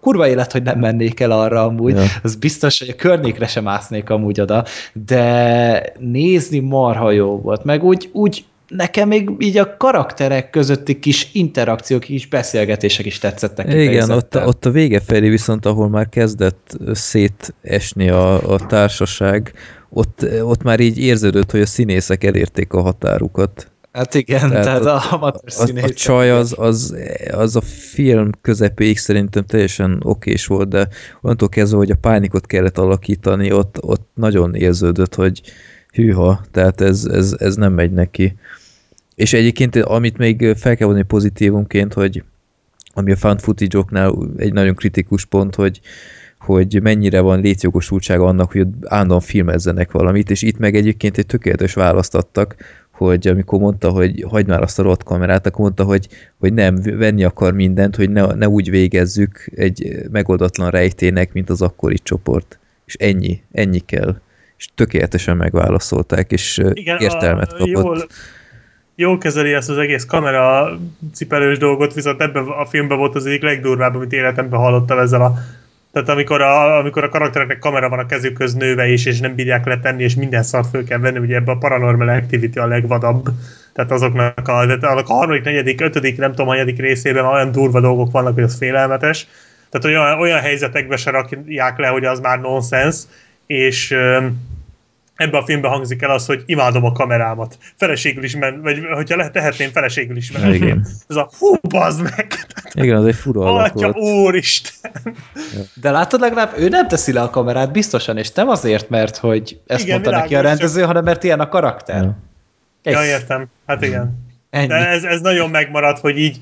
kurva élet, hogy nem mennék el arra amúgy. Ja. Az biztos, hogy a környékre sem másznék amúgy oda, de nézni marha jó volt. Meg úgy, úgy nekem még így a karakterek közötti kis interakciók, kis beszélgetések is tetszettek. Igen, ott, kifejezetten. ott a vége felé viszont, ahol már kezdett szétesni a, a társaság, ott, ott már így érződött, hogy a színészek elérték a határukat. Hát igen, Tehát tehát, a- a amatőr A, a színészek. csaj az, az, az a film közepéig szerintem teljesen okés volt, de onnantól kezdve, hogy a pánikot kellett alakítani, ott, ott nagyon érződött, hogy hűha, tehát ez, ez, ez nem megy neki. És egyébként, amit még fel kell vonni pozitívumként, hogy ami a found footage-oknál egy nagyon kritikus pont, hogy, hogy mennyire van létjogosultsága annak, hogy állandóan filmezzenek valamit, és itt meg egyébként egy tökéletes választ adtak, hogy amikor mondta, hogy hagyd már azt a rott kamerát, akkor mondta, hogy, hogy nem, venni akar mindent, hogy ne, ne úgy végezzük egy megoldatlan rejtének, mint az akkori csoport. És ennyi, ennyi kell. És tökéletesen megválaszolták, és Igen, értelmet kapott. Jól, jól kezeli ezt az egész kamera cipelős dolgot, viszont ebben a filmben volt az egyik legdurvább, amit életemben hallottam ezzel a tehát amikor a, amikor a karaktereknek kamera van a kezükhöz nőve is, és nem bírják letenni, és minden szart föl kell venni, ugye ebben a Paranormal Activity a legvadabb. Tehát azoknak a, de a harmadik, negyedik, ötödik, nem tudom, hanyadik részében olyan durva dolgok vannak, hogy az félelmetes. Tehát olyan, olyan helyzetekbe se rakják le, hogy az már nonsens, és ebben a filmben hangzik el az, hogy imádom a kamerámat. Feleségül is men, vagy hogyha lehet, tehetném, feleségül is men. Igen. Ez a hú, bazd meg! Igen, az egy fura Atya, úristen! De látod, legalább ő nem teszi le a kamerát biztosan, és nem azért, mert hogy ezt igen, mondta neki a rendező, hanem mert ilyen a karakter. Ja, ja értem. Hát igen. Ennyi. De ez, ez nagyon megmaradt, hogy így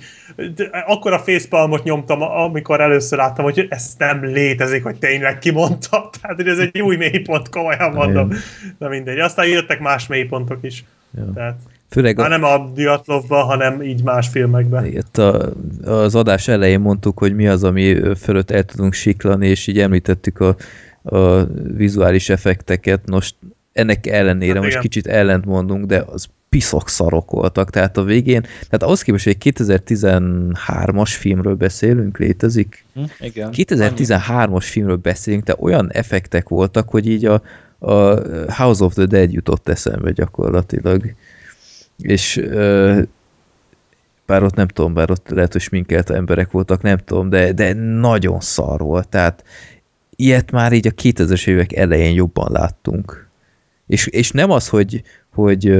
akkor a facepalmot nyomtam, amikor először láttam, hogy ez nem létezik, hogy tényleg kimondta. [LAUGHS] Tehát, hogy ez egy új mélypont, komolyan mondom. Na mindegy. Aztán jöttek más mélypontok is. Ja. Tehát, Főleg a... nem a Diatlovban, hanem így más filmekben. Itt a, az adás elején mondtuk, hogy mi az, ami fölött el tudunk siklani, és így említettük a, a vizuális effekteket. Most ennek ellenére hát most kicsit ellent mondunk, de az piszok szarok voltak, tehát a végén, tehát ahhoz képest, hogy egy 2013-as filmről beszélünk, létezik? Hm, igen. 2013-as filmről beszélünk, de olyan effektek voltak, hogy így a, a House of the Dead jutott eszembe gyakorlatilag. És bár ott nem tudom, bár ott lehet, hogy sminkelt emberek voltak, nem tudom, de, de nagyon szar volt, tehát ilyet már így a 2000-es évek elején jobban láttunk. És, és nem az, hogy, hogy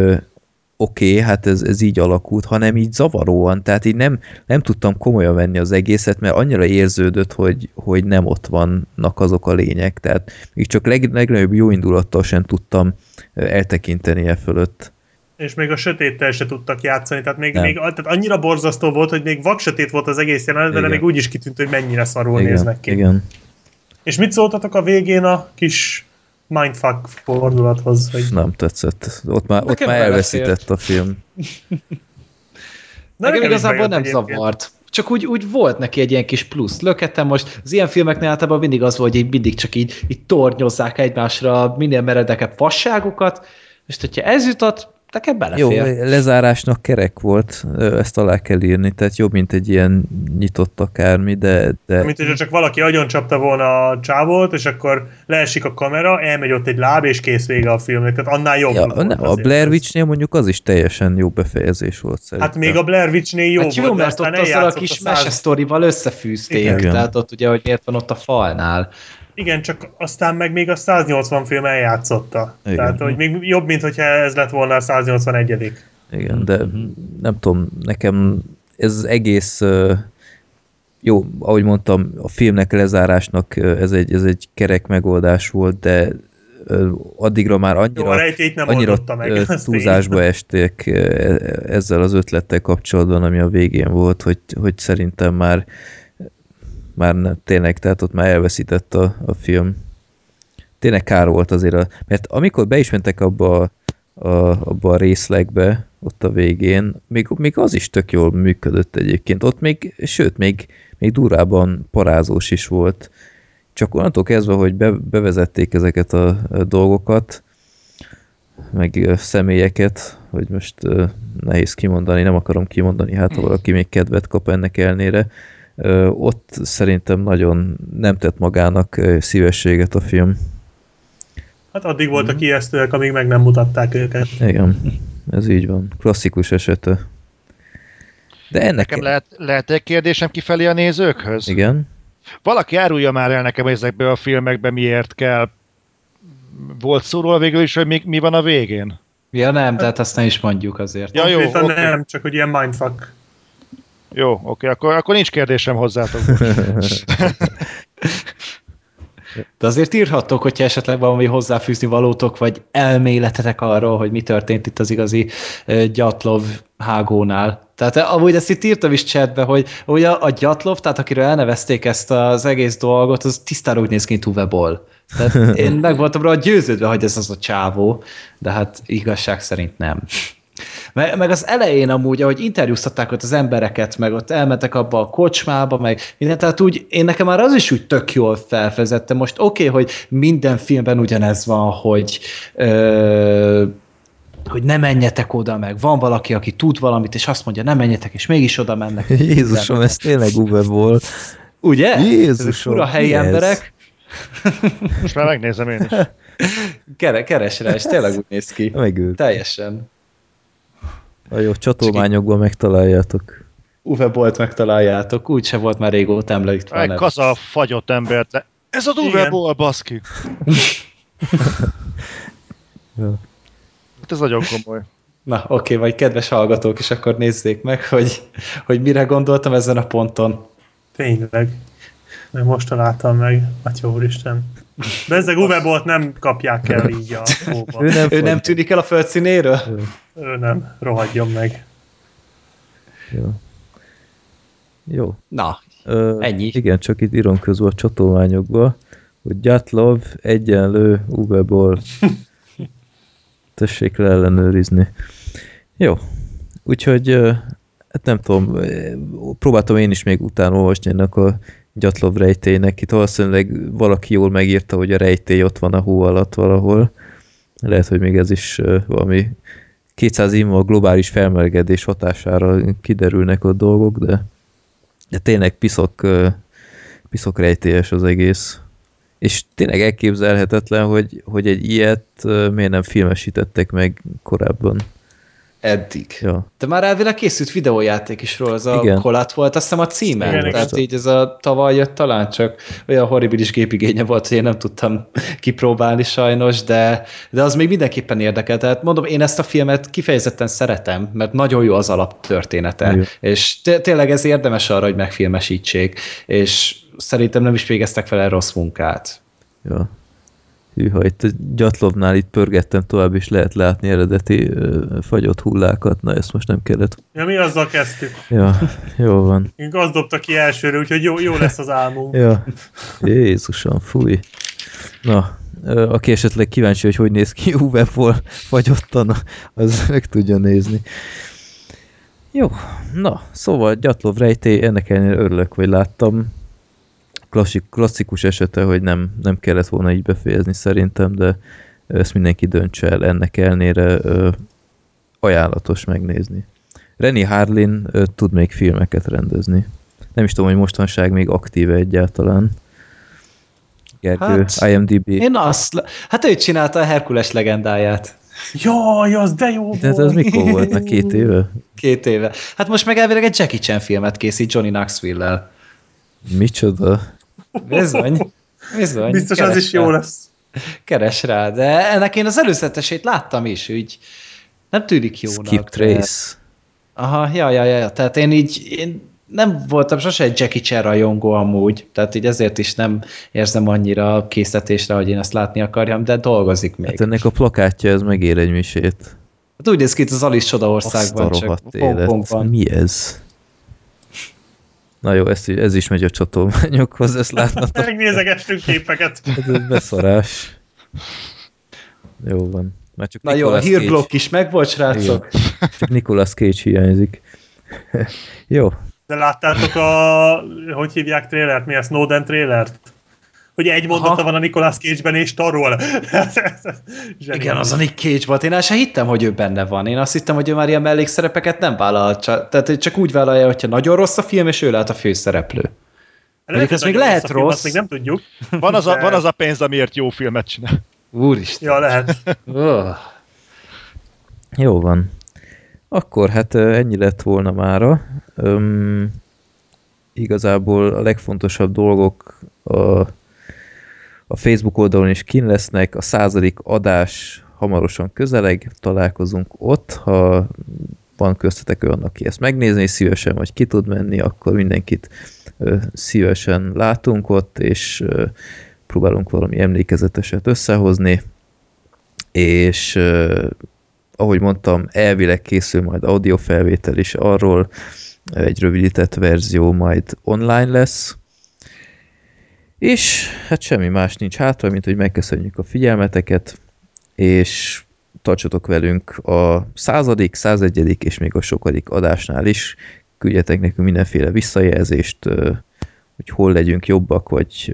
oké, okay, hát ez, ez így alakult, hanem így zavaróan, tehát így nem, nem tudtam komolyan venni az egészet, mert annyira érződött, hogy, hogy nem ott vannak azok a lények, tehát még csak leg, legnagyobb jó indulattal sem tudtam eltekinteni e fölött. És még a sötéttel se tudtak játszani, tehát még, még tehát annyira borzasztó volt, hogy még vaksötét volt az egész jelenet, de még úgy is kitűnt, hogy mennyire szarul igen, néznek ki. Igen. És mit szóltatok a végén a kis mindfuck fordulathoz. Hogy... Nem tetszett. Ott már, ott már elveszített a film. Nekem igazából nem zavart. Csak úgy, úgy volt neki egy ilyen kis plusz löketem most. Az ilyen filmeknél általában mindig az volt, hogy mindig csak így, így tornyozzák egymásra minél meredekebb fasságokat, és hogyha ez jutott, nekem belefér. Jó, lezárásnak kerek volt, ezt alá kell írni, tehát jobb, mint egy ilyen nyitott akármi, de... de... Mint hogyha csak valaki agyon csapta volna a csávót, és akkor leesik a kamera, elmegy ott egy láb, és kész vége a filmnek, tehát annál jobb. Ja, nem, a Blair Witch-nél mondjuk az is teljesen jó befejezés volt szerintem. Hát még a Blair Witch-nél jó hát jó, volt, mert ott azzal a kis a száz... összefűzték, Igen. tehát ott ugye, hogy miért van ott a falnál. Igen, csak aztán meg még a 180 film eljátszotta. Igen. Tehát, hogy még jobb, mint hogyha ez lett volna a 181 Igen, de nem tudom, nekem ez az egész jó, ahogy mondtam, a filmnek lezárásnak ez egy, ez egy kerek megoldás volt, de addigra már annyira, jó, annyira meg, túlzásba esték ezzel az ötlettel kapcsolatban, ami a végén volt, hogy, hogy szerintem már már ne, tényleg, tehát ott már elveszített a, a film. Tényleg kár volt azért, a, mert amikor be is mentek abba a, a, abba a részlegbe, ott a végén, még, még az is tök jól működött egyébként. Ott még, sőt, még, még durában parázós is volt. Csak onnantól kezdve, hogy be, bevezették ezeket a, a dolgokat, meg személyeket, hogy most nehéz kimondani, nem akarom kimondani, hát ha valaki még kedvet kap ennek elnére, ott szerintem nagyon nem tett magának szívességet a film. Hát addig voltak mm. ijesztőek, amíg meg nem mutatták őket. Igen, ez így van. Klasszikus esete. De ennek... Nekem lehet, lehet egy kérdésem kifelé a nézőkhöz? Igen. Valaki árulja már el nekem ezekbe a filmekbe miért kell. Volt szó végül is, hogy mi, mi van a végén? Ja nem, tehát azt ne is mondjuk azért. Ja, jó, okay. nem, csak hogy ilyen mindfuck. Jó, oké, akkor, akkor nincs kérdésem hozzátok. De azért írhattok, hogyha esetleg valami hozzáfűzni valótok, vagy elméletetek arról, hogy mi történt itt az igazi Gyatlov hágónál. Tehát amúgy ezt itt írtam is chatbe, hogy ugye a, a Gyatlov, tehát akiről elnevezték ezt az egész dolgot, az tisztára úgy néz ki, mint én meg voltam rá győződve, hogy ez az a csávó, de hát igazság szerint nem. Meg, meg az elején amúgy, ahogy interjúztatták ott az embereket, meg ott elmentek abba a kocsmába, meg minden, tehát úgy, én nekem már az is úgy tök jól felfezette. Most oké, okay, hogy minden filmben ugyanez van, hogy ö, hogy ne menjetek oda, meg van valaki, aki tud valamit, és azt mondja, nem menjetek, és mégis oda mennek. [LAUGHS] Jézusom, ez tényleg Uwe volt. Ugye? Jézusom, Ezek helyi ez? emberek. Most már megnézem én is. [LAUGHS] Kere, keres rá, és tényleg úgy néz ki. Megült. Teljesen. A jó csatolmányokban megtaláljátok. Uwe Bolt megtaláljátok, úgyse volt már régóta említve. a Egy kaza fagyott embert le. Ez az Uwe. Boll, baszki. [LAUGHS] Ja. Hát ez nagyon komoly. Na, oké, vagy kedves hallgatók is akkor nézzék meg, hogy, hogy mire gondoltam ezen a ponton. Tényleg. Meg most találtam meg. Atya úristen. Bezzeg Uwe Bolt nem kapják el így a [LAUGHS] szóba. Ő nem, Ő nem tűnik el a földszínéről? Ő nem. Rohadjon meg. Jó. Jó. Na, Ö, Ennyi. Igen, csak itt írom közül a csatolmányokba, hogy Gyatlov egyenlő Uwe Boll. [LAUGHS] Tessék le ellenőrizni. Jó. Úgyhogy, hát nem tudom, próbáltam én is még utána olvasni ennek a Gyatlov rejtélynek. Itt valószínűleg valaki jól megírta, hogy a rejtély ott van a hó alatt valahol. Lehet, hogy még ez is valami 200 év a globális felmelegedés hatására kiderülnek a dolgok, de de tényleg piszok, piszok rejtélyes az egész. És tényleg elképzelhetetlen, hogy, hogy egy ilyet miért nem filmesítettek meg korábban. Eddig. Ja. De már elvileg készült videójáték is róla, az a Igen. Kolat volt, azt hiszem a címe. Igen, Igen, Tehát igen. így ez a tavaly jött talán, csak olyan horribilis gépigénye volt, hogy én nem tudtam [LAUGHS] kipróbálni sajnos, de, de az még mindenképpen érdekel. Tehát mondom, én ezt a filmet kifejezetten szeretem, mert nagyon jó az alaptörténete, Jó. és té- tényleg ez érdemes arra, hogy megfilmesítsék, és szerintem nem is végeztek fel rossz munkát. ja. Hűha, itt a Gyatlovnál itt pörgettem tovább, és lehet látni eredeti ö, fagyott hullákat. Na, ezt most nem kellett. Ja, mi azzal kezdtük. Ja, jó van. Én az dobta ki elsőre, úgyhogy jó, jó lesz az álmunk. Ja, Jézusom, fúj. Na, aki esetleg kíváncsi, hogy hogy néz ki [LAUGHS] UV-ból fagyottan, az meg tudja nézni. Jó, na, szóval Gyatlov rejtély, ennek ellenére örülök, hogy láttam. Klassik, klasszikus esete, hogy nem, nem kellett volna így befejezni szerintem, de ezt mindenki döntse el, ennek ellenére ö, ajánlatos megnézni. Renny Harlin ö, tud még filmeket rendezni. Nem is tudom, hogy mostanság még aktíve egyáltalán. Gergő, Hát, hát, IMDb. Én azt, hát ő csinálta a Herkules legendáját. Jaj, az de jó De hát ez mikor volt? Már két éve? Két éve. Hát most meg elvileg egy Jackie Chan filmet készít Johnny Knoxville-lel. Micsoda? Bizony. Bizony. Biztos az Keres is jó rá. lesz. Keres rá, de ennek én az előzetesét láttam is, úgy nem tűnik jónak. Skip de- Trace. Aha, ja, ja, ja, ja, tehát én így, én nem voltam sose egy Jackie Chan rajongó amúgy, tehát így ezért is nem érzem annyira készítésre, hogy én ezt látni akarjam, de dolgozik még. Hát ennek a plakátja, ez megér egy misét. Hát úgy néz ki itt az Alice Csodaországban, csak élet. Hongkongban. Mi ez? Na jó, ez, ez is megy a csatolmányokhoz, ezt látnatok. [LAUGHS] Megnézegestünk képeket. Ez egy beszarás. Jó van. Már csak Na jó, a Nicolas hírblokk is megvolt, srácok. Igen. Csak Nicolas Cage hiányzik. [LAUGHS] jó. De láttátok a, hogy hívják trélert? Mi a Snowden trélert? Hogy egy mondata Aha. van a Nicolas Cage-ben és tarol. [LAUGHS] Igen, az a Nick Cage volt. Én el sem hittem, hogy ő benne van. Én azt hittem, hogy ő már ilyen mellékszerepeket nem vállal. Csak, tehát hogy csak úgy vállalja, hogyha nagyon rossz a film, és ő lehet a főszereplő. Lehet, ez még lehet rossz film, rossz. Azt még nem tudjuk. Van az, a, De- van az a pénz, amiért jó filmet csinál. Úristen. Ja, lehet. Oh. Jó van. Akkor hát ennyi lett volna mára. Öm, igazából a legfontosabb dolgok a, a Facebook oldalon is kin lesznek, a századik adás hamarosan közeleg, találkozunk ott, ha van köztetek olyan, aki ezt megnézni szívesen, vagy ki tud menni, akkor mindenkit szívesen látunk ott, és próbálunk valami emlékezeteset összehozni, és ahogy mondtam, elvileg készül majd audiofelvétel is arról, egy rövidített verzió majd online lesz, és hát semmi más nincs hátra, mint hogy megköszönjük a figyelmeteket, és tartsatok velünk a századik, százegyedik és még a sokadik adásnál is. Küldjetek nekünk mindenféle visszajelzést, hogy hol legyünk jobbak, vagy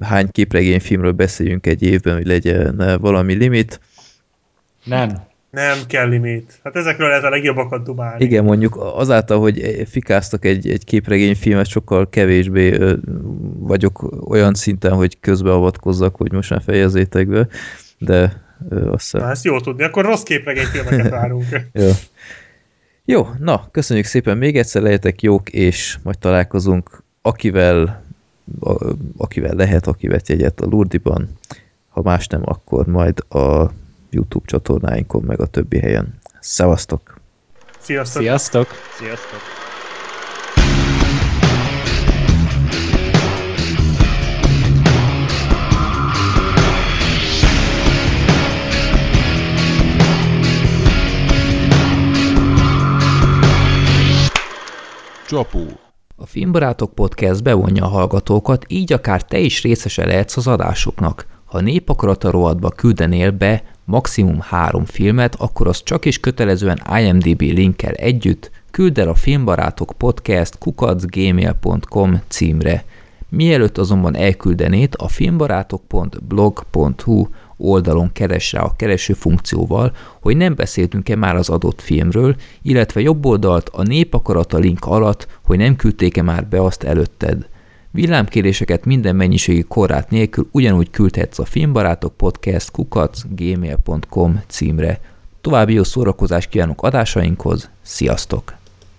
hány képregényfilmről beszéljünk egy évben, hogy legyen valami limit. Nem. Nem kell limit. Hát ezekről lehet a legjobbakat dumálni. Igen, mondjuk azáltal, hogy fikáztak egy, egy képregényfilmet, sokkal kevésbé vagyok olyan szinten, hogy közbeavatkozzak, hogy most már fejezzétek be, de azt. Na, ezt jó tudni, akkor rossz képregényfilmeket várunk. [LAUGHS] jó. jó, na, köszönjük szépen még egyszer, lehetek jók, és majd találkozunk, akivel, a, akivel lehet, aki vett jegyet a Lurdiban, ha más nem, akkor majd a YouTube csatornáinkon, meg a többi helyen. Szevasztok! Sziasztok! Sziasztok! Sziasztok! Csapó. A Filmbarátok Podcast bevonja a hallgatókat, így akár te is részese lehetsz az adásoknak. Ha népakarata rovatba küldenél be maximum három filmet, akkor az csak is kötelezően IMDB linkkel együtt küld el a Filmbarátok Podcast kukacgmail.com címre. Mielőtt azonban elküldenét, a filmbarátok.blog.hu oldalon keres rá a kereső funkcióval, hogy nem beszéltünk-e már az adott filmről, illetve jobb oldalt a népakarata link alatt, hogy nem küldték-e már be azt előtted. Villámkéréseket minden mennyiségi korrát nélkül ugyanúgy küldhetsz a filmbarátok podcast kukac gmail.com címre. További jó szórakozást kívánok adásainkhoz, sziasztok!